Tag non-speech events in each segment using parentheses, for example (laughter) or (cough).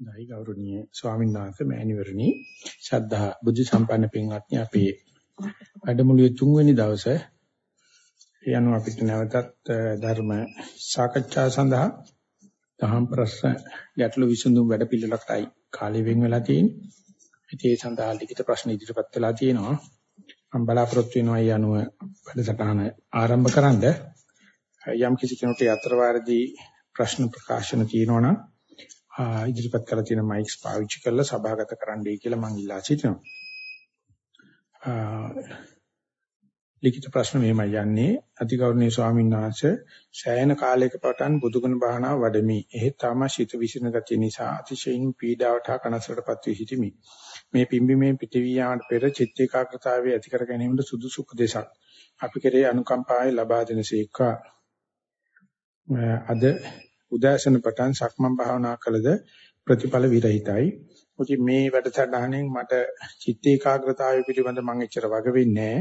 දෛ ගෞරවනීය ස්වාමීන් වහන්සේ මෑණිවරණි ශ්‍රද්ධා බුද්ධ සම්පන්න පින්වත්නි අපේ වැඩමුළුවේ තුන්වෙනි දවසේ ඒ අනුව අපිට නැවතත් ධර්ම සාකච්ඡා සඳහා තහම් ප්‍රශ්න ගැටළු විසඳුම් වැඩ පිළිවෙලකටයි කාලය වෙන් වෙලා තියෙන්නේ. ඒ සඳහා ලිඛිත ප්‍රශ්න ඉදිරිපත් වෙලා තියෙනවා. මම බලාපොරොත්තු වෙනවා ඒ අනුව වැඩසටහන ආරම්භ කරන්න. යම් කිසි කෙනෙකුට අතර වාරදී ප්‍රශ්න ප්‍රකාශන තියෙනවා නම් ඉදිරිපත් කරලා තියෙන මයික්ස් පාවිච්චි කරලා සභාගත කරන්නයි කියලා මම ඉල්ලා සිටිනවා. ලිඛිත ප්‍රශ්න මෙහෙමයි යන්නේ අතිගෞරවනීය ස්වාමීන් වහන්සේ ශයන කාලයක පටන් බුදුගුණ භාවනාව වඩමි. එහෙත් තාම ශීත විසින ගතිය නිසා අතිශයින් පීඩාවට හා කනසලටපත් වී සිටිමි. මේ පිම්බීමේ පිටවී යාමට පෙර චිත්ත ඒකාග්‍රතාවය ඇති කර ගැනීමට සුදුසු උපදේශක් අපි කෙරේ අනුකම්පාවේ ලබා දෙනසේක්වා. අද උදෑසන පටන් සක්මන් භාවනා කළද ප්‍රතිඵල විරහිතයි. මොකද මේ වැඩසටහනෙන් මට චිත්ත ඒකාග්‍රතාවය පිළිබඳ මම එච්චර වග වෙන්නේ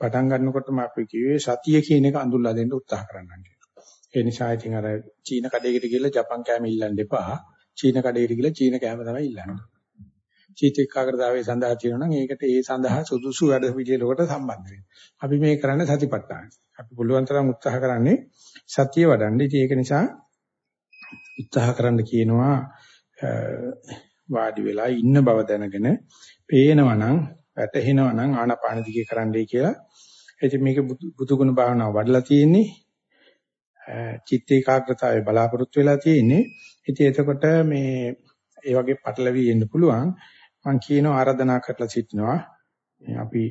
පටන් ගන්නකොටම අපි කිව්වේ සතිය කියන එක අඳුල්ලා දෙන්න උත්සාහ කරන්න කියලා. ඒ නිසා ඉතින් අර චීන කඩේකට ගිහලා ජපන් කෑම ඉල්ලන්න එපා. චීන කඩේකට ගිහලා චීන කෑම තමයි ඉල්ලන්නේ. චිත්ත ඒකාග්‍රතාවය සඳහා තියෙනවා නම් ඒකට ඒ සඳහා සුදුසු වැඩ පිළිවෙලකට සම්බන්ධ වෙන්න. අපි මේ කරන්නේ සතිපට්ඨාන. අපි පුළුවන් තරම් උත්සාහ කරන්නේ සතිය වඩන්න. ඉතින් ඒක නිසා උත්සාහ කරන්න කියනවා වාඩි වෙලා ඉන්න බව දැනගෙන පේනවා නම් වැටහෙනවා නම් ආනාපාන දිගේ කරන්නයි කියලා. ඉතින් මේක බුදුගුණ භාවනාව වඩලා තියෙන්නේ චිත්ත ඒකාග්‍රතාවය බලාපොරොත්තු වෙලා තියෙන්නේ. ඉතින් එතකොට මේ ඒ වගේ පටලවි එන්න පුළුවන්. මම කියනවා ආරාධනා කරලා සිටිනවා. අපි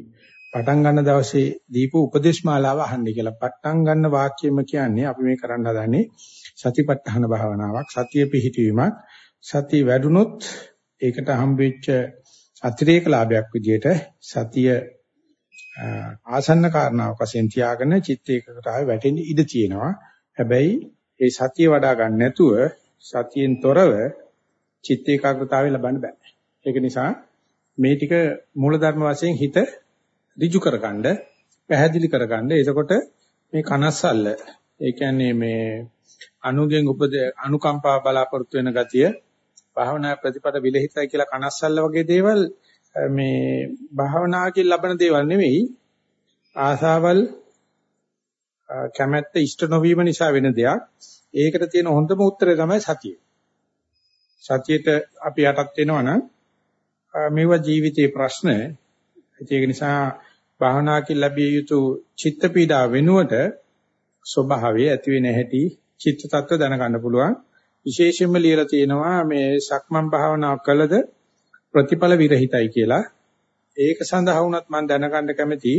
පටන් ගන්න දවසේ දීපු උපදේශමාලාව අහන්න කියලා. පටන් ගන්න වාක්‍යෙම කියන්නේ අපි මේ කරන්න හදන්නේ සතිපට්ඨාන භාවනාවක් සතිය පිහිටවීමක් සතිය වැඩුණොත් ඒකට හම්බෙච්ච අතිරේක ලාභයක් විදිහට සතිය ආසන්න කාරණාවක් වශයෙන් තියාගෙන චිත්ත ඒකකතාවේ වැටෙන්න ඉඩ තියෙනවා. හැබැයි ඒ සතිය වඩා ගන්න නැතුව සතියෙන් තොරව චිත්ත ඒකාග්‍රතාවය ලබන්න බෑ. ඒක නිසා මේ ටික මූලධර්ම වශයෙන් හිත ඍජු කරගන්න පැහැදිලි කරගන්න. එතකොට මේ කනස්සල්ල ඒ කියන්නේ මේ අනුගෙන් උපද අනුකම්පා බලාපොරොත්තු වෙන ගතිය භාවනා ප්‍රතිපද විලහිතයි කියලා කනස්සල්ල වගේ දේවල් මේ භාවනාවකින් ලබන දේවල් නෙවෙයි. ආසාවල් කැමැත්ත ඉෂ්ට නොවීම නිසා වෙන දෙයක්. ඒකට තියෙන හොඳම උත්තරය තමයි සතිය. සතියට අපි යටත් වෙනවා නම් මේවා ජීවිතේ ප්‍රශ්න. ඒක නිසා භාවනාවකින් ලැබිය යුතු චිත්ත පීඩා වෙනුවට ස්වභාවය ඇති වෙන හැටි චිත්ත tattwa දැනගන්න පුළුවන්. විශේෂයෙන්ම ලියලා තියෙනවා මේ සක්මන් භාවනාව කළද ප්‍රතිඵල විරහිතයි කියලා. ඒක සඳහා වුණත් මම දැනගන්න කැමති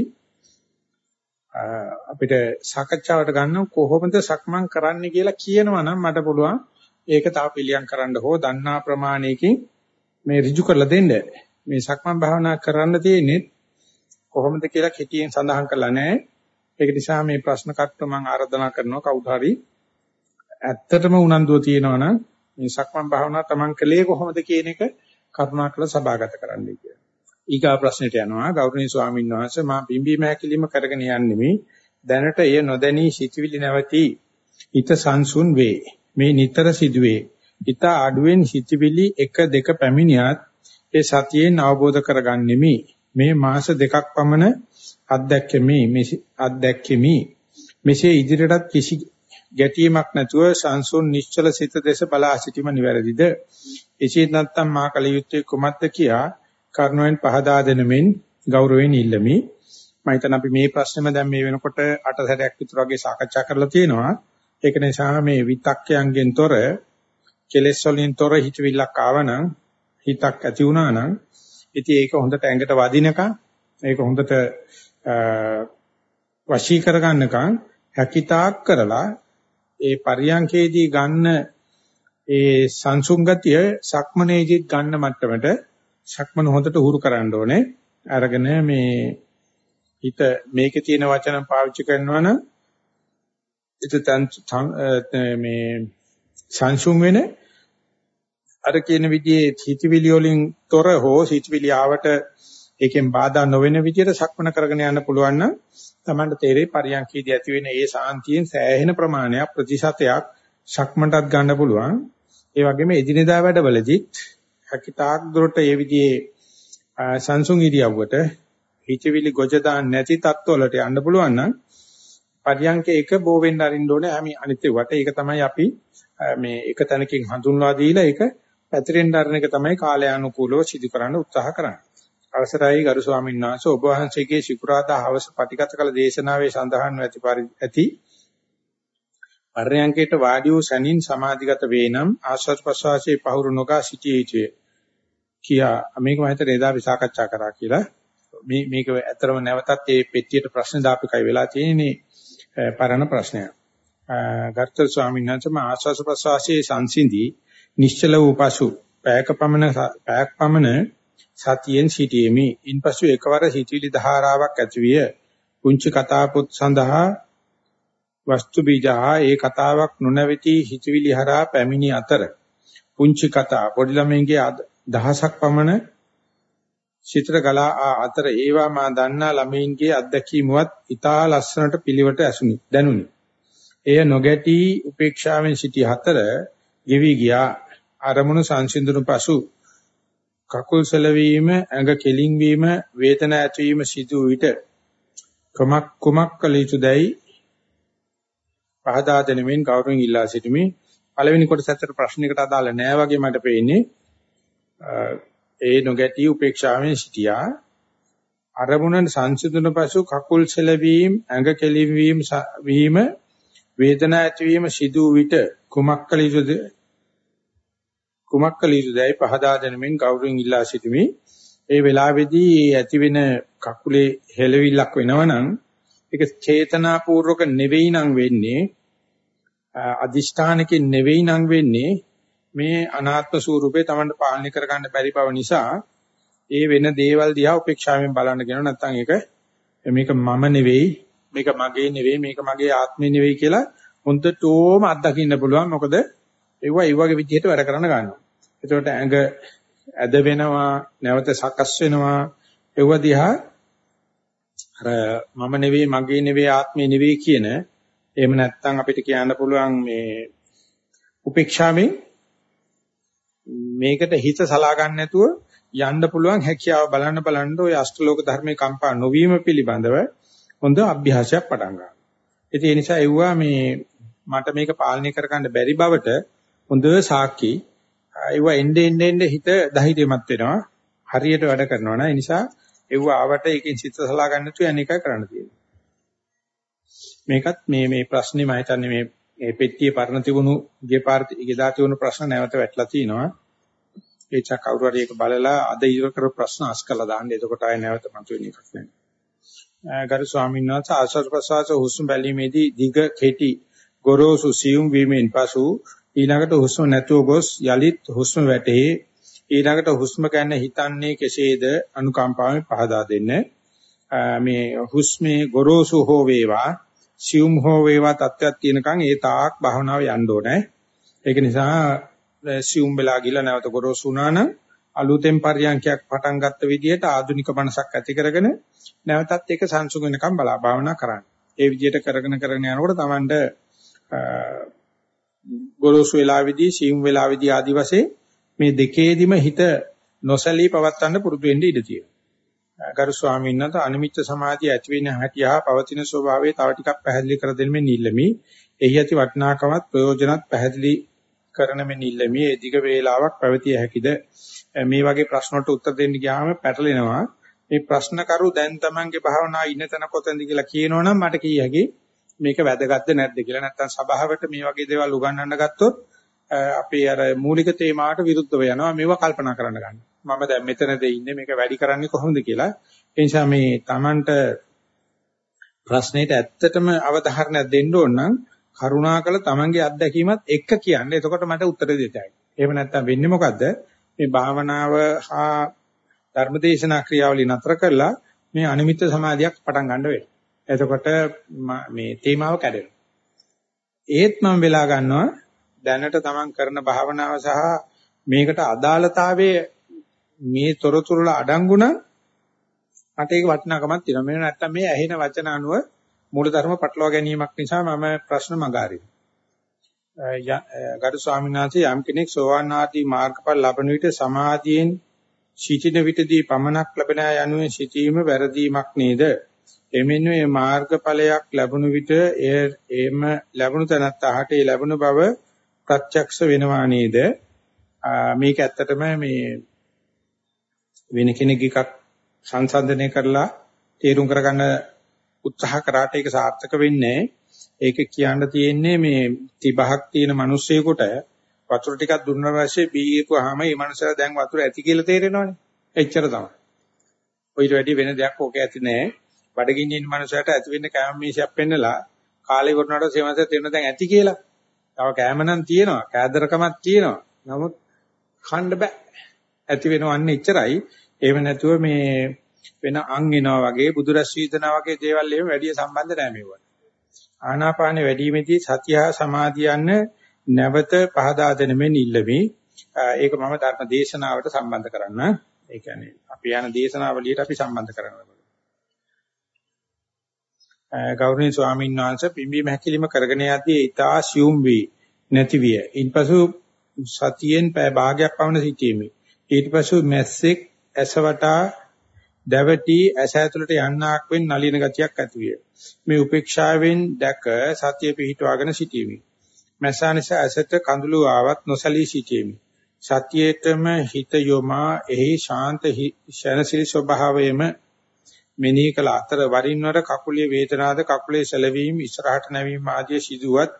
අපිට සාකච්ඡාවට ගන්න කොහොමද සක්මන් කරන්න කියලා කියනවා නම් මට පුළුවන් ඒක තාම පිළියම් කරන්න හෝ දන්නා ප්‍රමාණයකින් මේ ඍජු කරලා දෙන්න. මේ සක්මන් භාවනා කරන්න තියෙන්නේ කොහොමද කියලා කෙටියෙන් සඳහන් කරලා නැහැ. ඒක නිසා මේ ප්‍රශ්න කට්ට මම ආරාධනා කරනවා කවුරු හරි ඇත්තටම උනන්දුව තියෙනවා නම් මේ සක්මන් භාවනාව Taman කලේ කොහොමද කියන එක කරුණාකර සභාගත කරන්නයි කියලා. ඊගා ප්‍රශ්නෙට යනවා ගෞරවනීය ස්වාමීන් වහන්සේ මා බිම්බීම හැකිලිම කරගෙන යන්නේ දැනට එය නොදැනී සිටිවිලි නැවති හිත සංසුන් වේ. මේ නිතර සිදුවේ. හිත අඩුවෙන් සිටිවිලි 1 2 පැමිණියත් ඒ සතියෙන් අවබෝධ කරගන්නෙමි. මේ මාස දෙකක් පමණ අත්දැක්කෙමි. අත්දැක්කෙමි. මෙසේ ඉදිරියටත් කිසි ගැටීමක් නැතුව සංසුන් නිශ්චල සිත දෙස බලා සිටීම නිවැරදිද? එසේ නැත්නම් මා කල යුත්තේ කුමක්ද කියා කරුණෙන් පහදා දෙන මෙන් ගෞරවයෙන් ඉල්ලමි. මම හිතන අපි මේ ප්‍රශ්නෙම දැන් මේ වෙනකොට අට සැරයක් විතර වගේ සාකච්ඡා කරලා තියෙනවා. ඒක නිසා මේ විතක්කයන්ගෙන් තොර කෙලෙස් වලින් තොර හිතවිල්ලක් ආවනම් හිතක් ඇති වුණා නම් ඉතින් ඒක හොඳට ඇඟට වදිනකම් ඒක හොඳට වශී කරගන්නකම් හැකිතාක් කරලා ඒ පරියංකේදී ගන්න ඒ සංසුංගතිය සක්මනේජිත් ගන්න මට්ටමට සක්මන හොඳට උහුරු කරන්න ඕනේ. අරගෙන මේ හිත මේකේ තියෙන වචන පාවිච්චි කරනවා නම් මේ සංසුන් වෙන අර කියන විදිහේ හිතවිලි වලින් තොර හෝ හිතවිලි ආවට ඒකෙන් බාධා නොවන විදිහට සක්මන කරගෙන යන්න පුළුවන් නම් Tamanට තේරෙයි පරියන්කීදී ඇති වෙන ඒ සාන්තියෙන් සෑහෙන ප්‍රමාණයක් ප්‍රතිශතයක් සක්මන්ටත් ගන්න පුළුවන්. ඒ වගේම එදිනෙදා වැඩවලදීත් හැකිතාක් දුරට ඒ විදිහේ සංසුන් ඉරියව්වට හිතවිලි ගොජ දාන්න නැති තත්ත්වවලට යන්න පුළුවන් නම් පරියන්ක එක බෝ වෙන්න අරින්න ඕනේ හැම අනිත් ඒවාට ඒක තමයි අපි මේ එක තැනකින් හඳුන්වා දීලා ඒක පැතිරෙන්න අරන එක තමයි කාලයානුකූලව සිදු කරන්න උත්සාහ කරන්නේ. අවසරයි ගරු ස්වාමීන් වහන්සේ ඔබ වහන්සේගේ සිකුරාදා හවස පටිගත කළ දේශනාවේ සඳහන් ඇති ඇති පර්යංකයට වාඩි වූ සැනින් සමාධිගත වේ නම් ආශ්වාස ප්‍රශ්වාසයේ පහුරු නොගා සිටියේ යුතුය. කියා මේක මම හිතේ එදා විසාකච්ඡා කරා කියලා. මේ මේක ඇත්තරම නැවතත් මේ පෙට්ටියට ප්‍රශ්න දාපිකයි වෙලා තියෙන්නේ පරණ ප්‍රශ්නයක්. ගර්ථ ස්වාමීන් වහන්සේ ආශ්වාස ප්‍රශ්වාසයේ සංසිඳී නිශ්චල වූ පසු පැයක පමණ පැයක් පමණ සතියෙන් සිටීමේ. ඉන්පසු එකවර සිටිලි ධාරාවක් ඇතිවිය. පුංචි කතා පොත් සඳහා වස්තු බීජා ඒ කතාවක් නොනැවති හිතවිලි හරහා පැමිණි අතර පුංචි කතා පොඩි ළමයින්ගේ දහසක් පමණ චිත්‍ර කලා අතර ඒවා මා දන්නා ළමයින්ගේ අත්දැකීමවත් ඉතා ලස්සනට පිළිවෙට ඇසුනි දැනුනි. එය නොගැටි උපේක්ෂාවෙන් සිටි හතර ගෙවි ගියා. අරමුණු සංසිඳුණු පසු කකුල් සැලවීම ඇඟ කෙලින් වීම වේදනා ඇතිවීම සිදු විට ක්‍රමක් කුමක් කළ යුතුදයි පහදා දෙනමින් ගෞරවයෙන් ඉල්ලා සිටිමි පළවෙනි කොටස ඇත්තට ප්‍රශ්නයකට අදාළ නෑ වගේ මට පේන්නේ. ඒ නොගැටි උපේක්ෂාවෙන් සිටියා. අරමුණ සංසිඳුණු පසු කකුල් සැලවීම ඇඟ කෙලින් වීම වීම වේදනා ඇතිවීම සිදු විට කුමක් කළ යුතුද කුමක් කළ යුතුදයි පහදා දෙනමින් ගෞරවයෙන් ඉල්ලා සිටිමි. ඒ වෙලාවේදී ඇතිවෙන කකුලේ හෙලවිල්ලක් වෙනවනම් ඒක චේතනාපූර්වක නෙවෙයි නම් වෙන්නේ අදිෂ්ඨානකින් නෙවෙයි නම් වෙන්නේ මේ අනාත්ම ස්වરૂපේ Tamanට පාලනය කරගන්න බැරි බව නිසා ඒ වෙන දේවල් දිහා උපේක්ෂාවෙන් බලන්න කියනවා නැත්නම් ඒක මේක මම නෙවෙයි මේක මගේ නෙවෙයි මේක මගේ ආත්මේ නෙවෙයි කියලා හොඳටම අත්දකින්න පුළුවන් මොකද ඒවා ඒ වගේ විදිහට වැඩ කරන්න ගන්නවා. එතකොට ඇඟ ඇද වෙනවා, නැවත සකස් වෙනවා. ඒව දිහා අර මම නෙවෙයි, මගේ නෙවෙයි, ආත්මේ නෙවෙයි කියන එහෙම නැත්නම් අපිට කියන්න පුළුවන් මේ උපේක්ෂාවෙන් මේකට හිත සලා ගන්න නැතුව යන්න පුළුවන් හැකියාව බලන්න බලන්න ওই අෂ්ටලෝක ධර්මයේ කම්පා නොවීම පිළිබඳව හොඳ අභ්‍යාසයක් පටන් ගන්නවා. ඒ නිසා එව්වා මේ මට මේක පාලනය කරගන්න බැරි බවට හොඳ සාක්කි. ඒව එnde end end හිත ධෛර්යමත් වෙනවා. හරියට වැඩ කරනවා නේ ඒ නිසා ඒව ආවට ඒකෙන් සිත සලා ගන්න තු යන එකයි කරන්න තියෙන්නේ මේකත් මේ මේ ප්‍රශ්නේ මම හිතන්නේ මේ මේ පෙට්ටියේ පරණ තිබුණු ගේ පාර්ති ගෙදා තිබුණු ප්‍රශ්න නැවත වැටලා තිනවා ඒ චා කවුරු හරි ඒක බලලා අද ඉවර කරපු ප්‍රශ්න අස්කලා දාන්න. එතකොට ආය නැවත මතුවෙන එකක් නෑ ගරු ස්වාමීන් වහන්සේ ආශ්වාස ප්‍රශ්වාස හුස්ම බැලීමේදී දිග කෙටි ගොරෝසු සියුම් වීමෙන් පසු ඊළඟට හුස්ම නැතුව ගොස් යලිත් හුස්ම වැටේ. ඊළඟට හුස්ම ගන්න හිතන්නේ කෙසේද? අනුකම්පාවෙන් පහදා දෙන්න. මේ හුස්මේ ගොරෝසු හෝ වේවා සියුම් හෝ වේවා තත්ත්වයක් තියෙනකන් ඒ තාක් භවනාව යන්න ඕනේ. ඒක නිසා සියුම් වෙලා ගිල නැවත ගොරෝසු වුණා නම් අලුතෙන් පරියන්කයක් පටන් ගත්ත විදිහට ආධුනික මනසක් ඇති කරගෙන නැවතත් ඒක සංසුන් වෙනකම් බලා භාවනා කරන්න. ඒ විදිහට කරගෙන කරගෙන යනකොට Tamanට ගොරෝසු වෙලාවේදී සීම් වෙලාවේදී ආදි වශයෙන් මේ දෙකේදිම හිත නොසලී පවත්වන්න පුරුදු වෙන්න ඉඩ තියෙනවා. ගරු ස්වාමීන් වහන්සේ අනිමිත්‍ය සමාධිය ඇති වෙන හැටි හා පවතින ස්වභාවය තව ටිකක් පැහැදිලි කර දෙන්න මෙන්න ඉල්ලමි. එහි ඇති වටිනාකමත් ප්‍රයෝජනත් පැහැදිලි කරන මෙන්න ඉල්ලමි. ඒ දිග වේලාවක් පැවතිය හැකිද? මේ වගේ ප්‍රශ්න වලට උත්තර දෙන්න ගියාම පැටලෙනවා. මේ ප්‍රශ්න කරු දැන් Tamange භාවනා ඉන්න තැන කොතනද කියලා කියනවනම් මට කිය හැකියි. මේක වැදගත්ද නැද්ද කියලා නැත්නම් සභාවට මේ වගේ දේවල් උගන්වන්න ගත්තොත් අපි අර මූලික තේමාවට විරුද්ධව යනවා මේවා කල්පනා කරන්න ගන්න. මම දැන් මෙතනද ඉන්නේ මේක වැඩි කරන්නේ කොහොමද කියලා. ඒ නිසා මේ Tamanට ප්‍රශ්නෙට ඇත්තටම අවධාරණයක් දෙන්න ඕන නම් කරුණාකර Tamanගේ අත්දැකීමත් එක්ක කියන්න. එතකොට මට උත්තර දෙතයි. එහෙම නැත්නම් වෙන්නේ මොකද්ද? මේ භාවනාව හා ධර්මදේශනා ක්‍රියාවලිය නතර කරලා මේ අනිමිත්ත සමාධියක් පටන් ගන්න වෙනවා. එතකොට මේ තේමාව කැඩෙනවා. ඒත් මම වෙලා ගන්නවා දැනට තමන් කරන භාවනාව සහ මේකට අදාළතාවයේ මේ තොරතුරු වල අඩංගු නම් මට ඒක වටිනාකමක් තියෙනවා. මේ නැත්තම් මේ ඇහෙන වචන අනුව මූලධර්ම පටලවා ගැනීමක් නිසා මම ප්‍රශ්න මගහරිනවා. ගරු ස්වාමීන් වහන්සේ යම් කෙනෙක් සෝවාන් ආදී මාර්ගඵල ලබන විට සමාධියෙන් සිටින විටදී පමනක් ලැබෙන යනුවෙන් සිටීම වැරදීමක් නේද? එමෙන්න මේ මාර්ගඵලයක් ලැබුණු විට එම ලැබුණු තැනත්තාට ඒ ලැබුණු බව ප්‍රත්‍යක්ෂ වෙනවා නේද? මේක ඇත්තටම මේ වෙන කෙනෙක් එකක් සංසන්දනය කරලා තේරුම් කරගන්න උත්සාහ කරාට ඒක සාර්ථක වෙන්නේ ඒක කියන්න තියෙන්නේ මේ 30ක් තියෙන මිනිස්සෙකුට වතුර ටිකක් දුන්නා පස්සේ බීගේකුවාම මේ මනුස්සයා දැන් වතුර ඇති කියලා තේරෙනවනේ. එච්චර තමයි. ඔයිට වැඩි වෙන දෙයක් ඕක ඇති නෑ. බඩගින්න ඉන්න මනුස්සයාට ඇති වෙන්න කැම මේසයක් පෙන්නලා කාලේ වුණාට සේවනස තේරෙන දැන් ඇති කියලා. තව කැම නම් තියෙනවා. කෑදරකමක් තියෙනවා. නමුත් khණ්ඩ බෑ. ඇති වෙනවන්නේ එච්චරයි. එහෙම නැතුව මේ වෙන අං එනවා වගේ බුදුරස් වීදනා වගේ දේවල් එහෙම වැඩි සම්බන්ධ නැහැ මේවට. ආනාපාන වැඩිමේදී සතිය සමාධිය යන නැවත පහදා දෙන මෙන් ඉල්ලමි. ඒක මම ධර්ම දේශනාවට සම්බන්ධ කරන්න. ඒ කියන්නේ අපි යන දේශනාවලියට අපි සම්බන්ධ කරනවා. ගෞරවනීය ස්වාමීන් වහන්සේ පිම්බීම හැකිලිම කරගෙන යද්දී ඊතා සියුම් වී නැති විය. ඉන්පසු සතියෙන් පය භාගයක් පවන සිටීමේ. ඊට පසු මැස්සෙක් ඇසවටා දැවටි ඇස ඇතුළට යන්නාක් වෙන් නලින ගතියක් ඇති විය. මේ උපේක්ෂාවෙන් දැක සතිය පිහිටවාගෙන සිටීමේ. මැසානිස ඇසට කඳුළු ආවත් නොසලී සිටීමි. සතියේතම හිත යොමා එහි ශාන්ත ශනසිරි ස්වභාවයෙම මෙනී කළ අතර වරින් වර කකුලේ වේදනාද කකුලේ සැලවීම ඉස්සරහට නැවීම ආදී සිදුවත්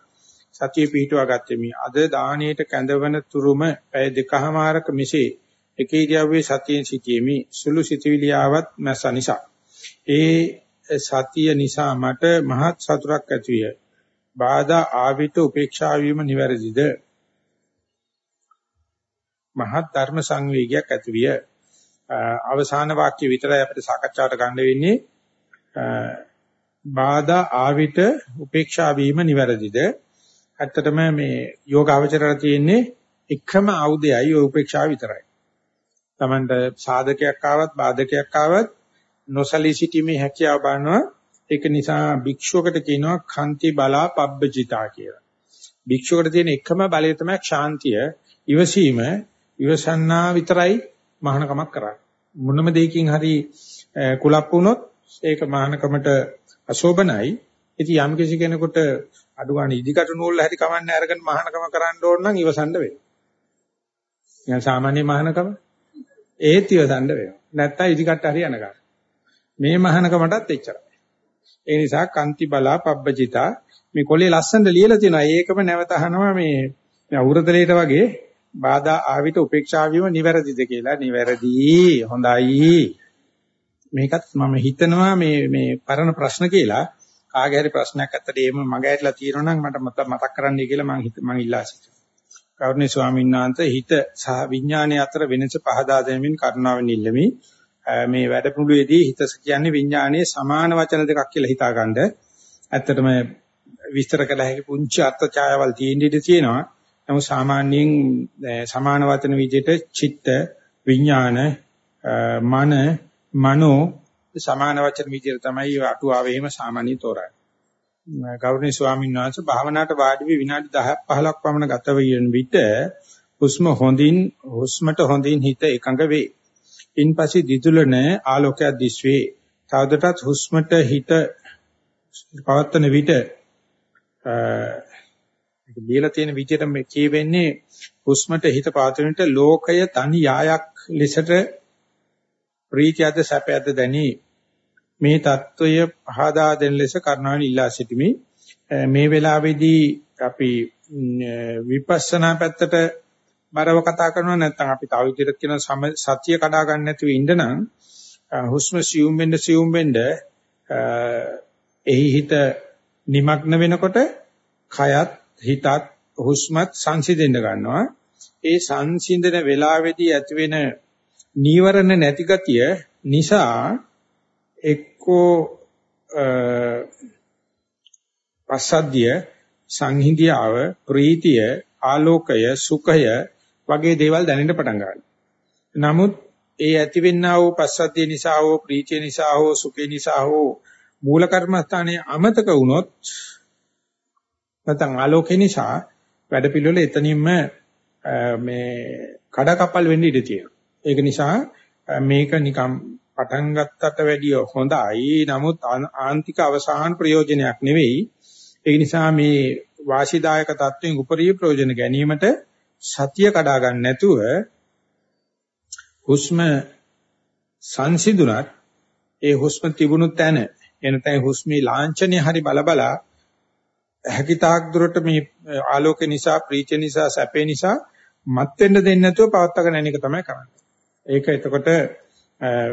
සතිය පිහිටුවා ගත්තෙමි. අද දාණයට කැඳවන තුරුම පැය දෙකමාරක මෙසේ එකේ ඉරියව්වේ සතියෙන් සිටීමේ සුළු සිතවිලි ආවත් මැස නිසා. ඒ සතිය නිසා මට මහත් සතුටක් ඇති විය. බාධා ආවිත උපේක්ෂා වීම නිවැරදිද? මහත් ධර්ම සංවේගයක් ඇති විය. අවසාන වාක්‍ය විතරයි අපිට සාකච්ඡාවට ගන්න වෙන්නේ. බාධා ආවිත උපේක්ෂා වීම නිවැරදිද? ඇත්තටම මේ යෝගාවචරයට තියෙන්නේ එකම ආයුධයයි උපේක්ෂාව විතරයි. Tamanට සාධකයක් ආවත් බාධකයක් ආවත් නොසලී සිටීමේ හැකියාව බලනවා ඒක නිසා භික්ෂුවකට කියනවා කන්ති බලා පබ්බජිතා කියලා. භික්ෂුවකට තියෙන එකම බලය තමයි ශාන්තිය, ඉවසීම, ඉවසන්නා විතරයි මහානකමක් කරන්නේ. මොනම දෙයකින් හරි කුලප් වුණොත් ඒක මහානකමට අශෝභනයි. ඉතින් යම් කිසි කෙනෙකුට අඩු ගන්න ඉදිකට නූල් හැරි කමන්නේ අරගෙන මහානකම කරන්න ඕන නම් ඉවසන්න වෙනවා. නිකන් සාමාන්‍ය මහානකම ඒත් ඉවසන්න වෙනවා. නැත්තම් ඉදිකට හරි යනකම්. මේ මහානකමටත් එච්චරයි. ඒ නිසා කාන්ති බලා පබ්බජිතා මේ කොලේ ලස්සනට ලියලා තියෙනවා. ඒකම නැවත අහනවා මේ අවුරුදලේට වගේ බාධා ආවිත උපේක්ෂා වීම නිවැරදිද කියලා. නිවැරදි. හොඳයි. මේකත් මම හිතනවා මේ මේ පරණ ප්‍රශ්න කියලා. කාගේ හරි ප්‍රශ්නයක් අත්තට එහෙම මග ඇරලා තියෙනවා නම් මට මතක් කරන්නයි කියලා මම මම ඉල්ලා සිටිනවා. කරුණී ස්වාමීන් වහන්සේ හිත සහ විඥානය අතර වෙනස පහදා දෙමින් කරුණාවෙන් ඉල්ලමි. මේ වැඩමුළුවේදී හිත කියන්නේ විඥානයේ සමාන වචන දෙකක් කියලා හිතාගන්න. ඇත්තටම විස්තර කළ හැකි පුංචි අර්ථ ඡායාවල් තියෙන ඉඩ තියෙනවා. නමුත් සාමාන්‍යයෙන් සමාන වචන විදිහට චිත්ත, විඥාන, මන, මනෝ සමාන වචන විදිහට තමයි අටුවාවේම සාමාන්‍ය තෝරන්නේ. ගෞරවනීය ස්වාමීන් වහන්සේ භාවනාවට වාඩි වී විනාඩි 10ක් 15ක් පමණ ගත වීම විට හුස්ම හොඳින් හුස්මට හොඳින් හිත එකඟ වේ. ඉන්පස්සේ දිදුලන ආලෝකයක් දිස්වේ. තවදටත් හුස්මට හිත පවත්වන විට ඒක ලියලා තියෙන විදිහට මේ කියවෙන්නේ හුස්මට හිත පාතනෙට ලෝකය තනි යායක් ලෙසට ප්‍රීතියද සැපයද දැනි මේ தত্ত্বය පහදා දෙන ලෙස කරුණාවෙන් ඉල්ලා සිටිමි. මේ වෙලාවේදී අපි විපස්සනා පැත්තට බරව කතා කරනවා නැත්නම් අපි තව විදිහට කියන සතිය කඩා ගන්න නැතුව ඉඳනනම් හුස්ම සියුම් වෙන්න සියුම් වෙන්න එහි හිත নিমগ্ন වෙනකොට කයත් හිතත් හුස්මත් සංසිඳෙන්න ගන්නවා ඒ සංසිඳන වේලාවේදී ඇතිවෙන නීවරණ නැති ගතිය නිසා එක්කෝ පස්සද්ධිය සංහිඳියාව ප්‍රීතිය ආලෝකය සුඛය වගේ දේවල් දැනෙන්න පටන් ගන්නවා. නමුත් ඒ ඇතිවෙනා වූ පස්සද්ධිය නිසා හෝ ප්‍රීතිය නිසා හෝ සුඛේ නිසා හෝ මූල කර්මස්ථානයේ අමතක වුණොත් නැත්නම් ආලෝකේ නිසා වැඩපිළිවෙල එතනින්ම මේ කඩකප්පල් වෙන්න ඉඩ තියෙනවා. ඒක නිසා මේක නිකම් පටන් ගත්තට වැඩිය හොඳයි. නමුත් ආන්තික අවසාන ප්‍රයෝජනයක් නෙවෙයි. ඒ නිසා මේ වාසිදායක තත්වයෙන් උපරිම ප්‍රයෝජන ගැනීමට සතිය කඩා ගන්න නැතුව හුස්ම සංසිඳුණත් ඒ හුස්ම තිබුණු තැන එනතයි හුස්මේ ලාංඡනය හරි බලබලා හැකිතාක් දුරට මේ ආලෝක නිසා ප්‍රීතිය නිසා සැපේ නිසා මත් වෙන්න දෙන්නේ නැතුව පවත්වාගෙන යන එක තමයි කරන්නේ. ඒක එතකොට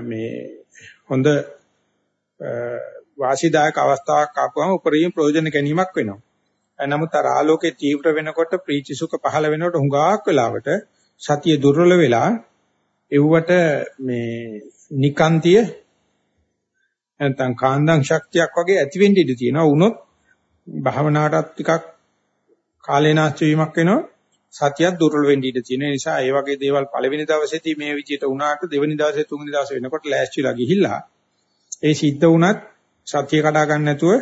මේ හොඳ වාසිදායක අවස්ථාවක් ආපුවම උපරිම ප්‍රයෝජන ගැනීමක් වෙනවා. නමුත් අර ආලෝකයේ තීව්‍ර වෙනකොට ප්‍රීති සුඛ පහළ වෙනකොට හුඟක් වෙලාවට සතිය දුර්වල වෙලා එව්වට මේ නිකාන්තිය නැත්නම් කාන්දම් ශක්තියක් වගේ ඇති වෙන්න ඉඩ තියෙනවා. වුණොත් භාවනාවටත් ටිකක් කාලේනාස්ති වීමක් වෙනවා. සතියක් දුර්වල වෙන්න ඉඩ තියෙන නිසා ඒ වගේ දේවල් පළවෙනි දවසේදී මේ විදිහට වුණාට දෙවෙනි දවසේ තුන්වෙනි දවසේ වෙනකොට ලෑස්තිලා ගිහිල්ලා ඒ සිද්ධ වුණත් සතිය කඩා ගන්න නැතුව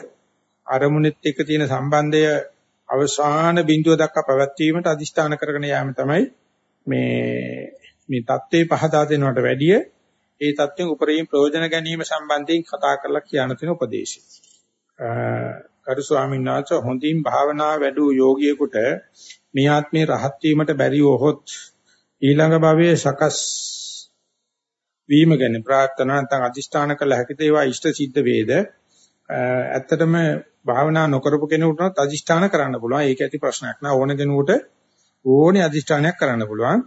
අරමුණෙත් එක්ක තියෙන සම්බන්ධය අවසාන බිඳුව දක්වා පැවැත්වීමට අදිෂ්ඨාන කරගෙන යාම තමයි මේ මේ தත්ත්වේ පහදා දෙනවට වැඩිය ඒ தත්ත්වෙන් උපරිම ප්‍රයෝජන ගැනීම සම්බන්ධයෙන් කතා කරලා කියන්න තියෙන උපදේශය. කරු ස්වාමීන් වහන්සේ හොඳින් භාවනා වැඩු යෝගියෙකුට මේ ආත්මේ රහත් වීමට බැරි වොහොත් ඊළඟ භවයේ සකස් වීම ගැන ප්‍රාර්ථනා නැත්නම් අදිෂ්ඨාන කළ හැකිද ඒවා ඉෂ්ට සිද්ධ වේද? ඇත්තටම භාවනා නොකරපු කෙනෙකුට අදිෂ්ඨාන කරන්න පුළුවන්. ඒක ඇති ප්‍රශ්නයක් නෑ. ඕන කෙනෙකුට ඕනේ අදිෂ්ඨානයක් කරන්න පුළුවන්.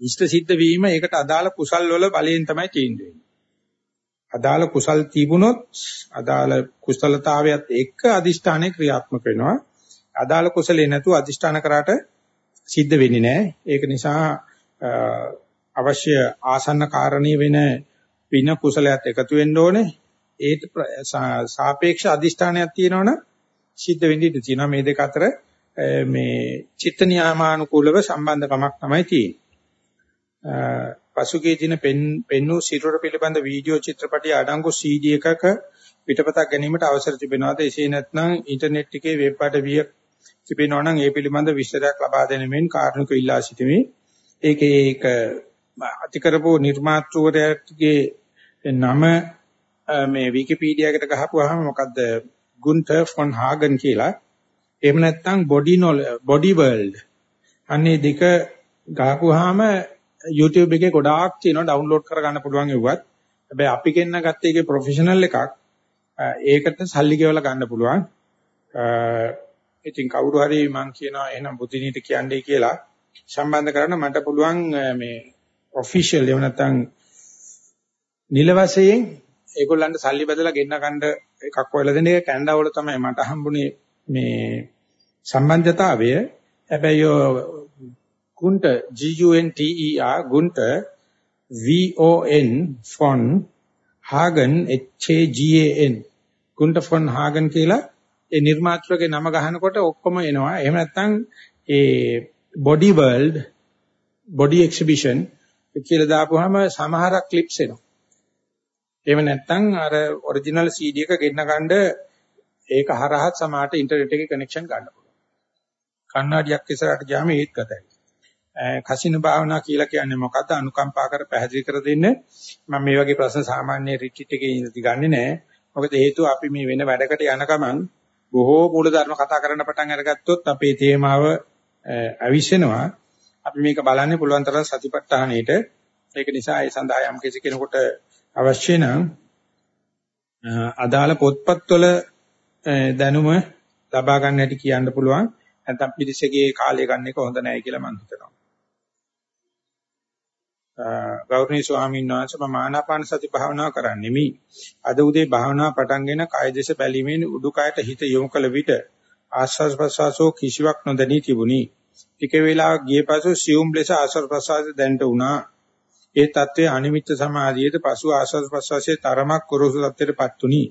ඉෂ්ට සිද්ධ වීම ඒකට අදාළ කුසල් වල බලයෙන් තමයි තීන්දුව වෙන්නේ. අදාළ කුසල් තිබුණොත් අදාළ කුසලතාවයත් එක්ක අදිෂ්ඨානය ක්‍රියාත්මක වෙනවා. අදාළ කුසලේ නැතුව අදිෂ්ඨාන කරාට සිද්ධ වෙන්නේ නැහැ. ඒක නිසා අවශ්‍ය ආසන්න කාරණීය වෙන පින කුසලයක් එකතු වෙන්න ඕනේ. ඒට සාපේක්ෂ අදිෂ්ඨානයක් තියෙනවනම් සිද්ධ වෙන්න ඉඩ තියෙනවා. මේ දෙක අතර මේ චිත්ත නියාමානුකූලව සම්බන්ධකමක් තමයි තියෙන්නේ. පසුගිය දින පෙන්නූ සිරුර පිළිබඳ වීඩියෝ චිත්‍රපටි අඩංගු CD එකක පිටපතක් ගැනීමට අවසර තිබෙනවාද? එසේ නැත්නම් ඉන්ටර්නෙට් එකේ වෙබ් අඩවිය තිබෙනවා නම් ඒ පිළිබඳ විස්තරයක් ලබා දෙන මෙන් කාරණක ඉල්ලා සිටිමි. ඒකේ ඒක අතිකරපු නිර්මාතෘවරයාගේ නම මේ විකිපීඩියා එකට ගහපුවාම මොකද්ද? ගුන්ටර් ෆොන් හාගන් කියලා. එහෙම නැත්නම් බොඩි නොල බොඩි වර්ල්ඩ් අන්නේ දෙක ගහපුවාම YouTube එකේ ගොඩාක් තියෙනවා ඩවුන්ලෝඩ් කරගන්න පුළුවන් ඒවත්. හැබැයි අපි ගෙන්න ගත්ත එකේ ප්‍රොෆෙෂනල් එකක්. ඒකට සල්ලි ගෙවලා ගන්න පුළුවන්. ඉතින් කවුරු හරි මං කියනවා එහෙනම් බුද්ධිනීට කියන්නේ කියලා සම්බන්ධ කරන්න මට පුළුවන් මේ ඔෆිෂියල් එහෙම නැත්නම් නිල වශයෙන් ඒගොල්ලන්ට සල්ලි බදලා ගෙන්න ගන්න එකක් හොයලා දෙන එක කැනඩා වල තමයි මට හම්බුනේ මේ සම්බන්ධතාවය. හැබැයි Gunter G U N T E R Gunter V O N von Hagen H A G A N Gunter von Hagen කියලා ඒ නිර්මාතෘකගේ නම ගහනකොට ඔක්කොම එනවා. එහෙම නැත්නම් ඒ body world body exhibition කියලා දාපුවාම සමහරක් ක්ලිප්ස් එනවා. එහෙම නැත්නම් අර ඔරිජිනල් CD එක ගෙන්න ගන්න ඒක හරහා සමහරට ඉන්ටර්නෙට් එකේ කනෙක්ෂන් ගන්න පුළුවන්. කන්නඩියක් ඉස්සරහට ගියාම ඒත් ගතයි. කසින භාවනා කියලා කියන්නේ මොකද්ද? අනුකම්පා කර පැහැදිලි කර දෙන්න. මම මේ වගේ ප්‍රශ්න සාමාන්‍ය රිට්‍රීට් එකේ ඉඳි ගන්නෙ නෑ. මොකද හේතුව අපි මේ වෙන වැඩකට යන ගමන් බොහෝ මූලධර්ම කතා කරන්න පටන් අරගත්තොත් අපේ තේමාව අවිශ්වෙනවා අපි මේක බලන්නේ පුළුවන් තරම් සතිපට්ඨානෙට ඒක නිසා ඒ සඳහා යම් කිසි කෙනෙකුට අවශ්‍ය නම් අදාළ පොත්පත්වල දැනුම ලබා ගන්න හැටි කියන්න පුළුවන්. නැත්නම් පිරිසගේ කාලය ගන්න එක හොඳ නැහැ කියලා මම හිතනවා. ගෞරවනීය ස්වාමීන් වහන්සේ මම ආනාපාන සති භාවනාව කරන්නෙමි. අද උදේ භාවනාව පටන්ගෙන කය දෙස බැලීමෙන් උඩුකයට හිත යොමු කළ විට ආස්වාද ප්‍රසවාසෝ කිසිවක් නොදැනී තිබුණි. ටික වේලාවක් ගිය පසු සියුම් ලෙස ආස්වාද ප්‍රසවාස දැනට වුණා. ඒ తත්වයේ අනිමිත්ත සමාධියට පසු ආස්වාද ප්‍රසවාසයේ තරමක් කුරුසු තත්ත්වයටපත් උනි.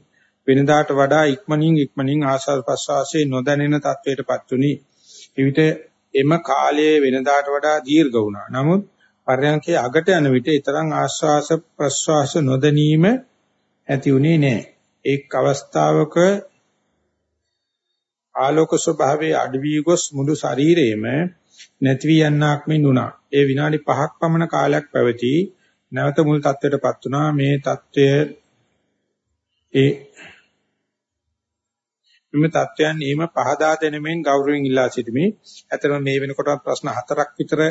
වෙනදාට වඩා ඉක්මනින් ඉක්මනින් ආස්වාද ප්‍රසවාසයේ නොදැනෙන තත්ත්වයටපත් උනි. එවිට එම කාලයේ වෙනදාට වඩා දීර්ඝ වුණා. නමුත් පර්යංකේ අගට යන විට ඊතරම් ආශ්වාස ප්‍රශ්වාස නොදැනීම ඇති උනේ නැහැ. එක් අවස්ථාවක ආලෝක ස්වභාවයේ අඩවි ගොස් මුළු ශරීරයේම නැති වී යන්නක් මෙන් වුණා. ඒ විනාඩි 5ක් පමණ කාලයක් පැවති නැවත මුල් තත්ත්වයටපත් වුණා. මේ தত্ত্বය ඒ මෙම தත්වයන් එහෙම පහදා දෙනෙමින් ගෞරවයෙන් ඉල්ලා සිටිමි. ඇතර මේ වෙනකොට ප්‍රශ්න හතරක් විතර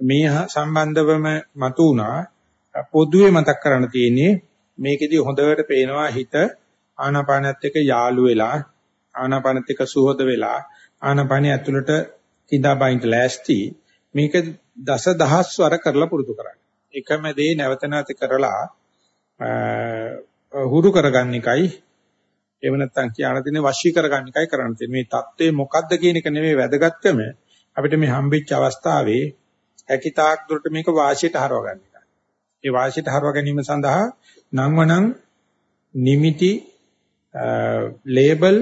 මේ සම්බන්ධවම මතු වුණා. පොදුවේ මතක් කරන්න තියෙන්නේ මේකෙදි හොඳට පේනවා හිත ආනාපානත් එක්ක යාළු වෙලා ආනාපානත් එක්ක සුහද වෙලා ආනාපානිය ඇතුළට කිඳා බයින්ට ලෑස්ති මේක දස දහස් වර කරලා පුරුදු කරන්න. එකම දේ නැවත නැවත කරලා හුරු කරගන්න එකයි එහෙම නැත්නම් කියන දේ වශී කරගන්න එකයි කරන්න තියෙන්නේ. මේ தත්ත්වය මොකද්ද කියන එක නෙමෙයි වැදගත්කම. අපිට මේ හම්බෙච්ච අවස්ථාවේ හැකිතාක් දුරට මේක වාසියට හරව ගන්න එකයි. ඒ වාසියට හරව ගැනීම සඳහා නම්වනම් නිමිති ලේබල්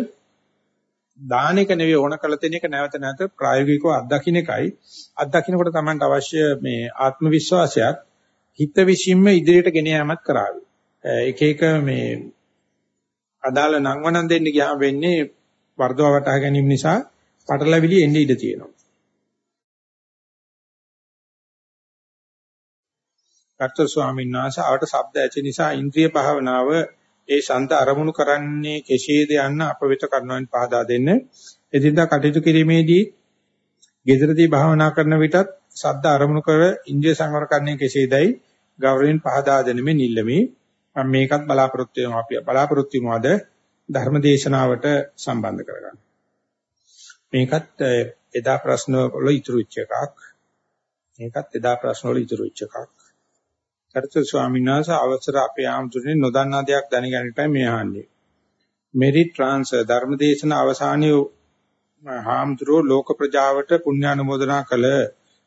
දාන එක නෙවෙයි ඕන කළ තියෙන එක නැවත නැවත ප්‍රායෝගිකව අත්දකින්න එකයි. අත්දකින්නකොට තමයි අවශ්‍ය මේ ආත්ම විශ්වාසයක් හිත විසින්ම ඉදිරියට ගෙන යාමත් කරાવી. එක එක මේ අදාළ නංවනන් දෙන්න ගියාම වෙන්නේ වර්ධව වටහා ගැනීම නිසා පටලැවිලි එන්නේ ඉඩ තියෙනවා. කර්තෘ ස්වාමීන් වහන්සේ ආවට ශබ්ද ඇති නිසා ඉන්ද්‍රිය භාවනාව ඒ ශාන්ත අරමුණු කරන්නේ කෙසේද යන්න අප වෙත කරුණාවෙන් පහදා දෙන්න. එදිනදා කටයුතු කිරීමේදී gedarati භාවනා කරන විටත් ශබ්ද අරමුණු කර ඉන්ද්‍රිය සංවර කරන්නේ කෙසේදයි ගෞරවයෙන් පහදා දෙනෙමි නිල්ලමි. මම මේකත් බලාපොරොත්තු වෙනවා අපි බලාපොරොත්තු වෙමු අද ධර්ම දේශනාවට සම්බන්ධ කරගන්න. මේකත් එදා ප්‍රශ්න වල ඉතුරු වෙච්ච එකක්. මේකත් එදා ප්‍රශ්න වල ඉතුරු වෙච්ච එකක්. කර්තෘ ස්වාමීන් වහන්සේ අවසර අපේ ආමතුනේ නොදන්නා දෙයක් දැනගැනීමයි මේ ආන්නේ. මෙරි ට්‍රාන්ස්ෆර් ධර්මදේශන අවසානයේ හාමුදුරුව ලෝක ප්‍රජාවට පුණ්‍යානුමෝදනා කළ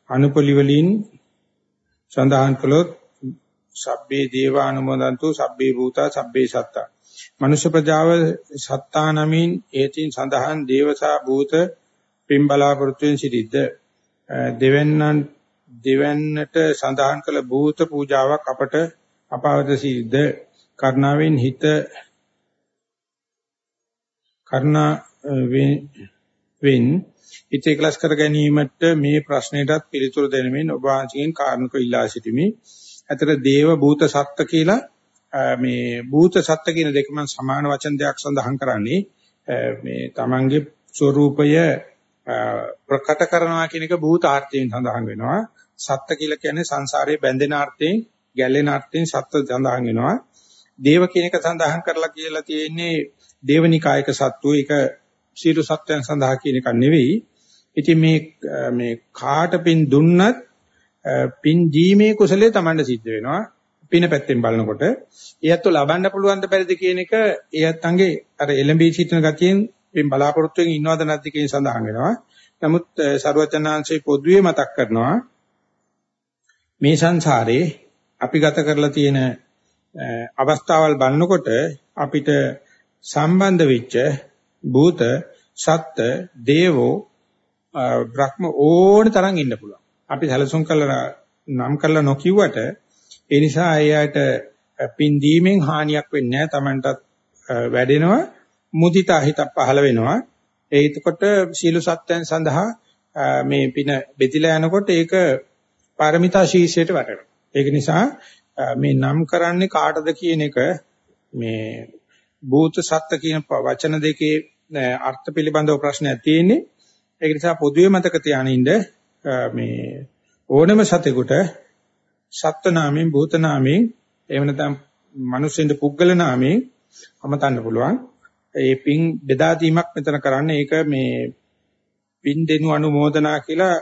අනුපලි වලින් සඳහන් කළොත් සබ්බේ දේවානුමෝදන්තු සබ්බේ භූතා සබ්බේ සත්තා. මනුෂ්‍ය ප්‍රජාව සත්තා නමින් ඒතින් සඳහන් දේවසා භූත පින් බලාපොරොත්තුෙන් සිටිද්ද දෙවන්නන් දෙවන්නට සඳහන් කළ භූත පූජාවක් අපට අපාවද සිද්ද කර්ණාවෙන් හිත කර්ණා වෙන් හිත එකලස් කර ගැනීමට මේ ප්‍රශ්නයටත් පිළිතුරු දෙනමින් ඔබ වහන්සේගෙන් කාරණක ඉල්ලා සිටිමි. ඇතර දේව භූත සත්ත්ව කියලා මේ භූත සත්ත්ව කියන දෙක මම සමාන වචන දෙයක් සඳහන් කරන්නේ මේ Tamange ස්වરૂපය ප්‍රකට කරනවා කියන එක භූතාර්ථයෙන් සඳහන් වෙනවා. සත්ත්ව කියලා කියන්නේ සංසාරයේ බැඳෙන අර්ථයෙන්, ගැලෙන අර්ථයෙන් සත්ත්ව සඳහන් වෙනවා. දේව කියන එක සඳහන් කරලා කියලා තියෙන්නේ දේවනිකායක සත්තු ඒක සීල සත්‍යයන් සඳහා කියන එක නෙවෙයි. ඉතින් මේ මේ කාට පින් දුන්නත් පින් දීමේ කුසලයේ Tamanda සිද්ධ වෙනවා. පින පැත්තෙන් බලනකොට ඒත් ලබන්න පුළුවන් ද බැරිද කියන එක ඒත් අංගේ අර එලඹී සිටින ගතියෙන් පින් බලාපොරොත්තුෙන් ඉන්නවද නැද්ද කියන සඳහන් වෙනවා. නමුත් ਸਰවචනාංශයේ පොදුවේ මතක් කරනවා මේ සංසාරේ අපි ගත කරලා තියෙන අවස්ථාවල් බලනකොට අපිට සම්බන්ධ වෙච්ච භූත සත්ත්‍ය දේවෝ බ්‍රහ්ම ඕන තරම් ඉන්න පුළුවන්. අපි සැලසුම් කළා නම් කරලා නොකියුවට ඒ නිසා අයයට පින් දීමෙන් හානියක් වෙන්නේ නැහැ. Tamanටත් වැඩෙනවා මුදිතා හිත පහළ වෙනවා. ඒකකොට සීල සත්‍යයන් සඳහා මේ පින බෙදිලා යනකොට ඒක පාරමිතා ශීර්ෂයට වැටෙනවා. ඒක නිසා මේ නම් කරන්නේ කාටද කියන එක මේ භූත සත්ත්ව කියන වචන දෙකේ අර්ථ පිළිබඳව ප්‍රශ්නයක් තියෙන්නේ. ඒක නිසා පොදුවේ මතක තියානින්න මේ ඕනම සතෙකුට සත්ත්ව නාමයෙන් භූත නාමයෙන් එහෙම නැත්නම් මිනිස්සුන්ට පුද්ගල නාමයෙන් අමතන්න පුළුවන්. ඒ පින් බෙදා දීමක් මෙතන කරන්නේ ඒක මේ පින් දෙනු අනුමೋದනා කියලා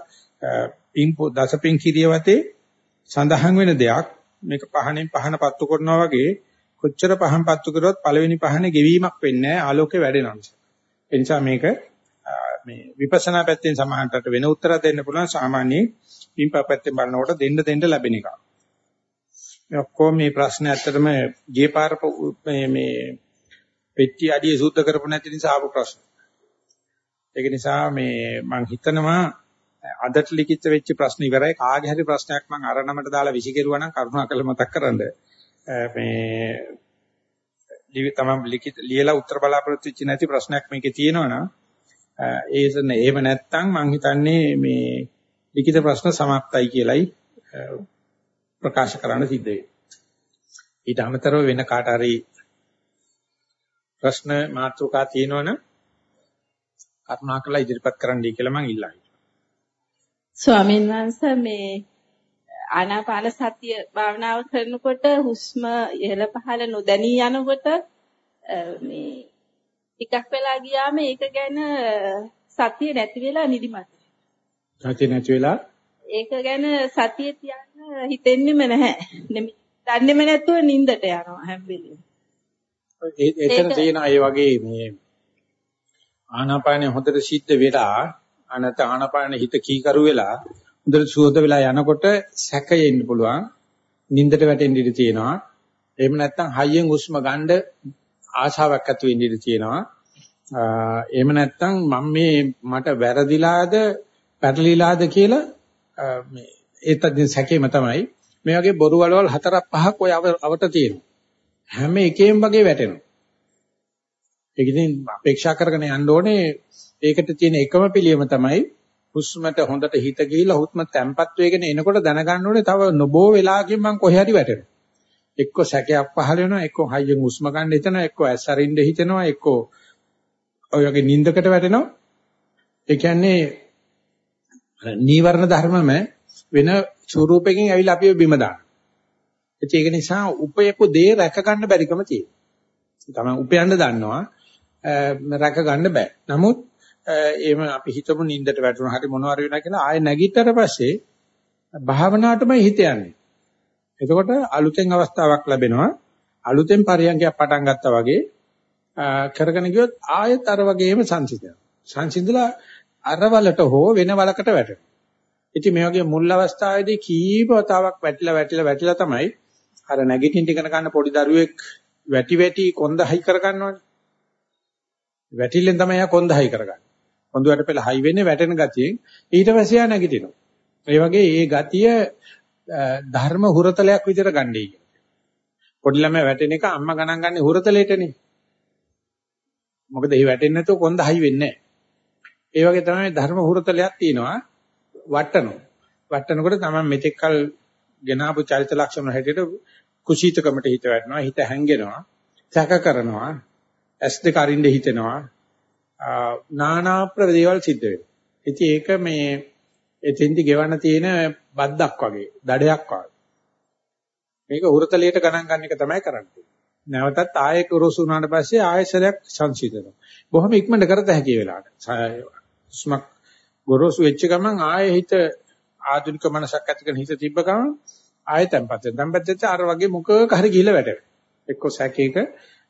පින් දසපින් කිරියවතේ සඳහන් වෙන දෙයක්. මේක පහනෙන් පහන පත්තු කරනවා වගේ කොච්චර පහන් පත්තු කරොත් පළවෙනි පහනේ ගෙවීමක් වෙන්නේ නැහැ ආලෝකේ වැඩෙනවා නිසා. ඒ නිසා මේක මේ විපස්සනා පැත්තෙන් සමහරකට වෙන උත්තර දෙන්න පුළුවන් සාමාන්‍ය පින්පා පැත්තෙන් බලනකොට දෙන්න දෙන්න ලැබෙන එක. මේ ඔක්කොම මේ ප්‍රශ්න ඇත්තටම ගිය පාර මේ මේ පෙට්ටි අඩිය සූත්‍ර කරපු නැති නිසා ආපු ප්‍රශ්න. ඒක නිසා මේ මම හිතනවා අදට ලිඛිත වෙච්ච ප්‍රශ්න ඉවරයි කාගේ හරි ප්‍රශ්නයක් මම අරනමට දාලා විසිකරුවා නම් කරුණාකරලා මතක් කරන්න. මේ තමයි ලිඛිත ලියලා උත්තර බලාපොරොත්තු වෙච්ච නැති ප්‍රශ්නයක් මේකේ තියෙනවා නම් ඒසන එහෙම නැත්නම් මම හිතන්නේ මේ ලිඛිත ප්‍රශ්න સમાප්තයි කියලයි ප්‍රකාශ කරන්න සිද්ධ වෙන්නේ. ඊට අමතරව වෙන කාට හරි ප්‍රශ්න මාතෘකා තියෙනවනම් කරුණාකරලා ඉදිරිපත් කරන්නයි කියලා මම ඉල්ලනවා. ස්වාමීන් වහන්සේ මේ ආනාපාන සතිය භාවනාව කරනකොට හුස්ම ඉහළ පහළ නොදැනී යනකොට මේ ටිකක් වෙලා ගියාම ඒක ගැන සතිය නැති වෙලා නිදිමත. සතිය නැති වෙලා ඒක ගැන සතිය තියන්න හිතෙන්නෙම නැහැ. දන්නේම නැතුව නිින්දට යනවා හැම වෙලෙම. එතන තියෙන අය වගේ මේ ආනාපානෙ හොඳට සිද්ධ වෙලා අනත ආනාපානෙ හිත කීකරු වෙලා හොඳට සුවද වෙලා යනකොට සැකයෙන්න පුළුවන්. නිින්දට වැටෙන්න ඉඩ තියෙනවා. එහෙම නැත්නම් හයියෙන් හුස්ම ගන්න ආශාවක් ඇති වෙන්න ඉඩ තියෙනවා. එහෙම නැත්නම් මම මේ මට වැරදිලාද පැටලිලාද කියලා මේ ඒතත් සැකේම තමයි. මේ වගේ බොරු වලවල් හතරක් පහක් ඔය අවට තියෙනවා. හැම එකෙම වගේ වැටෙනවා. ඒක ඉතින් අපේක්ෂා කරගෙන යන්න ඕනේ ඒකට තියෙන එකම පිළියම තමයි හුස්මට හොඳට හිත ගිහිලා හුස්ම තැම්පත් වෙගෙන එනකොට දැනගන්න ඕනේ තව නොබෝ වෙලාවකින් මං කොහේ හරි වැටෙනවා. එක්ක සැකයක් පහල වෙනවා, එක්ක හයියෙන් හුස්ම ගන්න හිතනවා, එක්ක ඇස් අරින්න හිතෙනවා, එක්ක ඔය වගේ නිින්දකට වැටෙනවා. ඒ කියන්නේ නීවරණ ධර්මම වෙන ස්වරූපයකින් ඇවිල්ලා අපිව බිම දානවා. ඒක නිසා උපයපු දේ රැක ගන්න බැරිකම තියෙනවා. තමයි උපයන්න දන්නවා රැක ගන්න බෑ. නමුත් එහෙම අපි හිතමු නිින්දට වැටුණා හරි මොනවාරි වෙනවා කියලා ආයෙ නැගිටතර පස්සේ භාවනාවටමයි හිත යන්නේ. එතකොට අලුතෙන් අවස්ථාවක් ලැබෙනවා. අලුතෙන් පරියන්කයක් පටන් ගත්තා වගේ කරගෙන ගියොත් ආයෙත් අර වගේම සංසිඳනවා. සංසිඳලා අරවලට හෝ වෙන වලකට වැටෙනවා. ඉතින් මේ වගේ මුල් අවස්ථාවේදී කීප වතාවක් වැටිලා වැටිලා වැටිලා තමයි අර නැගිටින්න ඉගෙන ගන්න පොඩි දරුවෙක් වැටි වැටි කොන්ද හයි කරගන්නවනේ. වැටිල්ලෙන් තමයි යා කොන්ද හයි කරගන්නේ. කොන්දුවට පෙළ හයි වෙන්නේ වැටෙන ගතියෙන් ඊට පස්සේ යා නැගිටිනවා. ඒ වගේ ඒ ගතිය ධර්ම හුරතලයක් විදිහට ගන්නයි කියන්නේ. පොඩි ළමයා වැටෙන එක අම්මා ගණන් ගන්න හුරතලෙටනේ. මොකද ඒ වැටෙන්නේ නැතුව කොන්ද හයි වෙන්නේ නැහැ. ඒ වගේ තමයි ධර්ම හුරතලයක් තියෙනවා වට්ටනවා. වට්ටනකොට තමයි මෙතෙක්කල් ගෙනාපු චරිත ලක්ෂණ හැටියට කුසීතකමට හිත වැටෙනවා, හිත හැංගෙනවා, සැක කරනවා, ඇස් දෙක අරින්න හිතෙනවා, නානා ප්‍රදේවල් සිද්ධ වෙනවා. ඉතින් ඒක මේ එතෙන්දි ගෙවන්න තියෙන බද්දක් වගේ, දඩයක් වගේ. මේක උරතලියට ගණන් ගන්න එක තමයි කරන්නේ. නැවතත් ආයෙ කුරුසු වුණාට පස්සේ ආයෙසරයක් සංසිඳනවා. බොහොම ඉක්මනට කරත හැකි වෙලාවට. ස්මක් ගොරෝසු වෙච්ච ගමන් ආයෙ හිත ආධුනික මනසක් ඇති කරන හිත තිබ්බ ගමන් ආයෙ තැම්පත් වෙනවා. තැම්පත් වෙච්ච අර වගේ මුකක හරි ගිහිල්ලා වැටෙනවා. එක්ක සැකේක.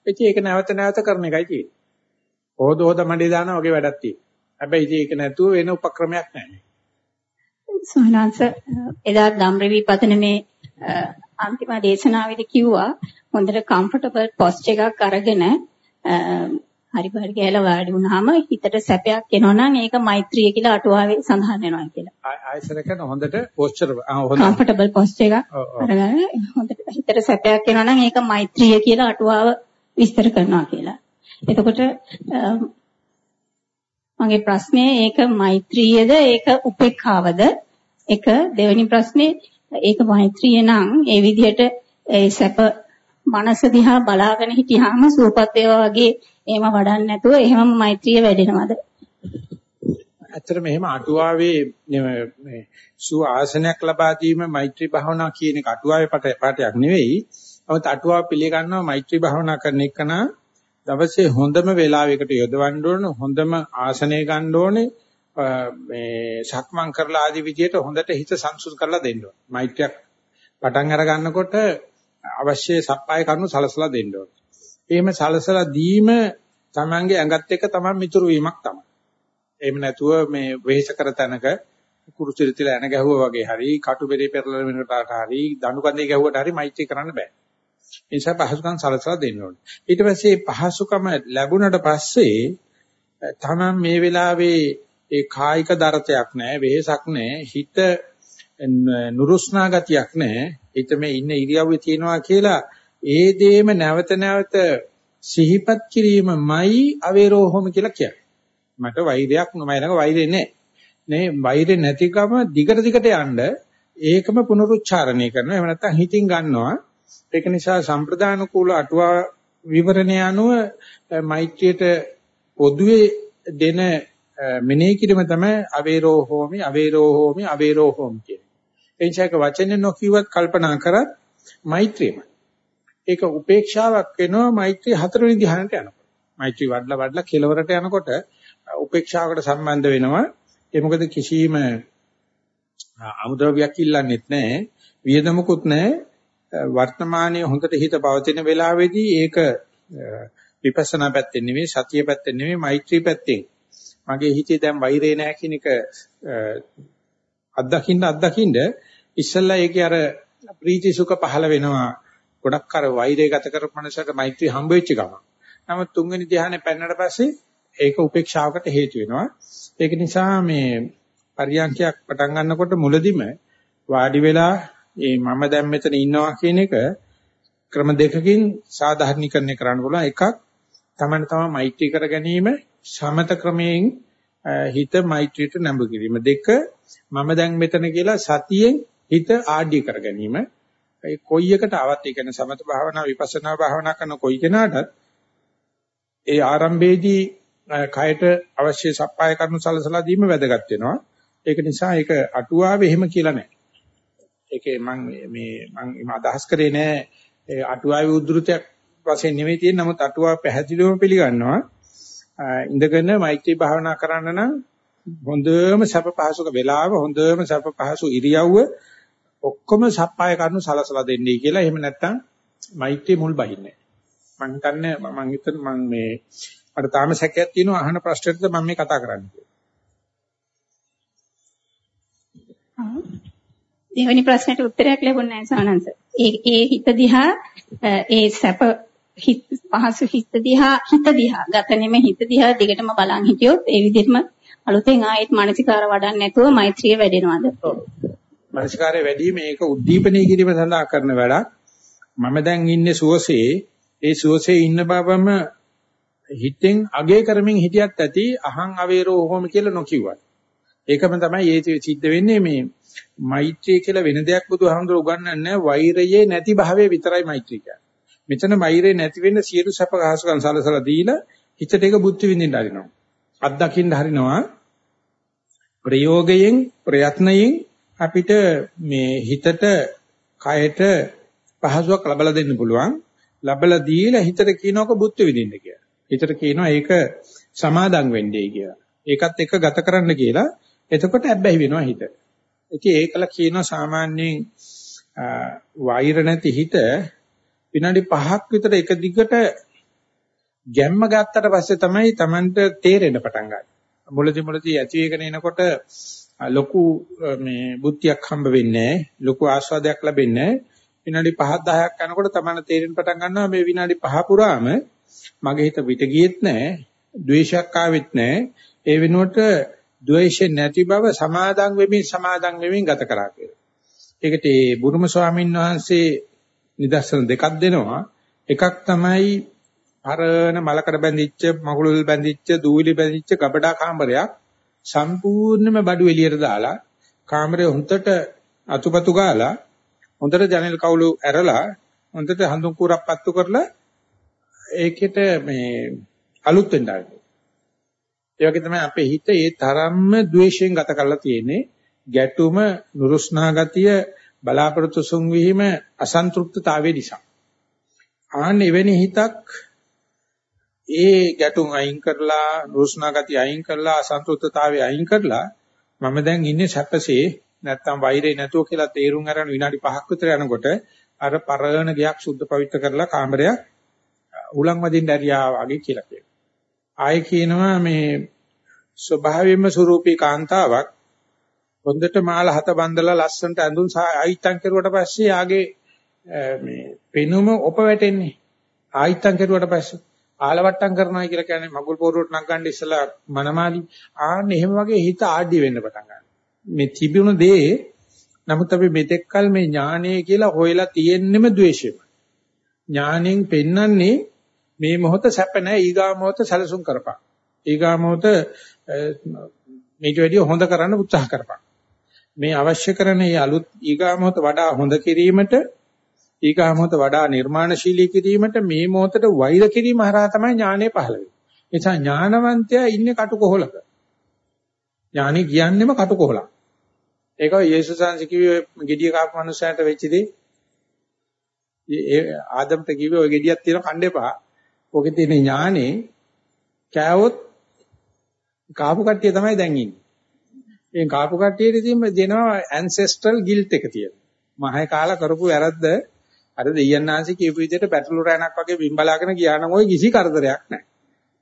ඉතින් ඒක නැවත නැවත කරන එකයි තියෙන්නේ. හොද හොද මඩේ දානවා වගේ වැඩක් තියෙනවා. හැබැයි ඉතින් ඒක නැතුව වෙන උපක්‍රමයක් නැහැ. සෝනාංශ එදා ධම්රවි පතන මේ අන්තිම දේශනාවේදී කිව්වා හොඳට කම්ෆර්ටබල් පොස්ච් එකක් අරගෙන හරි බරි ගෑලා වාඩි වුණාම හිතට සැපයක් එනවනම් ඒක මෛත්‍රිය කියලා අටුවාවේ සඳහන් වෙනවා කියලා. ආයසර කරන හොඳට පොස්චර් හොඳ කම්ෆර්ටබල් පොස්ච් එකක් අරගෙන හොඳට හිතට සැපයක් එනවනම් ඒක මෛත්‍රිය කියලා අටුවාව විස්තර කරනවා කියලා. එතකොට මගේ ප්‍රශ්නේ ඒක මෛත්‍රියද ඒක උපේක්ඛාවද? එක දෙවෙනි ප්‍රශ්නේ ඒක මෛත්‍රිය නම් ඒ විදිහට ඒ සැප මනස දිහා බලාගෙන හිටියාම සූපත් වේවා වගේ එහෙම වඩන්නේ නැතුව එහෙමම මෛත්‍රිය වැඩෙනවද? ඇත්තටම එහෙම අටුවාවේ මේ සු ආසනයක් ලබා දීම මෛත්‍රී භාවනා කියන එක අටුවාවේ පාඩයක් නෙවෙයි. නමුත් අටුවාව පිළිගන්නවා මෛත්‍රී භාවනා කරන එකන දවසේ හොඳම වේලාවයකට යොදවන්න ඕන හොඳම ආසනය ගන්න ඕනේ මේ සක්මන් කරලා ආදි විදියට හොඳට හිත සංසුන් කරලා දෙන්න ඕන. මෛත්‍රියක් පටන් අර ගන්නකොට අවශ්‍ය සප්පාය කරුණු සලසලා දෙන්න ඕන. එහෙම සලසලා දීම Tamange ඇඟත් එක්ක Taman මිතුරු වීමක් තමයි. එහෙම නැතුව මේ වෙහෙස කර තැනක කුරුසිරිතල එන ගැහුවා වගේ හරි කටු බෙරේ පෙරලන වෙනකට හරි දණු කඳේ ගැහුවට හරි මෛත්‍රී කරන්න බෑ. ඒ නිසා පහසුකම් සලසලා දෙන්න ඕනේ. ඊට පස්සේ පහසුකම ලැබුණට පස්සේ Taman මේ වෙලාවේ ඒ කායික දරතයක් නැහැ, වෙහෙසක් නැහැ, හිත නුරුස්නා ගතියක් නැහැ. හිත මේ ඉන්න ඉරියව්වේ තියෙනවා කියලා ඒ දේම නැවත නැවත සිහිපත් කිරීමමයි අවේරෝහම කියලා කියන්නේ. මට වෛරයක් නොමයි ළඟ වෛරේ නැහැ. නේ වෛරේ නැතිකම දිගට දිගට යන්න ඒකම පුනරුච්චාරණය කරනවා. එහෙම නැත්නම් හිතින් ගන්නවා. ඒක නිසා සම්ප්‍රදාන කූල අටුවා විවරණය අනුව මෛත්‍රියට පොදුවේ දෙන මෙනෙහි කිරීම තමයි අවේරෝ හෝමි අවේරෝ හෝමි අවේරෝ හෝමි කියන්නේ. එනිසා ඒක වචනේ නොකියවත් කල්පනා කරත් මෛත්‍රියමයි. ඒක උපේක්ෂාවක් වෙනවා මෛත්‍රී හතරවෙනි ධ්‍යානට යනකොට. මෛත්‍රී වඩලා වඩලා කෙලවරට යනකොට උපේක්ෂාවකට සම්බන්ධ වෙනවා. ඒ මොකද කිසිම අමුද්‍රව්‍යයක් ඉල්ලන්නෙත් නැහැ. වියදමකුත් නැහැ. වර්තමානයේ හොඳට හිත පවතින වෙලාවේදී ඒක විපස්සනා පැත්තෙන් නෙවෙයි සතිය පැත්තෙන් නෙවෙයි මෛත්‍රී පැත්තෙන් මගේ හිතේ දැන් වෛරේ නැහැ කියන එක අත්දකින්න අත්දකින්න ඉස්සල්ලා ඒකේ අර ප්‍රීති සුඛ පහළ වෙනවා ගොඩක් අර වෛරය ගත කරපු මනසට මෛත්‍රී හම්බ වෙච්ච ගමන්. නමුත් තුන්වෙනි ධ්‍යානෙ පැනනට පස්සේ ඒක උපේක්ෂාවකට හේතු වෙනවා. ඒක නිසා මේ පරියන්ඛයක් පටන් ගන්නකොට මුලදිම වාඩි වෙලා මේ මම දැන් මෙතන ඉන්නවා කියන එක ක්‍රම දෙකකින් සාධාරණීකරණය කරන්න පුළුවන්. එකක් තමන්න තම මෛත්‍රී කර ගැනීම සමත ක්‍රමයෙන් හිත මෛත්‍රියට නැඹු කිරීම. දෙක මම දැන් මෙතන කියලා සතියෙන් හිත ආඩ්‍ය කර ගැනීම. ඒ කොයි එකට ආවත් ඒ කියන්නේ සමත භාවනා විපස්සනා භාවනා කරන කොයි කෙනාටත් ඒ ආරම්භයේදී කයට අවශ්‍ය සප්පාය කරනු සලසලා දීම වැදගත් වෙනවා. ඒක නිසා ඒක අටුවාවේ එහෙම කියලා නැහැ. ඒකේ මම මේ මම අදහස් කරේ නෑ ඒ අටුවාවේ උද්ෘතයක් වශයෙන් නෙවෙයි තියෙන්නේ. නමුත් අටුවා පැහැදිලිවම පිළිගන්නවා. ඉඳගෙන මෛත්‍රී භාවනා කරන්න නම් හොඳම සැප පහසුක වෙලාව හොඳම සැප පහසු ඉරියව්ව ඔක්කොම සප්පාය කරනු සලසලා දෙන්නේ කියලා. එහෙම නැත්නම් මෛත්‍රී මුල් බහින්නේ. මම හිතන්නේ මම හිතන මම මේ මට තාම සැකයක් තියෙනවා අහන ප්‍රශ්නෙට මම මේ කතා කරන්නේ. දෙවෙනි ප්‍රශ්නෙට උත්තරයක් ලැබුණේ නැහැ සානන්ත. ඒ ඒ හිත දිහා ඒ සැප හිත පහසු හිත දිහා හිත දිහා ගත නෙමෙයි හිත දිහා දිගටම බලන් හිටියොත් ඒ විදිහටම අලුතෙන් ආයෙත් මානසිකාර වඩන්න නැතුව මෛත්‍රිය වැඩෙනවද? ඔව්. මානසිකාරය වැඩි මේක උද්දීපනය කිරීම සඳහා කරන වැඩක්. මම දැන් ඉන්නේ සුවසේ ඒ සුවසේ ඉන්න බවම හිතෙන් අගය කරමින් හිටියත් ඇති අහං අවේරෝ හොම කියලා නොකියුවා. ඒකම තමයි ඒ සිද්ධ වෙන්නේ මේ මෛත්‍රිය කියලා වෙන දෙයක් බුදුහාමුදුර උගන්වන්නේ වෛරයේ නැති භාවයේ විතරයි මෛත්‍රිය කියන්නේ. මෙතන වෛරේ නැති වෙන්න සියලු සැප ගහසුකම් සලසලා දීලා හිතට ඒක බුද්ධ විඳින්න හරිනවා. අත් දකින්න හරිනවා. ප්‍රයෝගයෙන් ප්‍රයත්නයෙන් අපිට මේ හිතට කයට පහසුවක් ලබලා දෙන්න පුළුවන්. ලබලා දීලා හිතට කියනක බුද්ධ විඳින්න කියලා. හිතට කියනවා ඒක සමාදම් වෙන්නේ කියලා. ඒකත් එක්ක ගත කරන්න කියලා. එතකොට ඇබ්බැහි වෙනවා හිත. ඉතින් ඒකල කියනවා සාමාන්‍යයෙන් වෛර නැති හිත විනාඩි 5ක් විතර එක දිගට ගැම්ම ගත්තට පස්සේ තමයි Tamanට තේරෙන්න පටන් ගන්නේ. මුලදි මුලදි ඇති වෙගෙන එනකොට ලොකු මේ බුද්ධියක් හම්බ වෙන්නේ ලොකු ආස්වාදයක් ලැබෙන්නේ විනාඩි 5ක් 10ක් යනකොට Taman තේරෙන්න පටන් ගන්නවා මේ විනාඩි 5 පුරාම මගේ හිත පිට ගියෙත් නැහැ, ද්වේෂයක් ආවෙත් නැහැ. ඒ වෙනුවට ද්වේෂය නැති බව සමාදන් වෙමින් සමාදන් වෙමින් ගත කරා කියලා. ඒකට ඒ බුරුම ස්වාමීන් වහන්සේ නිදර්ශන දෙකක් දෙනවා. එකක් තමයි පරණ මලකඩ බැඳිච්ච, මකුළුල් බැඳිච්ච, දූවිලි බැඳිච්ච ගබඩා කාමරයක් සම්පූර්ණයෙන්ම බඩු එළියට දාලා කාමරේ හොඳට අතුපතු ගාලා හොඳට ජනෙල් කවුළු ඇරලා හොඳට හඳුන් කුරක් පත්තු කරලා ඒකෙට මේ අලුත් වෙන්න ආවේ. ඒ වගේ තමයි අපේ හිත ඒ තරම්ම ද්වේෂයෙන් ගත කරලා තියෙන්නේ. ගැටුම, නුරුස්නා ගතිය, බලාපොරොත්තු සුන් වීම, අසන්තෘප්තතාවය නිසා. ආන්න එවැනි හිතක් ඒ ගැටුම් අයින් කරලා, නුරුස්නා ගතිය අයින් කරලා, අසන්තෘප්තතාවය අයින් කරලා මම දැන් ඉන්නේ සැපසේ නැත්තම් වෛරේ නැතුව කියලා තේරුම් අරන් විනාඩි 5ක් විතර යනකොට අර පරණ ගයක් සුද්ධ පවිත්‍ර කරලා කාමරයක් උලන් වදින්න ඇරියා වගේ කියලා කියනවා. ආයේ කියනවා මේ ස්වභාවයෙන්ම ස්වරූපී කාන්තාවක්. හොඳට මාල හත බඳලා ලස්සනට ඇඳුම් ආයිත්තම් කරුවට පස්සේ ආගේ මේ පෙනුම ඔප වැටෙන්නේ ආයිත්තම් කරුවට පස්සේ ආලවට්ටම් කරනවා කියලා කියන්නේ මගුල් පොරුවට නගන්න ඉස්සලා මනමාලි. ආන්න එහෙම වගේ හිත ආඩ්‍ය වෙන්න පටන් ගන්නවා. මේ තිබුණු දේ නමුත් අපි මෙතෙක්කල් මේ ඥානය කියලා හොයලා තියෙන්නෙම ද්වේෂයම. ඥාණයෙන් පෙන්වන්නේ මේ මොහොත සැප නැහැ ඊගා මොහොත සැලසුම් කරපන්. ඊගා මොහොත මේට වැඩිය හොඳ කරන්න උත්සාහ කරපන්. මේ අවශ්‍ය කරන මේ අලුත් ඊගාමොත වඩා හොඳ කිරීමට ඊගාමොත වඩා නිර්මාණශීලී කිරීමට මේ මොහොතට වෛර කිරීම හරහා තමයි ඥානය පහළ වෙන්නේ. ඒ නිසා ඥානවන්තයා ඉන්නේ කටුකොහලක. ඥානෙ කියන්නේම කටුකොහලක්. ඒක යේසුස් වහන්සේ කිව්වේ gediya කාපු මනුස්සයට වෙච්ච දේ. ඒ ආදම්ට කිව්වේ ඔය gediyak තියෙන කණ්ඩ එපා. ඔකේ තියෙන ඥානේ කෑවොත් කාපු කට්ටිය තමයි දැන් ඉන්නේ. ඒ කාපු කට්ටියට ඉතින් දෙනවා ancestral guilt එක තියෙනවා. මහේ කාලා කරපු වැරද්ද අර දෙයයන්ාංශි කියපු විදිහට පැටලු රැණක් වගේ බිම්බලාගෙන ගියා නම් ওই කිසි කරදරයක් නැහැ.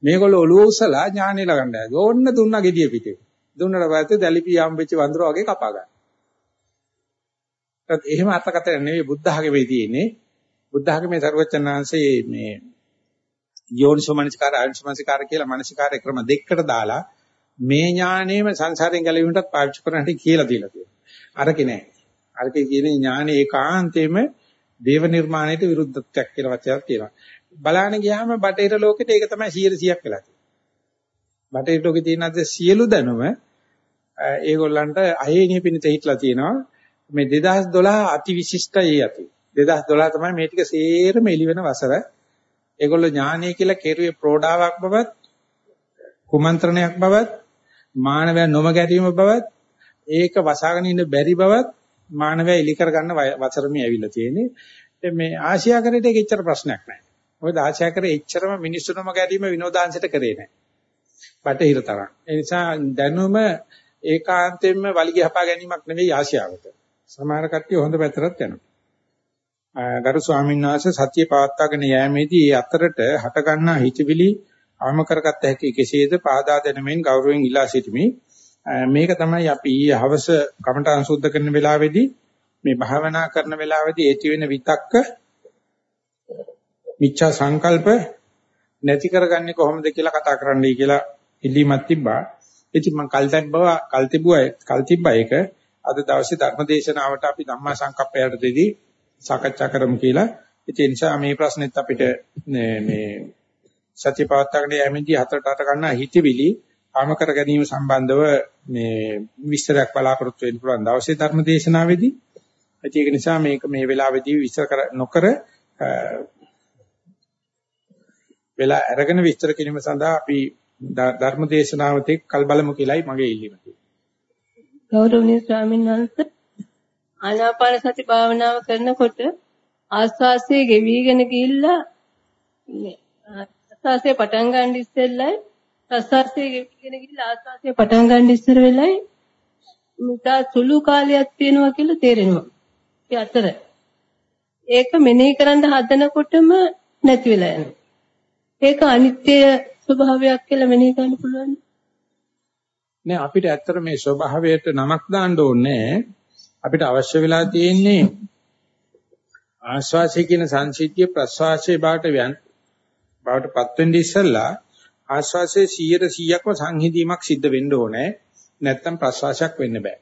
මේගොල්ලෝ ඔළුව උස්සලා ඥානෙ ළඟට ආවා. ඕන්න දුන්නා gediya පිටේ. දුන්නට පස්සේ දැලිපි යම්බෙච්ච වඳුර වගේ කපා ගන්න. ඒත් එහෙම අර්ථකථන නෙවෙයි බුද්ධ ආගමේ තියෙන්නේ. බුද්ධ ආගමේ සර්වචනාංශයේ මේ යෝනිසෝමනසිකාර ආයුෂමනසිකාර කියලා මනසිකාර ක්‍රම දෙකකට දාලා මේ ඥාණයම සංසාරයෙන් ගැලවීමටත් පාවිච්චි කරන්න හැටි කියලා දීලා තියෙනවා. අරකේ නෑ. අරකේ කියන්නේ ඥානෙ ඒකාන්තයෙන්ම දේව නිර්මාණයට විරුද්ධත්වයක් කියලා වචනයක් තියෙනවා. බලන්න ගියාම බටේර ලෝකෙට ඒක තමයි 100%ක් වෙලා තියෙන්නේ. බටේර ලෝකේ තියෙන අද සියලු දැනුම ඒගොල්ලන්ට අහේනිය පිණිත හිටලා තියෙනවා. මේ 2012 අති විශිෂ්ටයි යති. 2012 තමයි මේ ටික සේරම එළි වෙන වසර. ඒගොල්ලෝ ඥානය කියලා කෙරුවේ ප්‍රෝඩාවක් බවත් කුමන්ත්‍රණයක් බවත් මානවය නොම ගැටීම බවත් ඒක වසාගෙන ඉන්න බැරි බවත් මානවය එලි කරගන්න වසරමේ ඇවිල්ලා තියෙන්නේ. මේ ආසියාකරයට ඒක එච්චර ප්‍රශ්නයක් නැහැ. මොකද ආසියාකරේ එච්චරම මිනිස්සුනම ගැටීම විනෝදාංශයට කරේ නැහැ. බටහිර තරම්. ඒ නිසා දැනුම ඒකාන්තයෙන්ම වලිගය හපා ගැනීමක් නෙවෙයි ආසියාවට. සමහර කට්ටිය හොඳ පැත්තට යනවා. ගරු ස්වාමීන් වහන්සේ සත්‍ය පවත්වාගෙන යෑමේදී ඒ අතරට හට ගන්නා හිතවිලි අවම කරගත්ත හැකි කෙසේද පාදා දෙනමින් ගෞරවයෙන් ඉල්ලා සිටිමි. මේක තමයි අපි ඊයේ හවස කමඨාන් සුද්ධ කරන වෙලාවේදී මේ භාවනා කරන වෙලාවේදී ඇති වෙන විතක්ක මිච්ඡා සංකල්ප නැති කරගන්නේ කොහොමද කියලා කතා කරන්නයි කියලා ඉල්ලීමක් තිබ්බා. ඉතින් මම කල් තිබ්බා කල් තිබුවා කල් තිබ්බා ඒක අද දවසේ ධර්මදේශනාවට අපි ධම්මා සංකප්පයට දෙදී සාකච්ඡා කරමු කියලා. ඒ නිසා මේ ප්‍රශ්නෙත් අපිට මේ සත්‍ය පවත්වාගෙන යෑමේදී හතරට අට ගන්න හිතවිලි ආම කර ගැනීම සම්බන්ධව මේ විස්තරයක් බලාපොරොත්තු වෙන්න පුළුවන් දවසේ ධර්මදේශනාවේදී. ඒක නිසා මේක මේ වෙලාවේදී විස්තර කර නොකර වෙලා අරගෙන විස්තර කිරීම සඳහා අපි ධර්මදේශනාවත් එක්ක කල් බලමු කියලායි මගේ ඉල්ලීම තියෙන්නේ. ගෞරවනීය ස්වාමීන් වහන්සේ ආනාපාන සති භාවනාව කරනකොට ආස්වාසයේ ගෙවිගෙන ගිහිල්ලා ආස්වාසයේ පටන් ගන්න ඉස්සෙල්ලයි ප්‍රස්වාසයේ ගෙවිගෙන ගිහිල්ලා ආස්වාසයේ පටන් ගන්න ඉස්සර වෙලයි මුතා සුළු කාලයක් තියෙනවා කියලා තේරෙනවා. ඒ අතර ඒක මෙනෙහි කරන්න හදනකොටම නැති වෙලා යනවා. ඒක අනිත්‍ය ස්වභාවයක් කියලා මෙනෙහි කරන්න පුළුවන්. නෑ අපිට ඇත්තට මේ ස්වභාවයට නමක් දාන්න ඕනේ අපිට අවශ්‍ය වෙලා තියෙන්නේ ආශ්වාසය කියන සංසිද්ධිය ප්‍රශ්වාසයේ බාට යන් බවට පත් වෙන්නේ ඉස්සෙල්ලා ආශ්වාසයේ 100%ක්ම සංහිඳීමක් සිද්ධ වෙන්න ඕනේ. නැත්තම් ප්‍රශ්වාසයක් වෙන්න බෑ.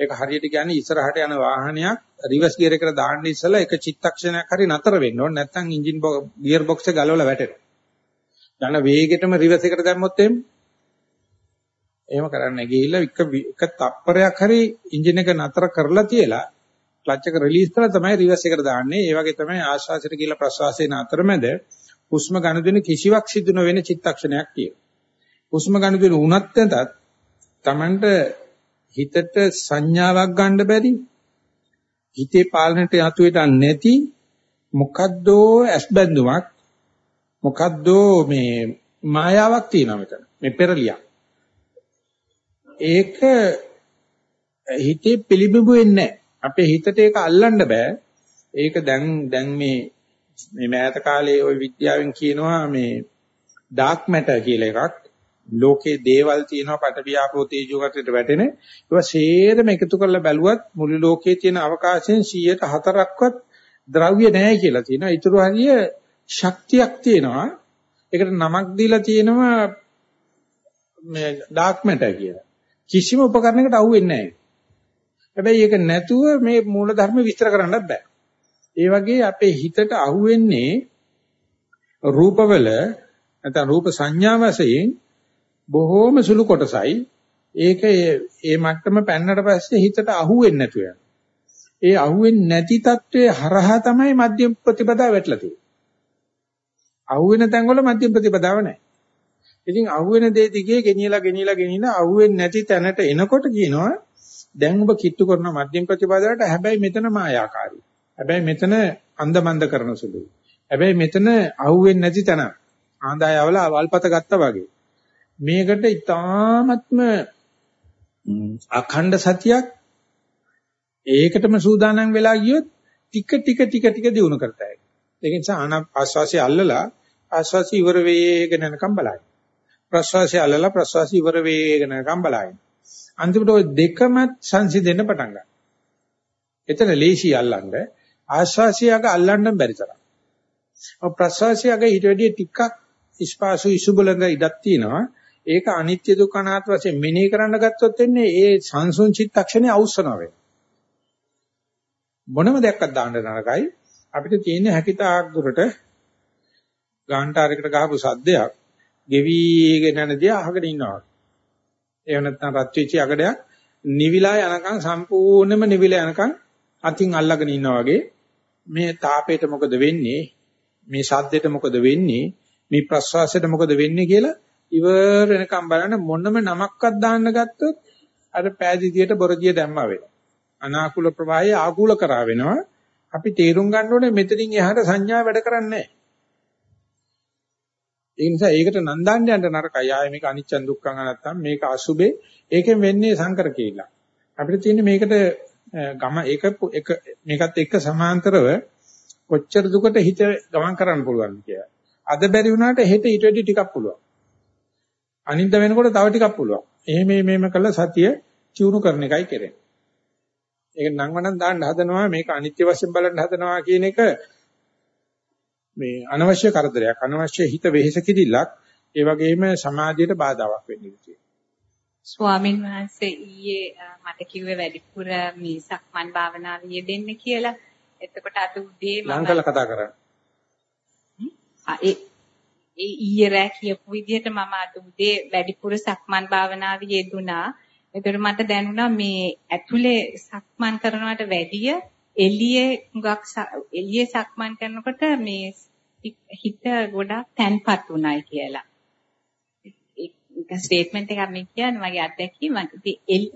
ඒක හරියට කියන්නේ ඉස්සරහට යන වාහනයක් රිවර්ස් ගියර් එකට දාන්න ඉස්සෙල්ලා එක චිත්තක්ෂණයක් හරි නතර වෙන්න ඕනේ. නැත්තම් එන්ජින් ගියර් බොක්ස් එක ගලවලා වැටෙනවා. යන වේගෙටම රිවර්ස් එකට දැම්මොත් එහෙම. එහෙම කරන්න ගිහිල්ලා එක එක තප්පරයක් හරි එන්ජින් එක නතර කරලා තියලා ක්ලච් එක රිලීස් කරලා තමයි රිවර්ස් එකට දාන්නේ. ඒ වගේ තමයි ආශ්වාසයට ගිහිල්ලා ප්‍රශ්වාසයෙන් අතරමැද හුස්ම ගනුදෙන කිසිවක් සිදු නොවන චිත්තක්ෂණයක් තියෙනවා. හුස්ම ගනුදෙන උනත් නැතත් Tamanට හිතට සංඥාවක් ගන්න බැරි හිතේ පාලනයට යතු වෙට නැති මොකද්දෝ ඇස්බැඳුමක් මොකද්දෝ මේ මායාවක් තියෙනවා මෙතන මේ පෙරලියක් ඒක හිතේ පිළිබිඹු වෙන්නේ අපේ හිතට ඒක අල්ලන්න බෑ. ඒක දැන් දැන් මේ මේ මෑත කාලේ ওই විද්‍යාවෙන් කියනවා මේ ඩාර්ක් මැටර් කියලා එකක්. ලෝකේ දේවල් තියෙනවා පටවියාපෝ තේජෝ ගතට වැටෙන. ඒවා සේරම එකතු කරලා බැලුවත් මුළු ලෝකේ තියෙන අවකාශයෙන් 104ක්වත් ද්‍රව්‍ය නැහැ කියලා තියෙනවා. ඊටු හරිය ශක්තියක් තියෙනවා. ඒකට නමක් දීලා තියෙනවා මේ ඩාර්ක් මැටර් කියලා. කිසිම උපකරණයකට අහු වෙන්නේ නැහැ. හැබැයි ඒක නැතුව මේ මූල ධර්ම විස්තර කරන්නත් බෑ. ඒ වගේ අපේ හිතට අහු වෙන්නේ රූපවල නැත්නම් රූප සංඥා වශයෙන් බොහෝම සුළු කොටසයි. ඒක ඒ මට්ටම පැන්නට පස්සේ හිතට අහුවෙන්නේ නැතුව යනවා. ඒ අහුවෙන්නේ නැති తත්වයේ හරහා තමයි මධ්‍යම ප්‍රතිපදාව වැටලා තියෙන්නේ. අහුවෙන තැන්වල මධ්‍යම ප්‍රතිපදාව නැහැ. ඉතින් අහුවෙන දේ දිගේ ගෙනියලා ගෙනියලා ගෙනියලා අහුවෙන්නේ නැති තැනට එනකොට කියනවා දැන් ඔබ කිට්ටු කරන මධ්‍යම ප්‍රතිපදාවට හැබැයි මෙතන මායාකාරී. හැබැයි මෙතන අන්දමන්ද කරන සුළුයි. හැබැයි මෙතන අහුවෙන්නේ නැති තැන. ආඳායවල වල්පත ගත්තා වගේ. මේකට ඊ타ත්ම අඛණ්ඩ සතියක් ඒකටම සූදානම් වෙලා ගියොත් ටික ටික ටික ටික දිනු කරතයි. ඒක නිසා ආස්වාසිය අල්ලලා ආස්වාසිය ඉවර වේගෙන යනකම් බලائیں۔ ප්‍රස්වාසිය අල්ලලා ප්‍රස්වාසිය ඉවර වේගෙන යනකම් බලائیں۔ අන්තිමට ওই දෙකම සංසිඳෙන්න පටන් ගන්නවා. එතන ලේසි අල්ලන්නේ ආස්වාසියක අල්ලන්න බැරි තරම්. ඔය ප්‍රස්වාසියක ඊට වැඩිය ටිකක් ස්පාසු ඉසුබලඳ ඉඩක් තියෙනවා. ඒක අනිත්‍ය දුක්ඛ අනාත්ම වශයෙන් මෙනෙහි කරන්න ගත්තොත් වෙන්නේ ඒ සංසුන් චිත්තක්ෂණේ අවශ්‍යනවා වෙන්නේ. මොනම දෙයක්වත් දාන්න නරකයි. අපිට තියෙන හැකිතාක් දුරට ගාන්ටාරයකට ගහපු සද්දයක් ගෙවිගෙන යනදී අහගෙන ඉන්නවා. එහෙම නැත්නම් රත් වෙච්ච අගඩයක් නිවිලා යනකම් සම්පූර්ණයෙන්ම නිවිලා යනකම් අතින් අල්ලගෙන ඉන්නා වගේ මේ තාපයට මොකද වෙන්නේ මේ ශබ්දයට මොකද වෙන්නේ මේ ප්‍රස්වාසයට මොකද වෙන්නේ කියලා ඉවර වෙනකම් බලන්න මොනම නමක්වත් දාන්න ගත්තොත් අර පෑදීතියට බොරදිය දැම්මා වෙනවා අනාකූල ප්‍රවාහය ආකූල කරා වෙනවා අපි තේරුම් ගන්න ඕනේ මෙතනින් එහාට සංඥා වැඩ කරන්නේ නැහැ ඒ නිසා ඒකට නන්දාන්න යන්න නරකයි. ආයේ මේක අනිච්චන් දුක්ඛං අනත්තම් මේක අසුබේ. ඒකෙන් වෙන්නේ සංකර කියලා. අපිට තියෙන්නේ මේකට ගම ඒක එක මේකත් එක්ක සමාන්තරව කොච්චර දුකට හිත ගමන් කරන්න පුළුවන් කියලා. අද බැරි වුණාට හෙට ඊට වැඩි ටිකක් පුළුවන්. අනිද්ද වෙනකොට තව ටිකක් පුළුවන්. එහෙම මේම කළා සතිය චුණු කරන එකයි කරන්නේ. ඒක නම් වනම් දාන්න හදනවා මේක අනිත්‍ය වශයෙන් බලන්න හදනවා කියන එක මේ අනවශ්‍ය කරදරයක් අනවශ්‍ය හිත වෙහෙස කිදිල්ලක් ඒ වගේම සමාධියට බාධාවක් වෙන්න ඉතියි. ස්වාමින් වහන්සේ ඊයේ මට කිව්වේ වැඩිපුර මේ සක්මන් භාවනාව යෙදෙන්න කියලා. එතකොට අද උදේ මම ලංකල කතා කරන්නේ. ඒ ඊයේ රෑ කියපු විදිහට මම අද උදේ වැඩිපුර සක්මන් භාවනාව යෙදුනා. එතකොට මට දැනුණා මේ ඇතුලේ සක්මන් කරනවට වැඩිය එළියේ හුඟක් එළියේ සක්මන් කරනකොට මේ හිත ගොඩක් තැන්පත් උනායි කියලා. ඒක ස්ටේට්මන්ට් එකක් මේ කියන්නේ මගේ අත්දැකීම.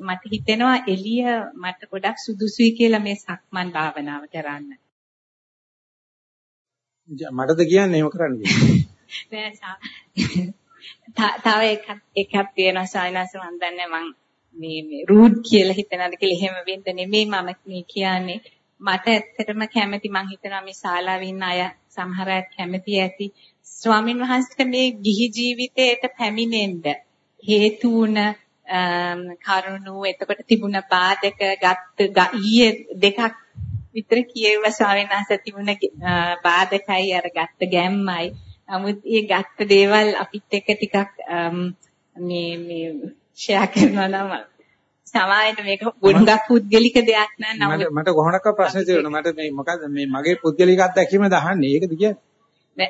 මට හිතෙනවා එළිය මට ගොඩක් සුදුසුයි කියලා මේ සක්මන් භාවනාව කරන්න. මටද කියන්නේ එහෙම කරන්න (laughs) තව එකක් එකක් තියෙනවා සායනස මන් දන්නේ මං මේ මේ රූට් කියලා හිතනද කියලා එහෙම වෙන්න නෙමෙයි මම මේ කියන්නේ මට ඇත්තටම කැමති මං හිතනවා මේ ශාලාවේ ඉන්න අය සමහර අය කැමති ඇති ස්වාමින් වහන්සේට මේ ගිහි ජීවිතයට පැමිණෙන්න හේතු වුණ කරුණු එතකොට තිබුණ බාධක ගත්ත ඊයේ දෙකක් විතර කියව ස්වාමීන් වහන්සේ තිබුණ බාධකයි අර ගත්ත ගැම්මයි. නමුත් ඒ ගත්ත දේවල් අපිත් එක්ක ටිකක් මේ මේ ෂෙයා කරනවා නම් සමාජයට මේක ගොඩක් පුද්ගලික දෙයක් නෑ. නමුත් මට කොහොමඩක්ක ප්‍රශ්න තියෙනවා මට මේ මොකද මේ මගේ පුද්ගලික අත්දැකීම දහන්නේ? ඒකද කියන්නේ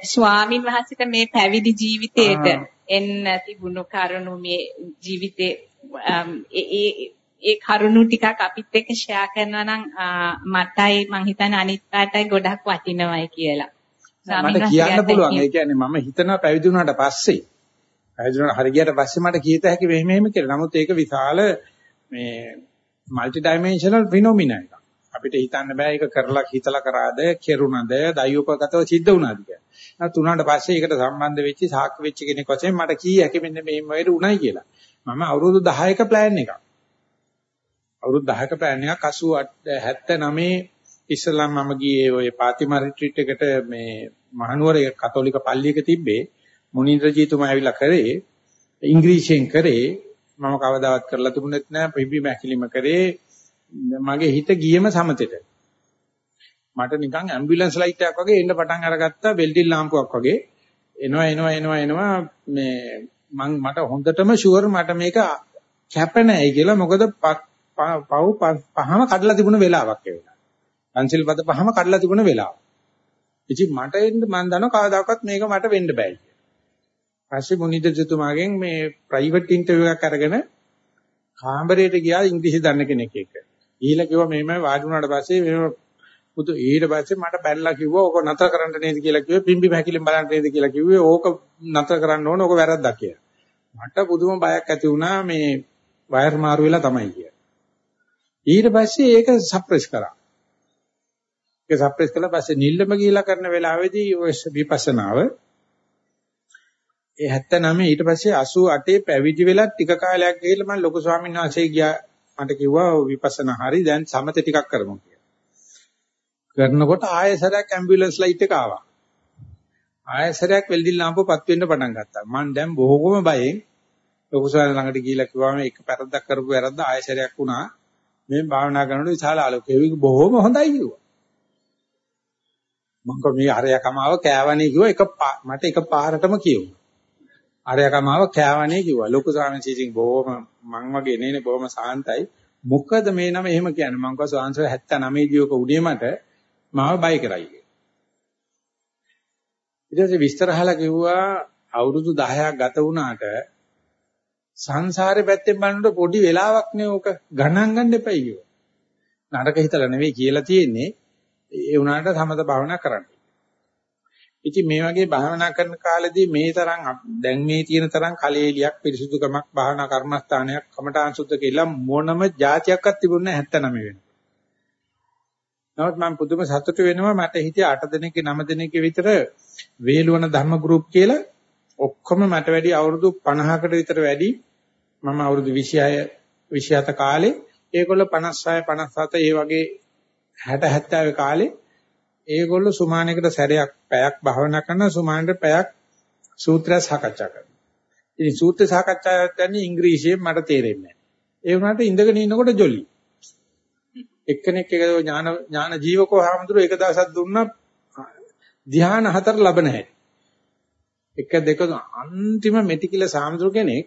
ස්වාමින් වහන්සේට මේ පැවිදි ජීවිතේට එන්න තිබුණු කරුණු මේ ජීවිතේ ඒ ඒ කරුණු ටිකක් අපිත් එක්ක ෂෙයා කරනවා නම් මටයි මං හිතන්නේ අනිත් පැයටයි ගොඩක් වටිනවයි කියලා. මට කියන්න පුළුවන්. ඒ කියන්නේ මම හිතනවා පැවිදි වුණාට පස්සේ පැවිදි වුණාට හරි ගියට පස්සේ මට කීත හැකි මෙහෙම මෙහෙම කියලා. නමුත් ඒක විශාල මේ মালටි ඩයිමෙන්ෂනල් ෆිනොමිනා එකක්. අපිට හිතන්න බෑ ඒක කරලා හිතලා කරාද, කෙරුණාද, දයෝපගතව සිද්ධ වුණාද කියලා. නැත් උනාට පස්සේ ඒකට සම්බන්ධ වෙච්ච සාක්ෂි වෙච්ච කෙනෙක් වශයෙන් මට කී හැකි මෙන්න මේ වගේ උණයි කියලා. මම අවුරුදු 10ක ප්ලෑන් එකක්. අවුරුදු 10ක ප්ලෑන් එකක් 88 79 ඉස්ලාම් මම ගියේ ඔය පාතිමා රිට්‍රීට් එකට මේ මහනුවර කතෝලික පල්ලියක තිබ්බේ. මුනිඳජීතුමා ඇවිල්ලා කරේ ඉංග්‍රීසියෙන් කරේ. මම කවදාවත් කරලා තිබුණෙත් නෑ. පිබි මැකිලිම කරේ. මගේ හිත ගියම සමතෙට. මට නිකන් ඇම්බියුලන්ස් ලයිට් එකක් වගේ එන්න පටන් අරගත්තා වෙල්ඩින් ලාම්පුවක් වගේ එනවා එනවා එනවා එනවා මේ මං මට හොඳටම ෂුවර් මට මේක කැප නැහැ කියලා මොකද පව් පහම කඩලා තිබුණ වෙලාවක් ඒ වෙලාව. පන්සිල් පද පහම කඩලා තිබුණ වෙලාව. ඉතින් මට එන්න මම දන්නවා කවදාකවත් මේක මට වෙන්න බෑ පස්සේ මුනිදජතුමාගෙන් මේ ප්‍රයිවට් ඉන්ටර්විව් එකක් අරගෙන කාමරයට ගියා ඉංග්‍රීසි දන්න කෙනෙක් එක්ක. ඊළ කිව්වා මෙහෙමයි වාඩි වුණාට පස්සේ මෙහෙම පුදු ඊට පස්සේ මට බැලලා කිව්වා ඕක නතර කරන්න නේද කියලා කිව්වේ පිම්බි පැකිලෙන් බලන්න නේද කියලා කිව්වේ ඕක නතර කරන්න ඕන ඕක වැරද්දක් කියලා. මට පුදුම බයක් ඇති වුණා මේ වයර් මාරු වෙලා තමයි කියලා. ඊට පස්සේ ඒක සප්‍රෙස් කරා. ඒක සප්‍රෙස් කළා පස්සේ නිල්ලම ගිහිලා කරන වෙලාවේදී ඔය විපස්සනාව ඒ 79 ඊට පස්සේ 88 පැවිදි වෙලා ටික කාලයක් ගිහිල්ලා මම ලොකු ස්වාමීන් වහන්සේ ගියා මට කිව්වා විපස්සනා හරි දැන් සමත ටිකක් කරමු කියලා. කරනකොට ආයෙසරයක් ඇම්බියුලන්ස් ලයිට් එක ආවා. ආයෙසරයක් වෙල්ඩින් ලාම්පුවපත් වෙන්න පටන් ගත්තා. මම දැන් බොහෝම බයෙන් ලොකු ස්වාමීන් ළඟට ගිහිල්ලා කිව්වා මේ එක පැරද්දක් කරපු වැරද්ද ආයෙසරයක් වුණා. මේ භාවනා කරනකොට විශාල ආලෝකයක් බොහෝම හොඳයි කිව්වා. මම කෝ මේ අරය කමාව කෑවනේ කිව්වා එක මට එක පාරටම කියුවා. අරය කමාව කෑවනේ කිව්වා. ලොකු ස්වාමීන් වහන්සේ බොහොම මං වගේ නෙනේ බොහොම සාන්තයි. මොකද මේ නම එහෙම කියන්නේ මං කෝ ස්වාමීන් වහන්සේ 79 දී ඔක උඩේ මට මාව බය කරයි කියලා. ඊට පස්සේ විස්තර අහලා කිව්වා අවුරුදු 10ක් ගත වුණාට සංසාරේ පැත්තෙන් බලනකොට පොඩි වෙලාවක් නේ ඕක ගණන් ගන්න එපයි කිව්වා. නරක හිතලා නෙවෙයි කියලා තියෙන්නේ ඒ වුණාට සමත භාවනා කරන්න. ඉතින් මේ වගේ භාවනා කරන කාලෙදී මේ තරම් දැන් මේ තියෙන තරම් කලෙලියක් පිරිසුදුකමක් භාවනා කර්මස්ථානයක් කමඨාන් සුද්ධ කියලා මොනම જાතියක්වත් තිබුණේ නැහැ 79 වෙනකම්. නමුත් මම පුදුම සතුටු වෙනවා මට හිතේ 8 දෙනෙක්ගේ 9 දෙනෙක්ගේ විතර වේලුවන ධර්ම ගෲප් කියලා ඔක්කොම මට වැඩි අවුරුදු 50කට විතර වැඩි මම අවුරුදු 26 27 කාලේ ඒගොල්ලෝ 56 57 ඒ වගේ 60 70 කාලේ ඒගොල්ලෝ සුමානයකට සැරයක් පැයක් භාවනා කරන සුමානට පැයක් සූත්‍රය සාකච්ඡා කරනවා. ඉතින් සූත්‍ර සාකච්ඡාවක් යන්නේ ඉංග්‍රීසියෙන් මට තේරෙන්නේ නැහැ. ඒ වුණාට ඉඳගෙන ඉන්නකොට ජොලි. එක්කෙනෙක් එක ඥාන ඥාන ජීවකෝ හාමුදුරුව එක දවසක් දුන්නා ධ්‍යාන හතර ලැබෙන හැටි. එක දෙක අන්තිම මෙටිකිල සාමුදුරු කෙනෙක්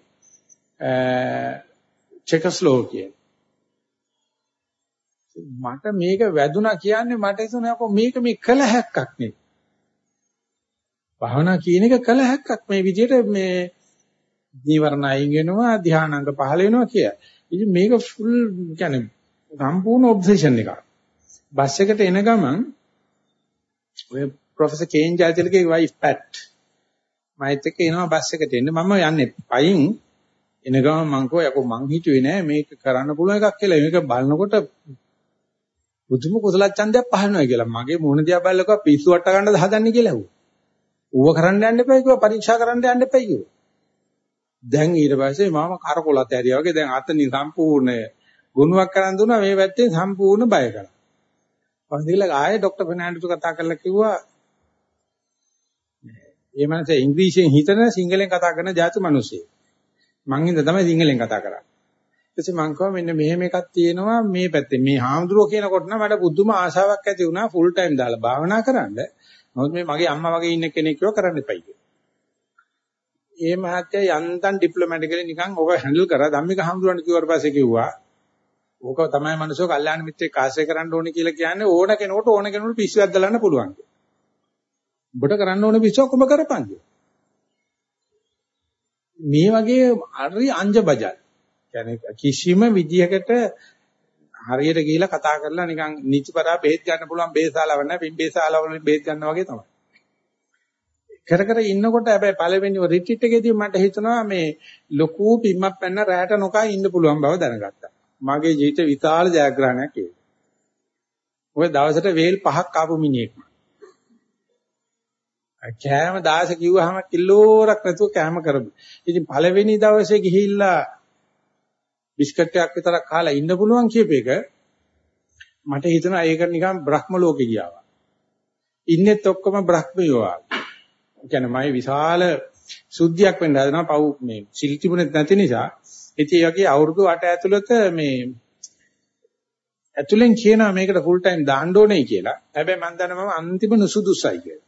චෙකස්ලෝකිය. මට මේක වැදුනා කියන්නේ මට හිතුණා මේක මේ කල හැක්කක් නේ. භාවනා කියන එක කල හැක්කක් මේ විදිහට මේ නීවරණ අයින් වෙනවා ධානාංග පහල වෙනවා කිය. ඉතින් මේක ෆුල් කියන්නේ සම්පූර්ණ ඔබ්සෙෂන් එකක්. බස් එකට එන ගමන් ඔය professor Ken Jayatilleke wife Pat මයිත් එක්ක එනවා බස් එකට එන්න මම යන්නේ පයින් එන ගමන් මං කෝ යකෝ මං හිතුවේ නෑ මේක කරන්න පුළුවන් එකක් කියලා. මේක බලනකොට බුදුම කුසල ඡන්දයක් පහළනවා කියලා. මගේ මොන දිහා බලලකෝ පිස්සු වට ගන්නද හදන්නේ කියලා ඇහුවා. ඌව කරන්න යන්න එපා කිව්වා පරීක්ෂා කරන්න යන්න එපා කිව්වා. දැන් ඊට පස්සේ මම කරකොලත් ඇරියා වගේ දැන් අතනින් සම්පූර්ණ ගුණයක් කරන් දුන්නා මේ පැත්තෙන් සම්පූර්ණ බය කළා. වන්දිලා ආයේ ડોක්ටර් ෆර්නෑන්ඩෝට කතා කරලා කිව්වා මේ මනස ඉංග්‍රීසියෙන් හිතන සිංහලෙන් කතා කරන ජාති මිනිස්සෙක්. මං හින්දා තමයි සිංහලෙන් කතා කරන්නේ. ඊටසේ මං කිව්වා මෙන්න මෙහෙම එකක් තියෙනවා මේ පැත්තේ මේ හාමුදුරුවෝ කියනකොට නම් මට පුදුම ආශාවක් ඇති වුණා ෆුල් ටයිම් දාලා භාවනා කරන්න. නමුත් මේ මගේ අම්මා වගේ ඉන්න කෙනෙක් ඒවා කරන්න එපයි කියලා. ඒ මහත්තයා යන්තම් ඩිප්ලොමැටිකලි නිකන් ඔබ හැන්ඩල් කරා ධම්මික හාමුදුරුවන්ට කිව්වට පස්සේ කිව්වා ඕක තමයි මනුස්සෝ කල්යාණ මිත්‍රෙක් ආශ්‍රය කරන්න ඕනේ කියලා කියන්නේ ඕන කෙනෙකුට ඕන කෙනෙකුට පිස්සුවක් දලන්න පුළුවන්. ඔබට කරන්න ඕනේ පිස්සුවක් ඔබ කරපන්. මේ වගේ හරි අංජබජල්. කියන්නේ කිසිම විදියකට හරියට ගිහිලා කතා කරලා නිකන් නිචපරා බෙහෙත් ගන්න පුළුවන් බේසාලව නැහැ පිම්බේසාලව වලින් බෙහෙත් ගන්නවා වගේ තමයි. කර කර ඉන්නකොට හැබැයි පළවෙනි රිට්‍රීට් එකේදී මට හිතුණා මේ ලොකු පිම්මක් පැන්න රැට නොකා ඉන්න පුළුවන් බව දැනගත්තා. මගේ ජීවිත විශාල ජයග්‍රහණයක් ඒක. ඔය දවසට වේල් පහක් ආපු මිනිහෙක්. කෑම 10 කිව්වහම කිලෝරක් නැතුව කෑම කරමු. ඉතින් පළවෙනි දවසේ ගිහිල්ලා බිස්කට් එකක් විතරක් කාලා ඉන්න පුළුවන් කියප එක මට හිතෙනවා ඒක නිකන් බ්‍රහ්ම ලෝකෙ ගියා වගේ. ඉන්නෙත් ඔක්කොම බ්‍රහ්මයෝ වගේ. කියන්නේ මයි විශාල සුද්ධියක් වෙන්න හදනවා පව් මේ සිල් තිබුණෙත් නැති නිසා ඉතින් ඒ වගේ අවුරුදු 8 ඇතුළත මේ ඇතුලෙන් කියනවා මේකට ෆුල් ටයිම් දාන්න ඕනේ කියලා. හැබැයි මම දන්නවා මම අන්තිම නුසුදුසයි කියලා.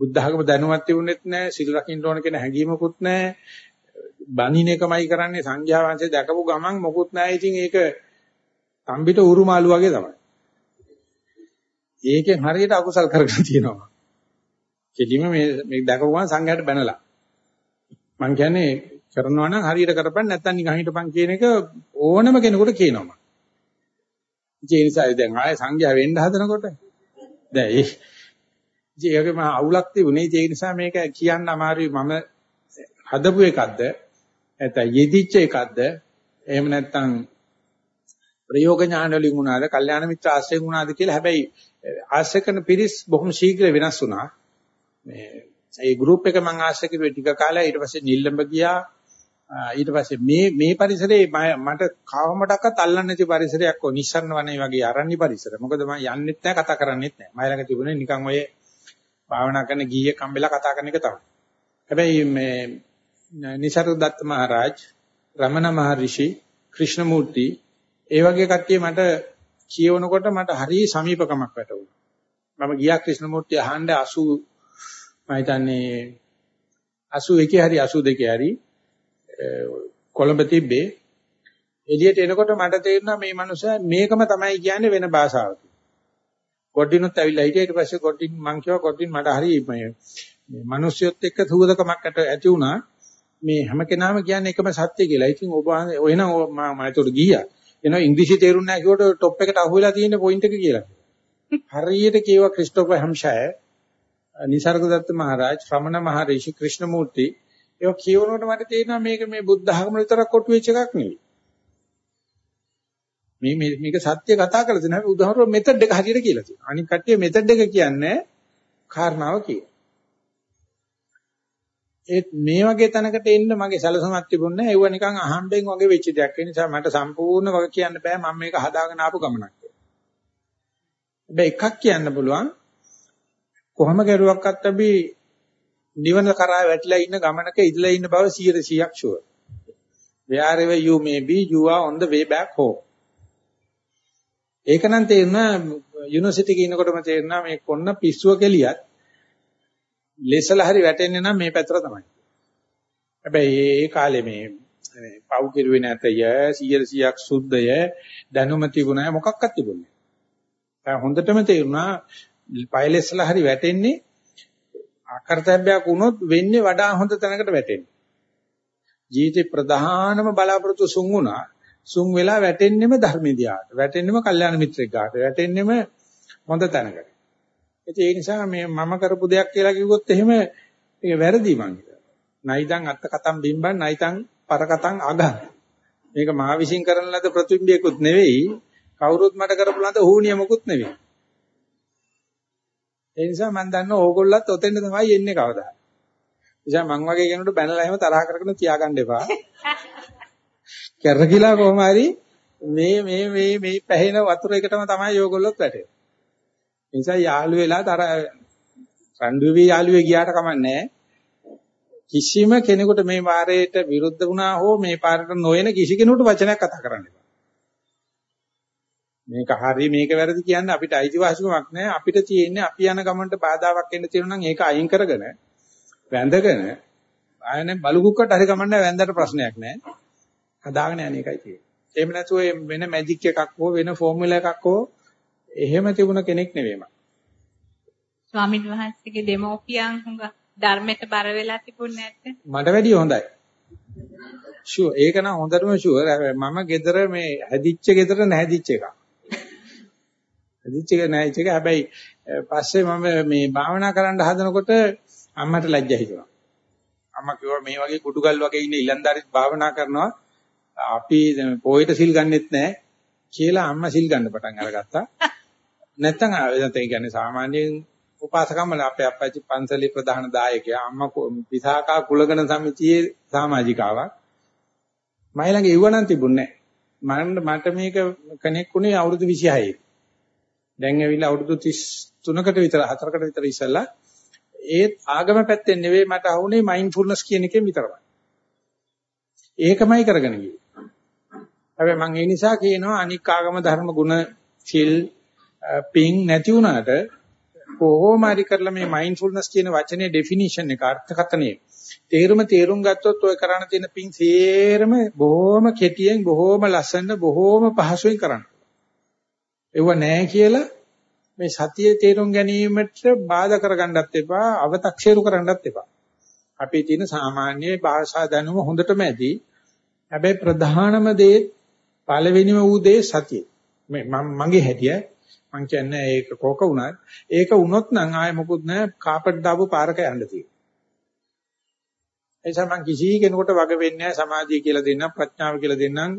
බුද්ධ ධර්ම දැනුවත් තිබුණෙත් නැහැ, සිල් රකින්න ඕන කියන හැඟීමකුත් නැහැ. බණින එකමයි කරන්නේ සංඝයා වහන්සේ දැකපු ගමන් මොකුත් නැහැ. ඉතින් ඒක තම්බිට උරුමාලු වගේ තමයි. ඒකෙන් හරියට අකුසල් කරගෙන තියෙනවා. කෙලිම මේ මේ දැකපුවා සංඝයාට බැනලා. මං කියන්නේ කරනවා නම් හරියට කරපන් නැත්නම් නිකන් හිටපන් කියන එක ඕනම කෙනෙකුට කියනවා. මම. ඒ නිසා දැන් ආයේ සංඝයා වෙන්න හදනකොට. දැන් ඒ ඒකේ මම අවුලක් තිබුණේ. ඒ නිසා මේක කියන්න අමාරුයි. මම හදපු එකක්ද? නැත්නම් යෙදිච්ච එකක්ද? එහෙම නැත්නම් ප්‍රයෝග ඥාන වලින් වුණාද? කල්යාණ මිත්‍ර ආශ්‍රයෙන් වුණාද කියලා හැබැයි ආශ්‍රය කරන පිරිස් බොහොම ශීඝ්‍ර වෙනස් වුණා. මේ ඒ ගෲප් එක මම ආශ්‍රය කරුවේ ටික කාලයක්. ඊට පස්සේ නිල්ලඹ ගියා. ඊට පස්සේ මේ මේ පරිසරේ මට කවමඩක්වත් අල්ලන්නේ නැති පරිසරයක් ඕ නිස්සරණ වනේ වගේ අරණ්‍ය පරිසර. මොකද මම යන්නෙත් නැහැ කතා කරන්නෙත් නැහැ. මම ළඟ තිබුණේ නිකන් ඔය භාවනා කරන ගීයේ කම්බෙලා කතා කරන එක තමයි. හැබැයි මේ නිසරදත්ත මහරජ, රමණ මහරිෂි, ක්‍රිෂ්ණමූර්ති ඒ වගේ කට්ටිය මට කියවනකොට මට හරි සමීපකමක් වැටුණා. මම ගියා ක්‍රිෂ්ණමූර්ති අහන්න 80 මම හිතන්නේ 81 හරි 82 හරි කොළඹ තිබ්බේ එළියට එනකොට මට තේරුණා මේ මනුස්සයා මේකම තමයි කියන්නේ වෙන භාෂාවකින්. කොඩිනුත් ඇවිල්ලා හිටියා ඊට පස්සේ කොඩින් මං කිව්වා කොඩින් මට හරි මේ මිනිස්සුත් එක්ක සුවදකමක් ඇති වුණා. මේ හැම කෙනාම කියන්නේ එකම සත්‍ය කියලා. ඉතින් ඔබ එනනම් මම ඒතකොට ගියා. එනවා ඉංග්‍රීසි තේරුම් නැහැ කිව්වට টොප් එකට අහුවෙලා තියෙන පොයින්ට් එක කියලා. හරියට කියවා ක්‍රිස්ටෝෆර් හැම්ෂයර්, නිසර්ගදත්ත මහරජ, ශ්‍රමණ මහරිෂි, ක්‍රිෂ්ණමූර්ති ඒක කියවනකොට මට තේරෙනවා මේක මේ බුද්ධ ධර්ම විතරක් කොටු වෙච්ච එකක් නෙවෙයි. මේ මේ මේක සත්‍ය කතා කරලා තියෙනවා. හැබැයි උදාහරණ මෙතඩ් එක හරියට කියලා තියෙනවා. අනික කට්ටිය මෙතඩ් එක කියන්නේ කාරණාව කියන. ඒත් මේ වගේ තැනකට එන්න මගේ සැලසුමක් තිබුණේ නැහැ. ඒව නිකන් අහම්බෙන් වගේ වෙච්ච දෙයක්. ඒ නිසා මට සම්පූර්ණ වගේ කියන්න බෑ මම මේක හදාගෙන ආපු ගමනක් කියලා. හැබැයි එකක් කියන්න පුළුවන් කොහොම කරුවක්වත් අපි නිවන කරා වැටිලා ඉන්න ගමනක ඉඳලා ඉන්න බව 100%ක් sure. wherever you may be you are on the way back home. ඒක නම් තේරෙනවා යුනිවර්සිටි එකේ ඉන්නකොටම තේරෙනවා මේ කොන්න පිස්සුව කෙලියත් ලෙසලා හරි වැටෙන්නේ නම් මේ පැත්තට තමයි. හැබැයි ඒ කාලේ මේ පව් කිරුවේ නැතය 100%ක් සුද්ධය දැනුම තිබුණා මොකක්වත් තිබුණේ නැහැ. හොඳටම තේරුණා පයිලෙස්ලා හරි වැටෙන්නේ අකර්තව්‍යයක් වුණොත් වෙන්නේ වඩා හොඳ තැනකට වැටෙන්නේ. ජීවිතේ ප්‍රධානම බලාපොරොත්තු සුන් වුණා. සුන් වෙලා වැටෙන්නෙම ධර්මදියාට. වැටෙන්නෙම කල්යාණ මිත්‍රෙක් ගාට. වැටෙන්නෙම හොඳ තැනකට. ඒ නිසා මේ මම කරපු දෙයක් කියලා කිව්වොත් එහෙම ඒක වැරදි මං හිතනවා. නයිතං අත්ත කතම් බිම්බන් නයිතං පර කතං අගං. මේක මා විශ්ින් කරන ලද ප්‍රතිබිම්බයකුත් නෙවෙයි. කවුරුත් මට කරපු ලද හුනියමකුත් නෙවෙයි. ඒ නිසා මම දන්නවා ඕගොල්ලොත් ඔතෙන්ද තමයි එන්නේ කවදා. නිසා මං වගේ කෙනෙකුට බැනලා එහෙම තරහ කරගෙන තියාගන්න එපා. (laughs) කැරකිලා කොහොම හරි මේ මේ මේ මේ පැහෙන වතුර එකටම තමයි ඕගොල්ලොත් වැටෙන්නේ. ඒ නිසා යාළු වෙලා තර රණ්ඩුවේ යාළුවේ ගියාට කමන්නේ කිසිම කෙනෙකුට මේ වාරයට විරුද්ධ වුණා හෝ මේ පාරට නොයන කිසි කෙනෙකුට වචනයක් කතා කරන්න එපා. මේක හරි මේක වැරදි කියන්න අපිට අයිතිවාසිකමක් නැහැ. අපිට තියෙන්නේ අපි යන ගමනට බාධාවක් එන්න තියෙනවා නම් ඒක අයින් කරගෙන වැඳගෙන ආයනේ බලු කුක්කට හරි ගමන්නේ වැඳට ප්‍රශ්නයක් නැහැ. හදාගෙන යන එකයි තියෙන්නේ. එහෙම නැතුව වෙන මැජික් එකක් හෝ වෙන ෆෝමියුලා එකක් හෝ එහෙම තිබුණ කෙනෙක් නෙවෙයි මම. ස්වාමීන් වහන්සේගේ දෙමෝපියන් හුඟ ධර්මයට බර වෙලා තිබුණේ නැද්ද? මට වැඩිය හොඳයි. ෂුවර් ඒක නම් හොඳටම ෂුවර්. මම ගෙදර මේ හැදිච්ච ගෙදර නැහැදිච්ච එකක්. හැදිච්ච එක නැහැදිච්ච එක හැබැයි පස්සේ මම මේ භාවනා කරන්න හදනකොට අම්මට ලැජ්ජා හිතුණා. අම්මා කිව්වා මේ වගේ කුඩුගල් වගේ ඉන්න ඉලන්දාරිත් භාවනා කරනවා අපි පොයිට සිල් ගන්නෙත් නැහැ කියලා අම්මා සිල් ගන්න පටන් අරගත්තා. (laughs) නැත්තම් ඒ කියන්නේ සාමාන්‍යයෙන් උපාසකම්මල අපේ අප්පච්චි පන්සලේ ප්‍රධාන දායකයා අම්මා විසාකා කුලගණ සමිතියේ සමාජිකාවක්. මයි ළඟ ඉවණන් තිබුණේ නැහැ. මට මේක කනෙක් උනේ අවුරුදු 26. දැන් ඇවිල්ලා අවුරුදු 33කට විතර 4කට විතර ඉස්සෙල්ලා ඒත් ආගම පැත්තෙන් නෙවෙයි මට අහුනේ මයින්ඩ්ෆුල්නස් කියන එකෙන් විතරයි. ඒකමයි කරගෙන ගියේ. හැබැයි මම ඒ නිසා කියනවා අනික් ආගම ධර්ම ගුණ සිල් පිං නැති වුණාට කොහොම හරි කරලා මේ මයින්ඩ්ෆුල්නස් කියන වචනේ ඩෙෆිනිෂන් එක අර්ථකථනය තේරුම තේරුම් ගත්තොත් ඔය කරණ තියෙන පිං සේරම බොහොම කෙටියෙන් බොහොම ලස්සන බොහොම පහසුවෙන් කරන්න. ඒව නැහැ කියලා මේ සතියේ තේරුම් ගැනීමට බාධා කරගන්නත් එපා, අව탁සේරු කරන්නත් එපා. අපේ තියෙන සාමාන්‍ය භාෂා දැනුම හොඳටම ඇති. හැබැයි ප්‍රධානම දේ පළවෙනිම වූ දේ සතිය. මගේ හැටිය මං කියන්නේ ඒක කෝක වුණත් ඒක වුණොත් නම් ආයෙ මොකුත් නැහැ කාපට් දාපු පාරක යන්න තියෙනවා. එනිසා මං කිසි කෙනෙකුට වග වෙන්නේ නැහැ සමාධිය කියලා දෙන්නම් ප්‍රඥාව කියලා දෙන්නම්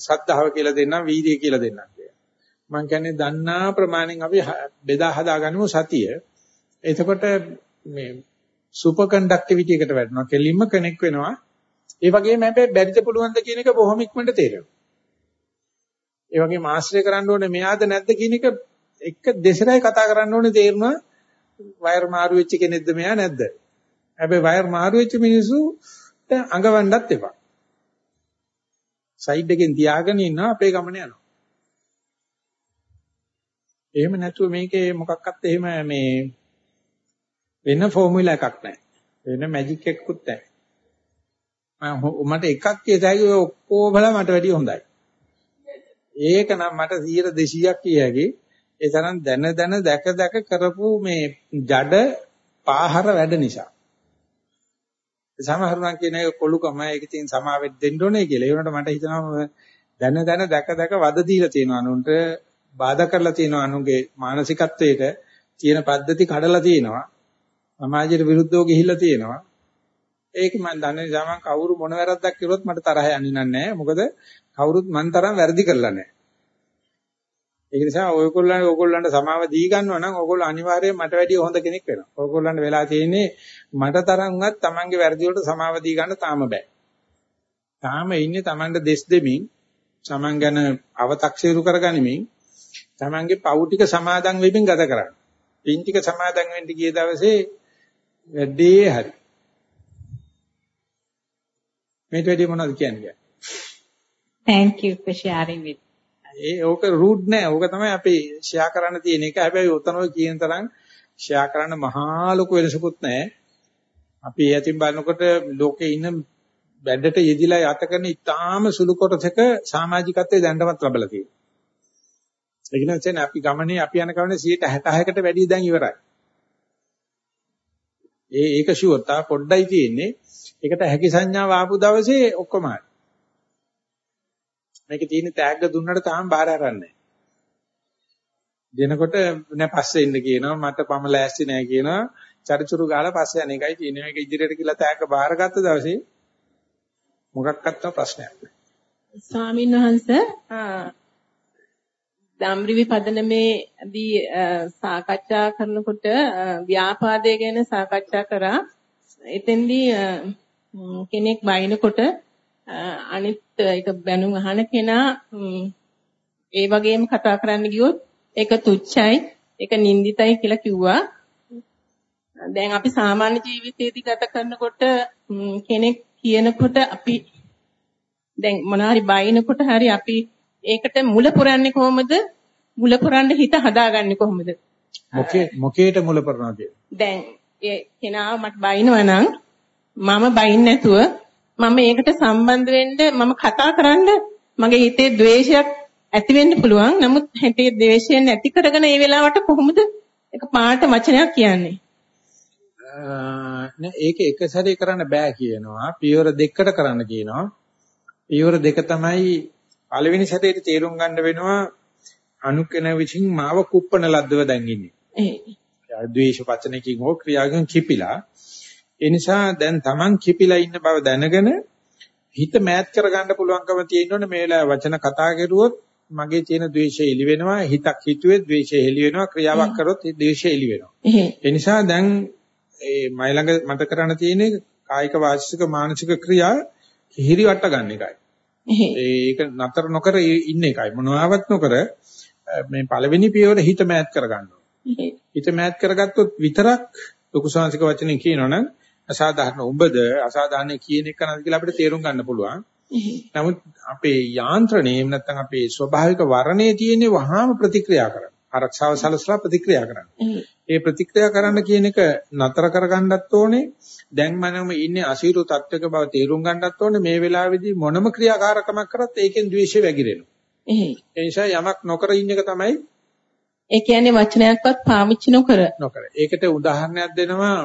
සද්ධාව කියලා දෙන්නම් වීර්යය කියලා දෙන්නම් කියලා. මං කියන්නේ දන්නා ප්‍රමාණයෙන් අපි බෙදා හදාගනිමු සතිය. එතකොට මේ සුපර් කන්ඩක්ටිවිටි එකට වැටෙනවා. කෙලින්ම කනෙක්ට් වෙනවා. ඒ වගේම හැබැයි බැරිද පුළුවන්ද කියන එක බොහොම ඉක්මනට තේරෙනවා. ඒ වගේම ආශ්‍රය කරන්න ඕනේ මෙයාද නැද්ද කියන එක එක දෙසරයි කතා කරන්න ඕනේ තේරුණා වයර් මාරු වෙච්ච කෙනෙක්ද මෙයා නැද්ද? හැබැයි වයර් මාරු වෙච්ච මිනිස්සු අඟවන්නත් එපා. සයිඩ් එකෙන් තියාගෙන ඉන්නවා අපේ ගමන යනවා. එහෙම නැතුව මේකේ මොකක්වත් එහෙම මේ වෙන ෆෝමියුලා එකක් නැහැ. වෙන මැජික් එකකුත් නැහැ. මම මට එකක් කියතයි ඔක්කොම බලා මට වැඩිය හොඳයි. ඒක නම් මට 100 200ක් කියකි. ඒ තරම් දැන දැන දැක දැක කරපු මේ ජඩ පාහර වැඩ නිසා. සමහරුන් කියන එක කොළුකම ඒක තින් සමාවෙත් දෙන්න ඕනේ කියලා. ඒ වුණාට මට හිතෙනවා දැන දැන දැක දැක වද දීලා තියෙනවා අනුන්ට බාධා කරලා තියෙනවා අනුන්ගේ මානසිකත්වයට තියෙන පද්ධති කඩලා තියෙනවා. සමාජයට විරුද්ධව ගිහිල්ලා තියෙනවා. ඒක මම දන්නේ සමන් කවුරු මොන වැරද්දක් කළොත් මට තරහ යන්නේ නැහැ. මොකද කවුරුත් මන් තරම් වැරදි කරලා නැහැ. ඒක නිසා ඔයගොල්ලන් ඔයගොල්ලන්ට සමාව දී ගන්නවා නම් ඔයගොල්ලෝ අනිවාර්යයෙන් මට වැඩිය හොඳ කෙනෙක් වෙනවා. ඔයගොල්ලන්ට වෙලා තියෙන්නේ මට තරම්වත් Tamange වැරදි වලට සමාව දී ගන්න තාම බෑ. තාම ඉන්නේ Tamanට දෙස් දෙමින් Taman ගැන අව탁සීරු කරගනිමින් Tamange පවු ටික සමාදන් වෙමින් ගත කරන්නේ. පින් ටික සමාදන් වෙන්න ගිය දවසේ වැඩේ හරි. මේට වැඩි මොනවද කියන්නේ? Thank you for sharing with ඒ ඕක රූට් නෑ. ඕක තමයි අපි ෂෙයා කරන්න තියෙන එක. හැබැයි උතන ඔය කියන තරම් ෂෙයා කරන්න මහා ලොකු වෙනසකුත් නෑ. අපි යතින් බලනකොට ලෝකේ ඉන්න බැඩට යෙදිලා යත කරන ඉතාම සුළු කොටසක සමාජිකත්වයේ දැනටමත් ලැබලා තියෙනවා. ඒ කියන්නේ අපි ගමනේ අපි යන ගමනේ 66කට වැඩි දැන් ඉවරයි. ඒ ඒක ෂුවර් තා පොඩ්ඩයි තියෙන්නේ. ඒකට හැකි සංඥාව ආපු දවසේ ඔක්කොම හරි. මේකේ තියෙන තෑග්ග දුන්නට තාම බාර අරන්නේ දෙනකොට නෑ පස්සේ ඉන්න කියනවා මට පම ලෑස්ති නෑ කියනවා චරිචුරු ගාලා පස්සේ යන එකයි තියෙන්නේ මේක ඉදිරියට කියලා තෑග්ග බාරගත්ත දවසේ මොකක්වත් ප්‍රශ්නයක් නෑ ස්වාමීන් වහන්සේ ධම්රිවි පදනමේදී සාකච්ඡා කරනකොට ව්‍යාපාදයේ ගැන සාකච්ඡා කරා එතෙන්දී කෙනෙක් බයිනකොට අනිත් ඒක බැනුම් අහන කෙනා ඒ වගේම කතා කරන්න ගියොත් ඒක තුච්චයි ඒක නින්දිතයි කියලා කිව්වා. දැන් අපි සාමාන්‍ය ජීවිතයේදී ගත කරනකොට කෙනෙක් කියනකොට අපි දැන් මොනවාරි බයිනකොට හරි අපි ඒකට මුල පුරන්නේ කොහොමද? මුල පුරන්න හිත හදාගන්නේ කොහොමද? මොකේ මොකේට මුල පුරනවද? දැන් ඒ කෙනා මට බයිනවා නම් මම බයින් නැතුව මම ඒකට සම්බන්ධ වෙන්න මම කතා කරන්න මගේ හිතේ ද්වේෂයක් ඇති වෙන්න පුළුවන්. නමුත් හිතේ ද්වේෂය නැති කරගෙන ඒ වෙලාවට කොහොමද එක පාට වචනයක් කියන්නේ? නෑ ඒක එක සැරේ කරන්න බෑ කියනවා. පියවර දෙකකට කරන්න කියනවා. පියවර දෙක තමයි පළවෙනි සැරේට තේරුම් ගන්න වෙනවා අනුකන විසින් මාව කුප්පන ලද්දව දැන් ඉන්නේ. ඒ. ද්වේෂ වචනකින් හෝ ක්‍රියාවකින් කිපිලා. ඒ නිසා දැන් Taman කිපිලා ඉන්න බව දැනගෙන හිත මෑත් කරගන්න පුළුවන්කම තියෙනවනේ මේ වෙලාවේ වචන කතා කරුවොත් මගේ තියෙන ද්වේෂය එලි වෙනවා. හිතක් හිතුවේ ද්වේෂය එලි වෙනවා. ක්‍රියාවක් කරොත් ද්වේෂය එලි වෙනවා. ඒ. නිසා දැන් ඒ මයි ළඟ මට කරන්න තියෙන්නේ කායික වාචික මානසික ක්‍රියා හිරිවට ගන්න එකයි ඒක නතර නොකර ඉන්න එකයි මොනවාවත් නොකර මේ පළවෙනි පියවර හිත මෑත් කරගන්න හිත මෑත් කරගත්තොත් විතරක් ලොකු ශාංශික වචනෙන් කියනවනම් අසාධාරණ උඹද අසාධාරණ කියන එක නේද කියලා අපිට තේරුම් ගන්න පුළුවන්. නමුත් අපේ යාන්ත්‍රණේ නැත්නම් අපේ ස්වභාවික වර්ණයේ තියෙන වහාම ප්‍රතික්‍රියා කරන. ආරක්ෂාව සලසලා ප්‍රතික්‍රියා කරන්න. ඒ ප්‍රතික්‍රියා කරන්න කියන එක නතර කරගන්නත් ඕනේ. දැන් මනම ඉන්නේ අසීරු තත්වයක බව තේරුම් ගන්නත් ඕනේ. මේ වෙලාවේදී මොනම ක්‍රියාකාරකමක් කරත් ඒකෙන් ද්වේෂය වැగిරෙනවා. ඒ නිසා යමක් නොකර ඉන්න එක තමයි ඒ කියන්නේ වචනයක්වත් පාවිච්චි නොකර. නොකර. ඒකට උදාහරණයක් දෙනවා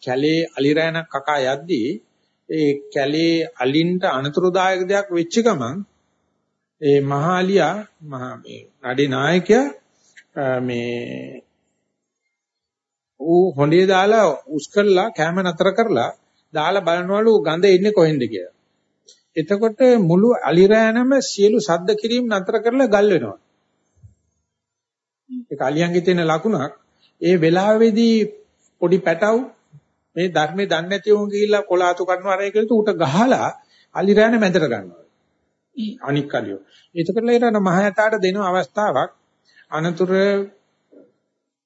කැලේ අලිරෑනක් කකා යද්දී ඒ කැලේ අලින්ට අනතුරුදායක දෙයක් වෙච්ච ගමන් ඒ මහාලියා මහා මේ නඩේ නායකයා මේ ඌ හොඬේ දාලා උස් කරලා කැම නතර කරලා දාලා බලනවලු ගඳ එන්නේ කොහෙන්ද කියලා. එතකොට මුළු අලිරෑනම සියලු සද්ද කිරීම නතර කරලා ගල් වෙනවා. ඒක අලියන්ගේ තියෙන ලකුණක්. ඒ වෙලාවේදී පොඩි පැටව් මේ ධර්මයේ දන්නේ නැති වුන් ගිහිල්ලා කොලාතු කරනවා අරයි කියලා උට ගහලා අලිරෑන මැදට ගන්නවා. අනික් කලියෝ. එතකොට ඊට මහයතාට දෙන අවස්ථාවක් අනතුර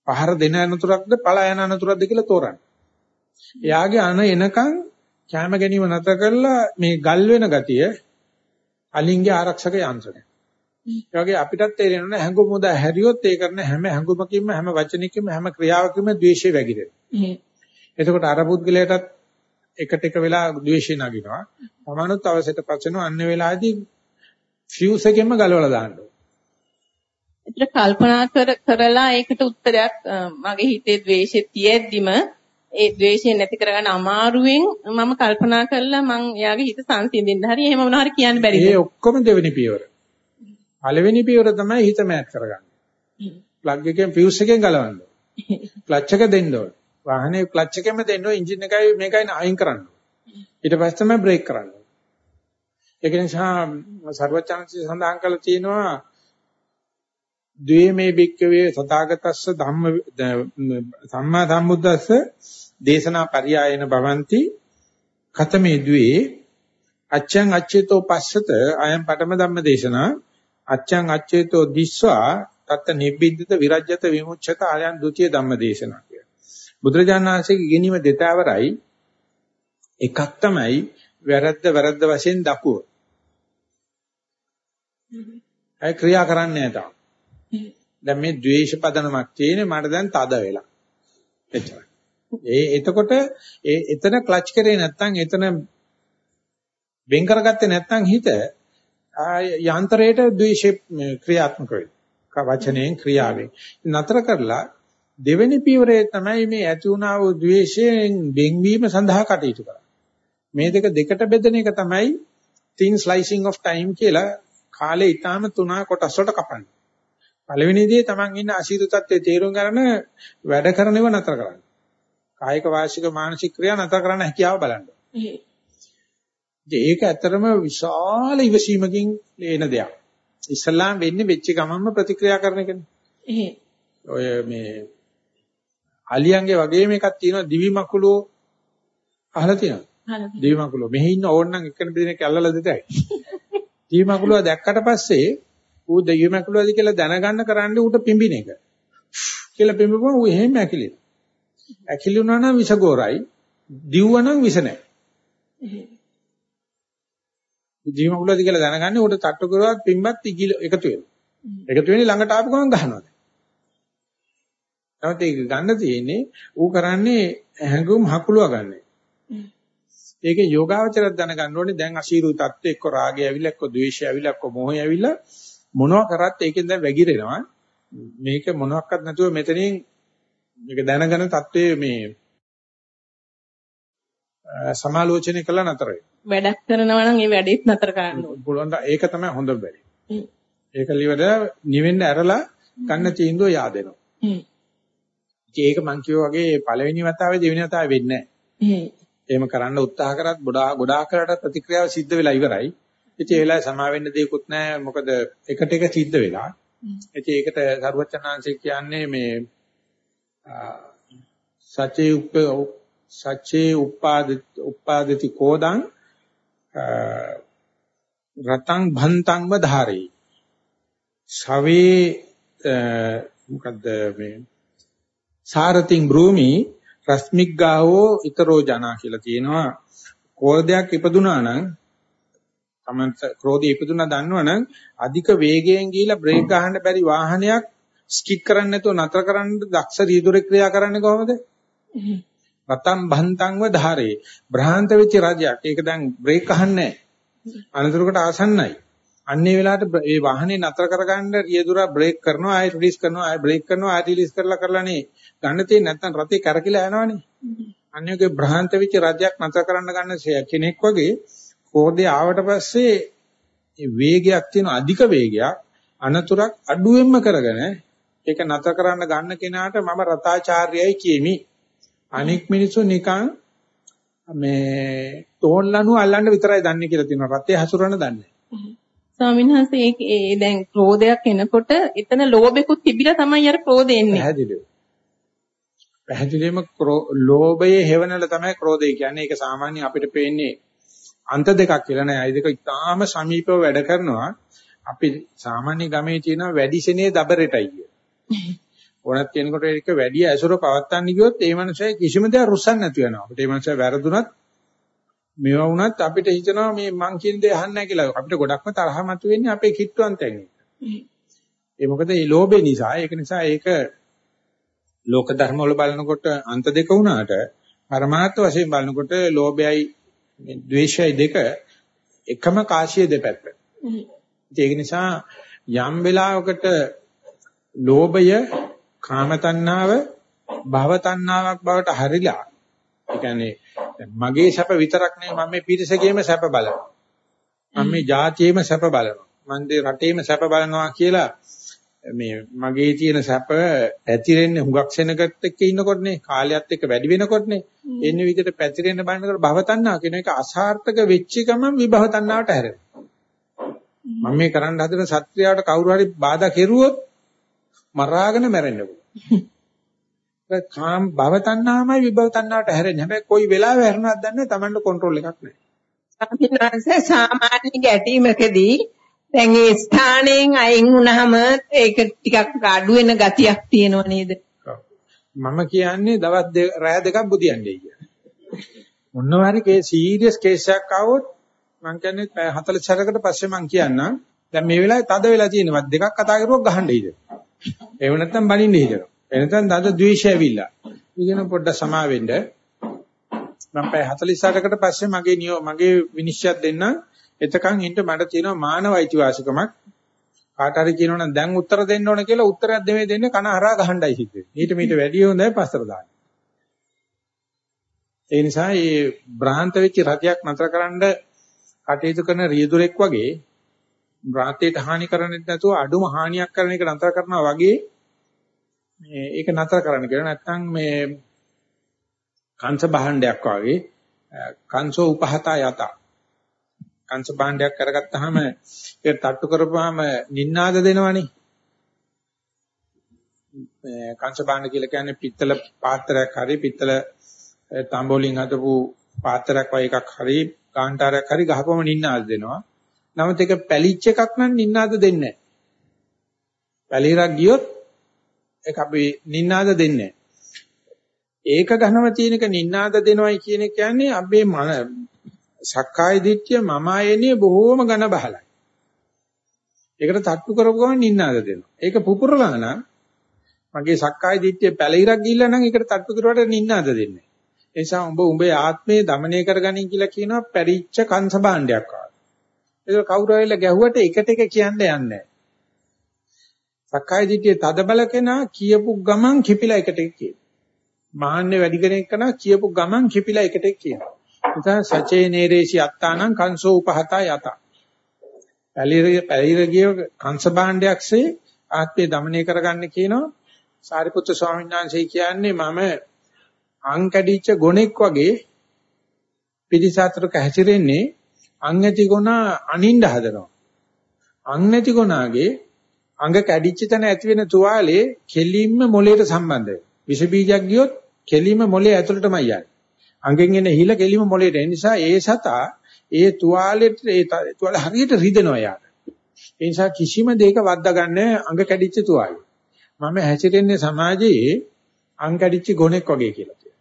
පහර දෙන අනතුරක්ද පලා යන අනතුරක්ද කියලා තෝරන්න. එයාගේ අන එනකන් කැම ගැනීම නැතර කරලා මේ ගල් වෙන ගතිය අලින්ගේ ආරක්ෂක යන්ත්‍රණය. ඒ වගේ අපිටත් තේරෙනවා හැඟුම් මුද හැරියොත් ඒ කරන හැම හැඟුමකින්ම හැම වචනයකින්ම හැම ක්‍රියාවකින්ම ද්වේෂය වැగిරෙනවා. එතකොට අර පුද්ගලයාටත් එකට එක වෙලා ද්වේෂය නගිනවා. තමනුත් අවශ්‍යට පස්සෙනවා අන්න වෙලාවේදී ෆියුස් එකෙන්ම ගලවලා දාන්න ඒතර කල්පනා කර කරලා ඒකට උත්තරයක් මගේ හිතේ ද්වේෂය තියෙද්දිම ඒ ද්වේෂය නැති කරගන්න අමාරුවෙන් මම කල්පනා කරලා මං එයාගේ හිත සංසිඳින්න හරි එහෙම මොනවා හරි කියන්න බැරිද? ඒ ඔක්කොම දෙවෙනි පියවර. පළවෙනි පියවර තමයි හිත මෑත් කරගන්න. ප්ලග් එකෙන් ෆියුස් එකෙන් ගලවන්න. ක්ලච් එක දෙන්න ඕනේ. වාහනේ ක්ලච් එකෙන්ම දෙන්න ඕනේ එන්ජින් එකයි මේකයි අයින් කරන්න. ඊට පස්සේ තමයි බ්‍රේක් කරන්න. ඒක නිසා සර්වචාන්සි සඳහන් කරලා තියෙනවා ද්වේමේ භික්කවේ සතාගතස්ස ධම්ම සම්මා සම්බුද්දස්ස දේශනා පරියායන භවಂತಿ කතමේ ද්වේ අච්ඡං අච්චේතෝ පස්සත අයම් පඨම ධම්ම දේශනා අච්ඡං අච්චේතෝ දිස්වා තත් නිබ්බිද්දත විරජ්‍යත විමුච්ඡත ආයන් ဒ ුතිය ධම්ම දේශනා කිය. බුදුරජාණන් වහන්සේගේ ඉගෙනීම දෙතවරයි එකක් තමයි වැරද්ද වැරද්ද වශයෙන් දකුව. අය ක්‍රියා කරන්නේ නැහැ තාම. දැන් මේ ද්වේෂ පදනමක් තියෙන්නේ මට දැන් තද වෙලා. එච්චරයි. ඒ එතකොට ඒ එතන ක්ලච් කරේ නැත්නම් එතන වෙන් කරගත්තේ නැත්නම් හිත යන්ත්‍රයට ද්වේෂ ක්‍රියාත්මක වෙනවා. වචනයෙන් ක්‍රියාවෙන්. නතර කරලා දෙවෙනි පියවරේ තමයි මේ ඇති වුණා වූ ද්වේෂයෙන් වෙන්වීම සඳහා කටයුතු කරන්නේ. මේ දෙක දෙකට බෙදෙන එක තමයි thin slicing of time කියලා කාලේ ඊටාම තුනා කොටස් වලට කපන්නේ. පළවෙනි දේ තමන් ඉන්න අසීරු තත්ත්වයේ තේරුම් ගන්න වැඩ කරනව නතර කරන්න. කායික වාචික මානසික ක්‍රියා නතර කරන්න හැකියාව බලන්න. ඒක ඇත්තරම විශාල ඉවසීමකින් එන දෙයක්. ඉස්ලාම් වෙන්නේ වෙච්ච ගමන්ම ප්‍රතික්‍රියා කරන එකනේ. ඔය මේ අලියන්ගේ වගේම එකක් තියෙනවා දිවි මකුලෝ අහලා තියෙනවා. දිවි මකුලෝ මෙහි ඉන්න ඕන්නම් එකන දෙනෙක් ඇල්ලලා දෙතයි. (laughs) දිවි මකුලෝ දැක්කට පස්සේ ඌ දිවි මකුලෝද කියලා දැනගන්න කරන්නේ ඌට පිඹින එක. කියලා පිඹුවම ඌ එහෙම ඇකිලෙනවා. ඇකිලුණා නම් විසගෝරයි, දිව්වනම් විස නැහැ. දිවි මකුලෝද කියලා දැනගන්නේ ඌට තට්ටු කරුවත් පිඹත් ඉගිල එකතු වෙනවා. එකතු වෙන්නේ ළඟට ආපු ගමන් ගහනවා. නමුත් ඒක ගන්න තියෙන්නේ ඌ කරන්නේ හැඟුම් හකුලුව ගන්න. ඒකේ යෝගාවචරයක් දැනගන්න ඕනේ දැන් අශීරු තත්ත්වෙ එක්ක රාගය ඇවිල්ලා එක්ක ද්වේෂය ඇවිල්ලා එක්ක මොහය ඇවිල්ලා මොනවා කරත් ඒකෙන් දැන් වැగిරෙනවා. මේක මොනවත් නැතුව මෙතනින් මේක දැනගෙන තත්ත්වයේ මේ සමාලෝචනය කළා නතර වැඩක් කරනවා නම් ඒ වැඩේත් නතර කරන්න ඕනේ. පුළුවන් ඒක තමයි හොඳ බැරි. ඒක liver නිවෙන්න ඇරලා ගන්න තීන්දුව yaadෙනවා. ඒක මං කියෝ වගේ පළවෙනි වතාවේ දෙවෙනි වතාවේ වෙන්නේ නැහැ. එහෙම කරන්න උත්සාහ කරත් ගොඩාක් ගොඩාක් කරලා ප්‍රතික්‍රියාව සිද්ධ වෙලා ඉවරයි. ඉතින් ඒ වෙලාවේ සමා වෙන්න දෙයක්වත් නැහැ. මොකද එකට එක සිද්ධ වෙලා. ඉතින් ඒකට සරුවචනාංශය කියන්නේ මේ සචේ උප සචේ උපාද උපාදති කෝදං රතං භන්තං වධාරේ. ශවේ මොකද්ද මේ සාරතින් බ්‍රූමි රස්මික් ගාවෝ ඊතරෝ ජනා කියලා තියෙනවා කෝධයක් ඉපදුනා නම් තමන්ට ක්‍රෝධය ඉපදුනා දන්නවනම් අධික වේගයෙන් ගිහිලා බ්‍රේක් ගහන්න බැරි වාහනයක් ස්කික් කරන්නේ නැතුව නතර කරන්න දක්ෂ රීදුරේ ක්‍රියා කරන්නේ කොහොමද? රතම් බන්තංව ධාරේ. බ්‍රහාන්ත වෙච්ච රජයක්. ඒක දැන් බ්‍රේක් අහන්නේ නැහැ. අනතුරකට ආසන්නයි. අන්නේ වෙලාවට ඒ වාහනේ නතර කරගන්න රියදුරා බ්‍රේක් කරනවා ආයෙ රිලීස් කරනවා ආයෙ බ්‍රේක් කරනවා ආයෙ රිලීස් කරලා කරලානේ ගන්න තියෙන්නේ නැත්නම් රතේ කරකිලා යනවනේ. අන්නේගේ බ්‍රහන්ත වෙච්ච රජයක් නතර කරන්න ගන්න කෙනෙක් වගේ කෝදේ ආවට පස්සේ වේගයක් තියෙන අධික වේගයක් අනතුරක් අඩුවෙන්ම කරගෙන ඒක නතර කරන්න ගන්න කෙනාට මම රතාචාර්යයි කියමි. අනික් මිනිස්සු නිකන් මේ තෝන්ලනු අල්ලන්න විතරයි දන්නේ කියලා තියෙනවා. රතේ හසුරවන්න දන්නේ. ස්වාමීන් වහන්සේ ඒ දැන් ක්‍රෝධයක් එනකොට එතන ලෝභෙකුත් තිබිලා තමයි අර ක්‍රෝධය එන්නේ. පැහැදිලිව. පැහැදිලිවම ලෝභයේ හේවණල තමයි ක්‍රෝධය කියන්නේ. ඒක සාමාන්‍ය අපිට පේන්නේ අන්ත දෙකක් කියලා නෑ. ඒ දෙක ඉතාම සමීපව වැඩ කරනවා. අපි සාමාන්‍ය ගමේ තියෙන වැඩිසෙනේ දබරටයි කිය. (laughs) ඕනත් කෙනෙකුට ඒක වැඩි ඇසුර පවත්තන්න ගියොත් ඒ මනුස්සයා කිසිම දෙයක් රුස්සන් නැති වෙනවා. අපිට ඒ මනුස්සයා වැරදුනත් මේවා වුණත් අපිට හිතනවා මේ මං කියන දේ අහන්නේ නැහැ කියලා. අපිට ගොඩක්ම තරහ මතුවෙන්නේ අපේ කිට්ටුවන්තයෙන්. (laughs) ඒ මොකද මේ ලෝභය නිසා. ඒක නිසා ඒක ලෝක ධර්ම වල බලනකොට අන්ත දෙක වුණාට පරමාර්ථ වශයෙන් බලනකොට ලෝභයයි මේ ද්වේෂයයි දෙක එකම කාසිය දෙපැත්ත. ඒක නිසා යම් වෙලාවකට ලෝභය කාම තණ්හාව භව තණ්හාවක් බවට හරිලා ඒ කියන්නේ මගේ සැප විතරක් නෙවෙයි මම මේ පිරිසගේම සැප බලනවා. මම මේ ජාතියේම සැප බලනවා. මම රටේම සැප බලනවා කියලා මේ මගේ තියෙන සැප පැතිරෙන්නේ හුඟක් සෙනගත් එක්ක ඉන්නකොටනේ. කාලයත් එක්ක වැඩි වෙනකොටනේ. එන්නේ විදිහට පැතිරෙන්න බලනකොට භවතණ්හා කියන එක අසාර්ථක වෙච්ච ගමන් විභව තණ්හාවට හැරෙනවා මම මේ කරන්න හදන සත්‍යයට කවුරු හරි බාධා කෙරුවොත් මරාගෙන මැරෙන්න පුළුවන්. කාම භවතණ්හාමයි විභව තණ්හාවට හැරෙන්නේ. හැබැයි කොයි වෙලාවෙ හැරෙනවද දන්නේ Tamanට කන්ට්‍රෝල් එකක් නැහැ. සාමාන්‍ය ගැටීමකදී දැන් ඒ ස්ථාණයෙන් අයින් වුණාම ඒක ටිකක් අඩු වෙන ගතියක් තියෙනව නේද? මම කියන්නේ දවස් රෑ දෙකක් බුදියන්නේ කියන්නේ. මොනවා හරි කේ සීරියස් කේස් එකක් ආවොත් මම කියන්නේ 44කට පස්සේ මම කියන්නම් දැන් මේ වෙලාවේ තද වෙලා තියෙනවා දෙකක් කතා කරුවොත් ගහන්න ඉද. එහෙම නැත්නම් බනින්න හිතනවා. එනතන තද ද්වේෂය ඇවිල්ලා. ඉගෙන පොඩ්ඩක් සමා වෙන්න. මම 48කට පස්සේ මගේ නියෝ මගේ විනිශ්චයක් දෙන්නම්. එතකන් ඉන්න මට තියෙනවා මානව අයිතිවාසිකමක්. කාට හරි කියනවනම් දැන් උත්තර දෙන්න ඕන කියලා උත්තරයක් දෙමේ දෙන්නේ කන හරහා ගහන්නයි සිද්ධ වෙන්නේ. ඊට මීට වැඩිය හොඳයි පස්තර දාන්න. ඒ නිසා මේ බ්‍රහන්ත වෙච්ච රතියක් නතරකරනද කටයුතු කරන රියදුරෙක් වගේ රාතේට හානි කරන්නේ නැතුව අඩුම හානියක් කරන එක නතර කරනවා වගේ මේ ඒක නතර කරන්න කියලා නැත්නම් මේ කංශ භාණ්ඩයක් වගේ කංශෝ උපහතා යතා කංශ භාණ්ඩයක් කරගත්තාම ඒක තට්ටු කරපුවාම නින්නාද දෙනවනේ. මේ කංශ භාණ්ඩ කියලා කියන්නේ පිත්තල පාත්‍රයක් හරි පිත්තල තඹෝලින් හදපු පාත්‍රයක් වගේ එකක් හරි කාන්ටාරයක් හරි ගහපුවම නින්නාද දෙනවා. නමුත් ඒක පැලිච්ච එකක් නම් නින්නාද දෙන්නේ නැහැ. පැලිරක් ගියොත් ඒක අපි නින්නාද දෙන්නේ ඒක ඝනව තියෙනක නින්නාද දෙනවයි කියන එක කියන්නේ අපේ සක්කාය දිට්ඨිය මම ආයනේ බොහෝම ඝන බහලයි. ඒකට තට්ටු කරපු ගමන් නින්නාද දෙනවා. ඒක පුපුරලා නම් මගේ සක්කාය දිට්ඨිය පැලිරක් ගිල්ලා නම් ඒකට තට්ටු කරුවට නින්නාද දෙන්නේ. ඒ නිසා උඹ උඹේ ආත්මය দমনය කරගනින් කියලා කියනවා පරිච්ඡ කංශ භාණ්ඩයක් ආවා. ඒක කවුරු හරිලා ගැහුවට එකට එක කියන්න යන්නේ සක්කාය දිට්ඨිය තද බල කෙනා කියපු ගමන් කිපිලා එකට එක කියනවා. මහන්නේ වැඩි කෙනෙක් කෙනා කියපු ගමන් කිපිලා එකට එක කියනවා. නිසා සචේ නේරේසි අත්තානං කංසෝ උපහතා යත. පැලිර පැලිර ගිය කංශ භාණ්ඩයක්සේ ආත්මය দমনය කරගන්න කියනවා. සාරිපුත්‍ර ස්වාමීන් වහන්සේ කියන්නේ මම අං කැඩිච්ච ගොණෙක් වගේ පිළිසතරක හැසිරෙන්නේ අං ඇති ගුණා අනින්න හදනවා. අං නැති ගුණාගේ අංග කැඩිච්ච තැන ඇති වෙන තුවාලේ කෙලින්ම මොලේට සම්බන්ධ වෙයි. විස බීජයක් ගියොත් කෙලින්ම මොලේ ඇතුළටමයි යන්නේ. අඟෙන් එන හිල කෙලිම මොලේට ඒ නිසා ඒ සතා ඒ තුවාලෙට ඒ තුවාල හරියට රිදෙනවා යාට. ඒ නිසා කිසිම දෙයක වද්දා ගන්න අඟ කැඩිච්ච තුවාලෙ. මම හැසිරෙන්නේ සමාජයේ අං කැඩිච්ච ගොනෙක් වගේ කියලා කියනවා.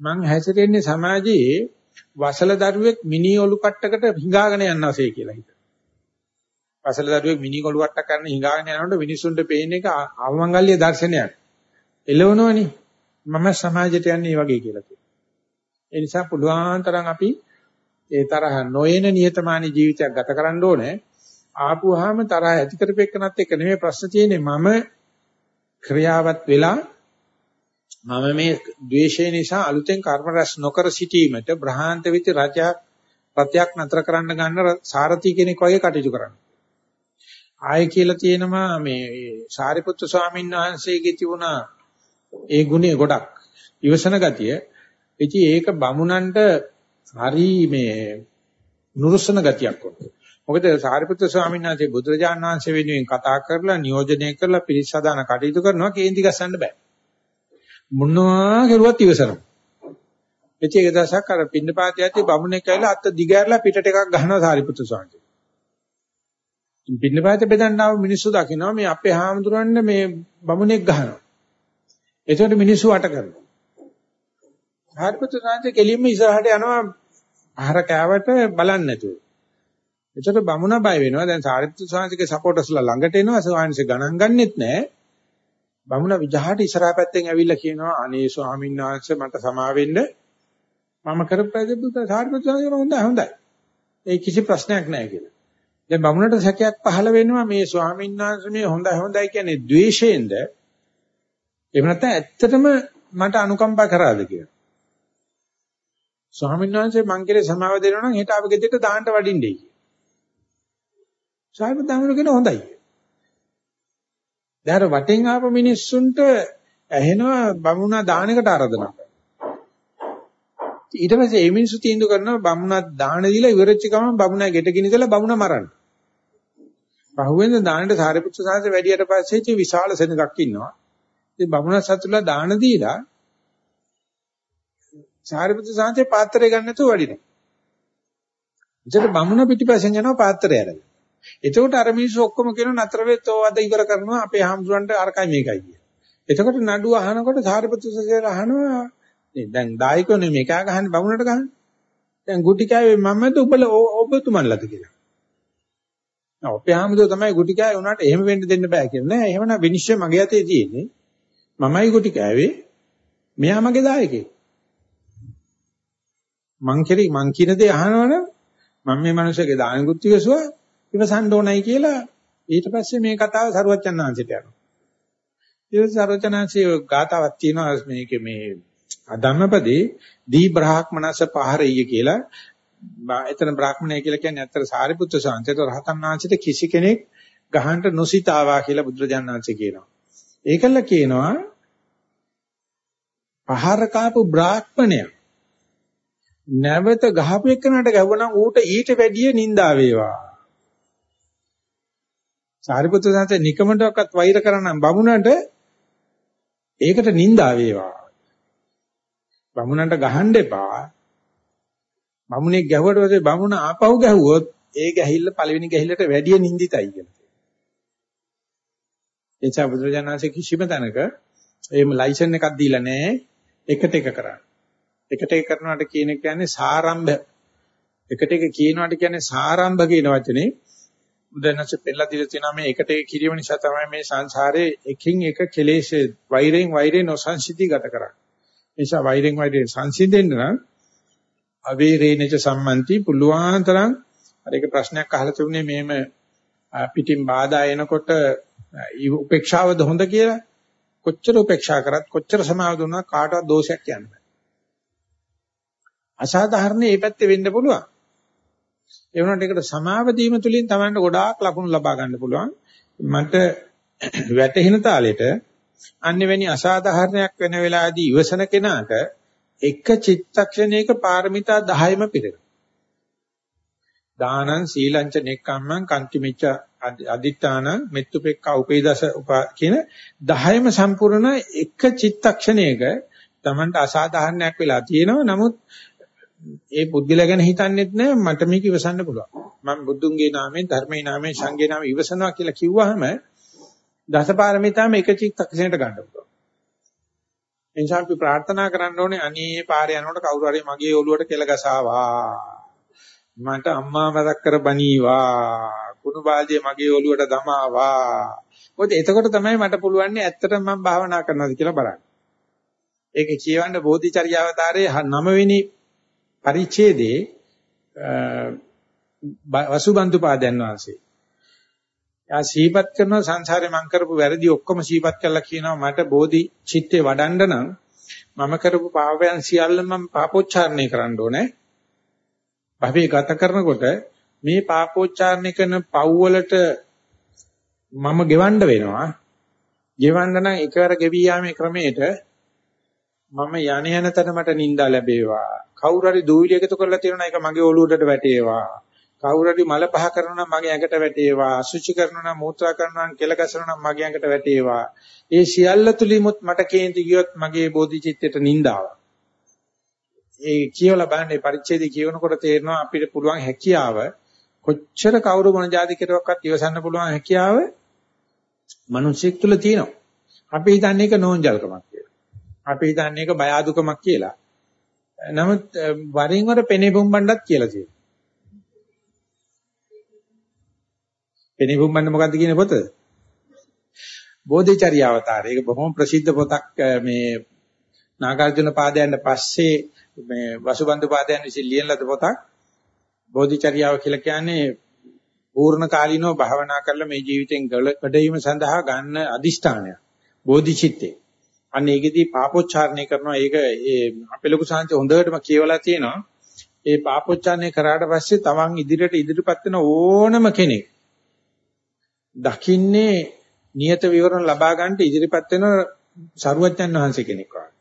මං හැසිරෙන්නේ සමාජයේ වසල දරුවෙක් මිනි ඔලු කට්ටකට හිඟාගෙන යනවාසේ කියලා හිතනවා. වසල දරුවෙක් මිනි ඔලු කට්ටක් කරන හිඟාගෙන යනකොට මිනිසුන්ට පේන එක අවමංගල්‍ය දර්ශනයක්. එළවනවනේ. මම සමාජයට යන්නේ මේ වගේ කියලා කියනවා. ඒ නිසා පුළුවන් තරම් අපි ඒ තරහ නොයන නිහතමානී ජීවිතයක් ගත කරන්න ඕනේ. ආපුවාම තරහ ඇති කරපෙන්නත් එක නෙමෙයි ප්‍රශ්න තියෙන්නේ මම ක්‍රියාවත් වෙලා මම මේ ද්වේෂය නිසා අලුතෙන් කර්ම රැස් නොකර සිටීමට බ්‍රහාන්ත විති රජයක් ප්‍රත්‍යක් නතර කරන්න ගන්න සාරथी කෙනෙක් වගේ කටයුතු කරන්න. ආයෙ කියලා තියෙනවා මේ සාරිපුත්‍ර ස්වාමීන් වහන්සේගේ තිබුණා ඒ ගුණය ගොඩක් ඉවසන ගතිය. ඉතින් ඒක බමුණන්ට හරි මේ නුරුස්සන ගතියක් වුණා. මොකද සාරිපුත්‍ර ස්වාමීන් වහන්සේ බුදුරජාණන් වහන්සේ වෙනුවෙන් කතා කරලා නියෝජනය කරලා පිරිස් හදාන කටයුතු කරනවා කේන්ති ගස්සන්න බෑ. මොනවා කරුවත් ඉවසනවා. එචේ එක දවසක් අර පින්නපාතය ඇති බමුණෙක් ඇවිල්ලා අත දිගෑරලා පිටට එකක් ගහනවා සාරිපුත්‍ර ස්වාමීන් වහන්සේ. පින්නපාතය බෙදන්න ආව මිනිස්සු දකිනවා මේ අපේ හාමුදුරන්ගේ මේ බමුණෙක් ගහනවා. එතකොට මිනිස්සු වට කරනවා. සාරිපුත්‍ර ස්වාමීන් වහන්සේ කෙලින්ම ඉස්සරහට යනවා ආහාර කෑවට බලන්නේ නැතුව. එතකොට බමුණ බය වෙනවා. දැන් සාරිපුත්‍ර ස්වාමීන්ගේ සපෝටර්ස්ලා ළඟට එනවා. ස්වාමීන්සේ ගණන් ගන්නෙත් නැහැ. බමුණ විජහාට ඉස්සරහා පැත්තෙන් ඇවිල්ලා කියනවා අනේ ස්වාමීන් වහන්සේ මට සමා වෙන්න මම කරපැදෙද්දු සාරිපුත්‍ර ස්වාමීන් හොඳයි හොඳයි. ඒ කිසි ප්‍රශ්නයක් නැහැ කියලා. දැන් බමුණට සැකයක් පහළ වෙනවා මේ ස්වාමීන් වහන්සේ මේ හොඳයි හොඳයි කියන්නේ ද්වේෂයෙන්ද එහෙම නැත්නම් ඇත්තටම මට අනුකම්පා කරාද කියලා. ස්වාමීන් වහන්සේ මං කෙරේ සමාව දෙනවා නම් හෙට ආව ගෙදරට දාන්න වඩින්නේ කියලා. සාහිබ දාමන කියන හොඳයි. දැන් වටෙන් ආපු මිනිස්සුන්ට ඇහෙනවා බමුණා දානකට ආරාධනා ඊට පස්සේ මේ මිනිස්සු තීන්දුව කරනවා බමුණා දාන දීලා ඉවරච්ච ගමන් බමුණා ගෙට ගිනිදලා බමුණා මරන්න. පහුවෙන්ද දානට සාරිපුත්‍ර සාංශ වැඩියට පස්සේ චි විශාල සෙනඟක් ඉන්නවා. ඉතින් බමුණා සතුලා දාන දීලා සාරිපුත්‍ර සාංශේ පාත්‍රය ගන්න නැතුව වඩිනවා. එතකොට බමුණ පිටිපස්සෙන් යනවා පාත්‍රය අරගෙන. එතකොට අර මිනිස්සු ඔක්කොම කියන නතර වෙත් ඕ අද ඉවර කරනවා අපේ හාමුදුරන්ට අරකයි මේකයි කිය. එතකොට නඩුව අහනකොට සාරිපුත්‍ර සසේර අහනවා දැන් දායකෝ නෙමෙයි කා ගහන්නේ බමුණට ගහන්නේ. දැන් ගුටි කෑවේ මමද ඔබල ඔබතුමන්ලද කියලා. නෝ අපේ හාමුදුරුවෝ තමයි ගුටි කෑවේ උනාට එහෙම වෙන්න දෙන්න බෑ කියලා නෑ. එහෙමනම් විනිශ්චය මගේ අතේ තියෙන්නේ. මමයි ගුටි කෑවේ. මෙයා මගේ දායකයෙක්. මං කෙරේ මං කියන දේ අහනවනම් මම මේ මිනිස්සගේ දාන ගුත්ති විසුවා ඉවසන්න ඕනයි කියලා ඊට පස්සේ මේ කතාව සරුවච්චන්හන්සේට යනවා. ඊට සරුවච්චන්හන්සේ ගාතාවක් තියෙනවා මේකේ මේ අධම්මපදේ දී බ්‍රාහ්මනස පහරෙය කියලා එතන බ්‍රාහ්මණය කියලා කියන්නේ අතර සාරිපුත්‍ර සාන්තේට රහතන් වහන්සේට කිසි කෙනෙක් ගහන්න නොසිතාවා කියලා බුදුරජාණන් වහන්සේ කියනවා. ඒකල කියනවා පහර කාපු බ්‍රාහ්මණයා නැවත ගහපු එකනට ගැවුණා ඌට ඊට වැඩිය නිඳා වේවා. සාරිපුත්‍ර සාන්තේ නිකමඩක්වත් වෛර කරනම් බමුණට ඒකට නිඳා වේවා. බමුණන්ට ගහන්න එපා. බමුණෙක් ගැහුවට පස්සේ බමුණ ආපහු ගැහුවොත් ඒ ගැහිල්ල පළවෙනි ගැහිල්ලට වැඩිය නිඳිතයි කියලා. එචා බුදුරජාණන්සේ කිසිම තැනක එහෙම ලයිසන් එකක් දීලා නැහැ එකට එක කරන්න. එකට එක කරනවාට කියන එක කියන්නේ සාරම්භ. එකට එක කියනවාට කියන්නේ සාරම්භ කියන වචනේ බුදුන්ස පෙළලා දීලා තියෙනවා මේ එකට එක කිරීම නිසා තමයි මේ සංසාරේ එකින් එක කෙලෙස් වෛරයෙන් වෛරේ නොසංසිද්ධි ගත කරන්නේ. නිසා වෛරෙන් වෛරයෙන් සංසිඳෙන්න නම් අවේරේනච සම්මන්ති පුළුවන් තරම් අර එක ප්‍රශ්නයක් අහලා තිබුණේ මේම පිටින් බාධා එනකොට උපේක්ෂාවද හොඳ කියලා කොච්චර උපේක්ෂා කරත් කොච්චර සමාව දුන්නා කාටවත් දෝෂයක් කියන්න බෑ. අසාධාරණ මේ පැත්තේ වෙන්න පුළුවන්. ඒ වුණාට ඒකට සමාව දීම තුලින් Tamanට ගොඩාක් ලකුණු ලබා ගන්න පුළුවන්. මට වැටහෙන තාලෙට අන්නෙවැනි අසාධාරණයක් වෙන වෙලාවේදී ඉවසන කෙනාට එක චිත්තක්ෂණයක පාරමිතා 10ම පිරෙනවා. දානං සීලංච නෙක්ඛම්මං කන්තිමිච්ච අදිත්‍යාන මෙත්තුපෙක්ඛා උපේදස කියන 10ම සම්පූර්ණ එක චිත්තක්ෂණයක Tamanට අසාධාරණයක් වෙලා තියෙනවා. නමුත් ඒ පුද්ගලයා ගැන හිතන්නේත් නෑ මට මේක ඉවසන්න පුළුවන්. මම බුදුන්ගේ නාමයෙන් ධර්මයේ නාමයෙන් සංඝේ නාමයෙන් ඉවසනවා කියලා කිව්වහම දසපාරමිතාම එක චිත්තක්ෂණයට ගන්න පුළුවන්. එනිසා අපි ප්‍රාර්ථනා කරන්න ඕනේ අනේ පාරේ යනකොට කවුරු හරි මගේ ඔළුවට කෙල ගසාවා. මට අම්මා මතක් කර බනීවා. කුණු බාල්දිය මගේ ඔළුවට දමාවා. මොකද එතකොට තමයි මට පුළුවන් ඇත්තටම මම භාවනා කරනවාද කියලා බලන්න. ඒක කියවන්න බෝධිචර්යාවතාරයේ 9 වෙනි පරිච්ඡේදයේ වසුබන්දු පාදයන් වහන්සේ යා සීපත් කරන සංසාරේ මං කරපු වැරදි ඔක්කොම සීපත් කළා කියනවා මට බෝධි චිත්තේ වඩන්න නම් මම කරපු පාපයන් සියල්ල මම පාපෝච්චාරණය කරන්න ඕනේ. භවයේ ගත කරනකොට මේ පාපෝච්චාරණය කරන පව් වලට මම ගෙවන්න වෙනවා. ගෙවන්න නම් එකවර ගෙවී යාමේ ක්‍රමයට මම යණ යන තැන මට නිින්දා ලැබේවා. කවුරු හරි දූවිලි එකතු කරලා තියෙනවා ඒක මගේ ඔළුවට වැටේවා. කවුරු හරි මල පහ කරනවා නම් මගේ ඇඟට වැටේවා. අසුචි කරනවා නම් මූත්‍රා කරනවා නම් කෙල ගසනවා නම් මගේ ඇඟට වැටේවා. ඒ සියල්ල තුලිමුත් මට කේන්ති ගියොත් මගේ බෝධිචිත්තයට නිින්දාවක්. ඒ කියවලා බලන්නේ පරිච්ඡේදය කියවනකොට තේරෙනවා අපිට පුළුවන් හැකියාව කොච්චර කවුරු මොන જાති කෙරුවක්වත් ඉවසන්න පුළුවන් හැකියාව මිනිස්සෙක් තුල තියෙනවා. අපි හිතන්නේ ඒක නෝන්ජල්කමක් කියලා. අපි හිතන්නේ ඒක බය අදුකමක් කියලා. නමුත් වරින් වර පෙනේ බුම්බණ්ඩත් කියලා තියෙනවා. පෙනේ බුම්බණ්ඩ මොකද්ද කියන පොත? බෝධිචර්ය අවතාරය. ඒක බොහොම ප්‍රසිද්ධ පොතක් මේ නාගාර්ජුන පාදයන්ට පස්සේ මේ වසුබන්දු පාදයන් විසින් ලියන ලද පොතක්. බෝධිචර්යාව කියලා කියන්නේ පූර්ණ කාලීනව භාවනා කරලා මේ ජීවිතෙන් ගඩවීම සඳහා ගන්න අදිෂ්ඨානය. බෝධිචිත්තේ. අන්න ඒකෙදී පාපෝච්චාරණය කරනවා. ඒක ඒ අපේ ලොකු සාංශ හොඳටම කියවලා තියෙනවා. ඒ පාපෝච්චාරණය කරාට පස්සේ තමන් ඉදිරියට ඉදිරිපත් වෙන ඕනම කෙනෙක් දකින්නේ නියත විවරණ ලබා ගන්නට ඉදිරිපත් වෙන සරුවච්චන් වහන්සේ කෙනෙක් වගේ.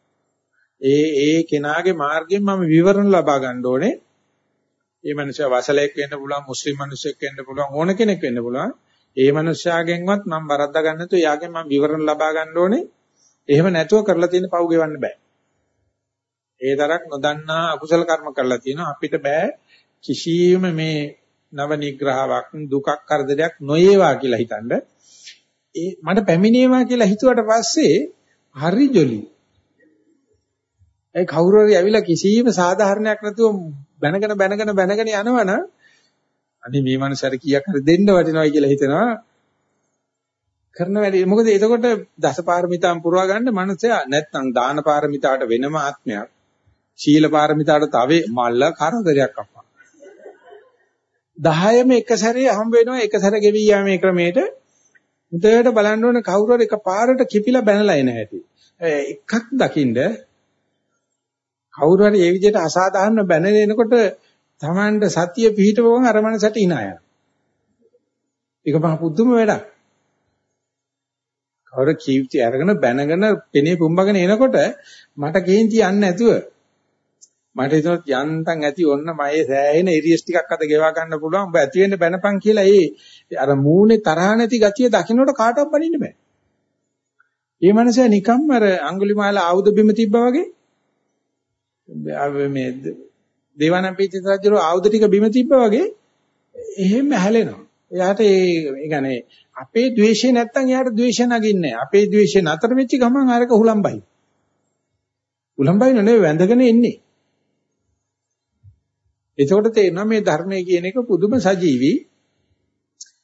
ඒ ඒ කෙනාගේ මාර්ගයෙන් මම විවරණ ලබා ගන්න ඕනේ. ඒ මනුස්සයා වසලෙක් වෙන්න පුළුවන්, මුස්ලිම් මිනිසෙක් වෙන්න පුළුවන්, ඕන කෙනෙක් වෙන්න පුළුවන්. ඒ මනුස්සයාගෙන්වත් මම බරද්දා ගන්න නැතුව යාගෙන් මම විවරණ ලබා ගන්න ඕනේ. එහෙම නැතුව කරලා තියෙන පව් ගෙවන්න බෑ. ඒ තරක් නොදන්නා අකුසල කර්ම කරලා තියෙනවා අපිට බෑ කිසියම් මේ නව නිග්‍රහාවක් දුකක් කරදරයක් නොයේවා කියලා හිතනද ඒ මට පැමිණේවා කියලා හිතුවට පස්සේ හරි ජොලි. ඒ කවුරු හරි ඇවිල්ලා කිසියම් සාධාරණයක් නැතුව බැනගෙන බැනගෙන බැනගෙන යනවනම් අනේ මේ මනුස්සයාට කීයක් හරි දෙන්න වටිනවයි කියලා හිතනවා. කරන වැඩි. මොකද එතකොට දසපාරමිතාන් පුරවා ගන්න මනුස්සයා නැත්නම් දාන පාරමිතාවට වෙනම ආත්මයක් ශීල පාරමිතාවට තව මල්ල කරදරයක් අප්පා 10ම එක සැරේ හම්බ වෙනවා එක සැර ගෙවි යාමේ ක්‍රමයට. මුදයට බලන්න ඕනේ කවුරු හරි එකපාරට කිපිලා බැනලා එන හැටි. එකක් දකින්ද කවුරු හරි මේ විදිහට අසාධාරණ බැනලා එනකොට Tamanට සතිය පිහිටවම අර මනසට ඉනාය ඒක මහ පුදුම වැඩක්. කවුරු කීර්ති අරගෙන බැනගෙන පෙනේ පුම්බගෙන එනකොට මට කේන්ති යන්නේ නැතුව මට හිතුණා යන්තම් ඇති ඔන්න මයේ සෑහෙන ඉරියස් ටිකක් අද ගෙවා ගන්න පුළුවන් ඔබ ඇති වෙන්න බැනපන් කියලා ඒ අර මූණේ තරහ නැති ගතිය දකින්නට කාටවත් බනින්න බෑ. මේ මනසයා නිකම්ම අර අඟුලිමාල ආයුධ බිම තිබ්බා වගේ මේ දේවානම්පියතිස්ස රජුගේ ආයුධ ටික බිම තිබ්බා වගේ එහෙම හැලෙනවා. එයාට ඒ කියන්නේ අපේ ද්වේෂය නැත්තම් එයාට ද්වේෂය නගින්නේ අපේ ද්වේෂය නතර වෙච්ච ගමන් අරක හුලම්බයි. හුලම්බයි නෙවෙයි වැඳගෙන එන්නේ. එතකොට තේරෙනවා මේ ධර්මයේ කියන එක පුදුම සජීවි.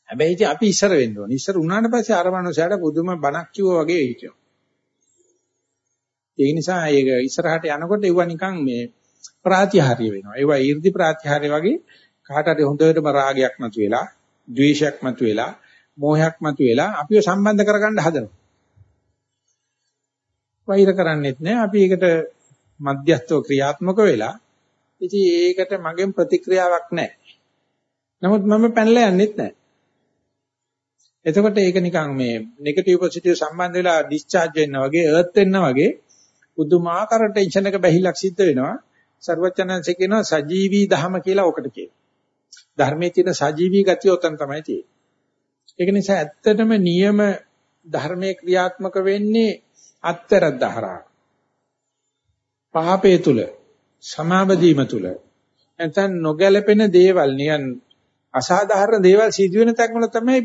හැබැයි ඉතින් අපි ඉස්සර වෙන්න ඕනේ. ඉස්සර උනාට පස්සේ අර මනුස්සයාට පුදුම බණක් කිව්වා වගේ හිටියෝ. ඒ නිසා ඒක ඉස්සරහට යනකොට ඒවා නිකන් මේ ප්‍රාතිහාර්ය වෙනවා. ඒවා ඊර්ධි ප්‍රාතිහාර්ය වගේ කාට හරි හොඳටම රාගයක් මතුවෙලා, ද්වේෂයක් මතුවෙලා, මෝහයක් මතුවෙලා අපිව සම්බන්ධ කරගන්න හදනවා. වෛර කරන්නේත් නැහැ. අපි ඒකට මධ්‍යස්ථව ක්‍රියාත්මක වෙලා ඉතින් ඒකට මගෙන් ප්‍රතික්‍රියාවක් නැහැ. නමුත් මම පැනලා යන්නෙත් නැහැ. එතකොට ඒක නිකන් මේ නෙගටිව් පොසිටිව් සම්බන්ධ වෙලා ඩිස්චාර්ජ් වෙනවා වගේ අර්ත් වෙනවා වගේ පුදුමාකාර ටෙන්ෂන් එක බැහිලක් සිද්ධ වෙනවා. සර්වචනන්සේ කියනවා සජීවී දහම කියලා ඔකට කියනවා. ධර්මයේ තියෙන සජීවී ගතිය උතන් තමයි තියෙන්නේ. ඒක නිසා ඇත්තටම නියම ධර්මයේ ක්‍රියාත්මක වෙන්නේ අත්තරද්ද හරහා. පහපේ තුල සමාබදීම තුල නැත්නම් නොගැලපෙන දේවල් නියන් අසාධාරණ දේවල් සිදුවෙන තැන්වල තමයි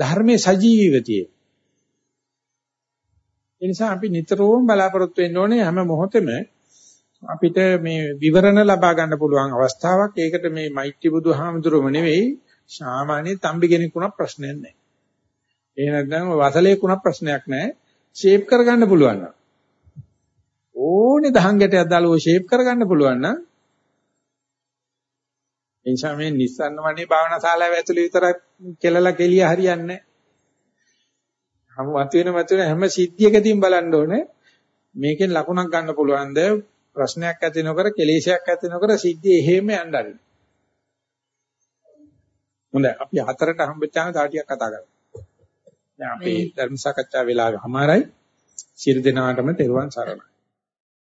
ධර්මයේ සජීවීවතිය. ඒ නිසා අපි නිතරම බලාපොරොත්තු වෙන්න ඕනේ හැම මොහොතෙම අපිට මේ විවරණ ලබා ගන්න පුළුවන් අවස්ථාවක්. ඒකට මේ මෛත්‍රී බුදුහාමුදුරුවම නෙවෙයි සාමාන්‍ය තම්බි කෙනෙක් වුණා ප්‍රශ්නයක් නැහැ. ඒ නැත්නම් වසලේ වුණා ප්‍රශ්නයක් නැහැ. ෂේප් කරගන්න පුළුවන් නම් ඕනේ දහං ගැටයක් දාලා ඔය ෂේප් කරගන්න පුළුවන් නම් ඒ නිසා මේ නිස්සන්න වනේ භාවනා ශාලාව ඇතුලේ විතරක් කෙලලා කෙලිය හරියන්නේ නැහැ. හමු වතුවෙන වතුවෙන හැම සිද්ධියකදීම බලන්න ඕනේ මේකෙන් ලකුණක් ගන්න පුළුවන්ද ප්‍රශ්නයක් ඇති නොකර කෙලෙසයක් ඇති නොකර සිද්ධිය එහෙම යන්න ආරින්න. හොඳයි අපි හතරට හම්බෙච්චාම තව ටිකක් කතා කරමු. දැන් අපේ ධර්ම සාකච්ඡා වෙලාව හමාරයි. සියලු දෙනාටම තෙරුවන් සරණයි.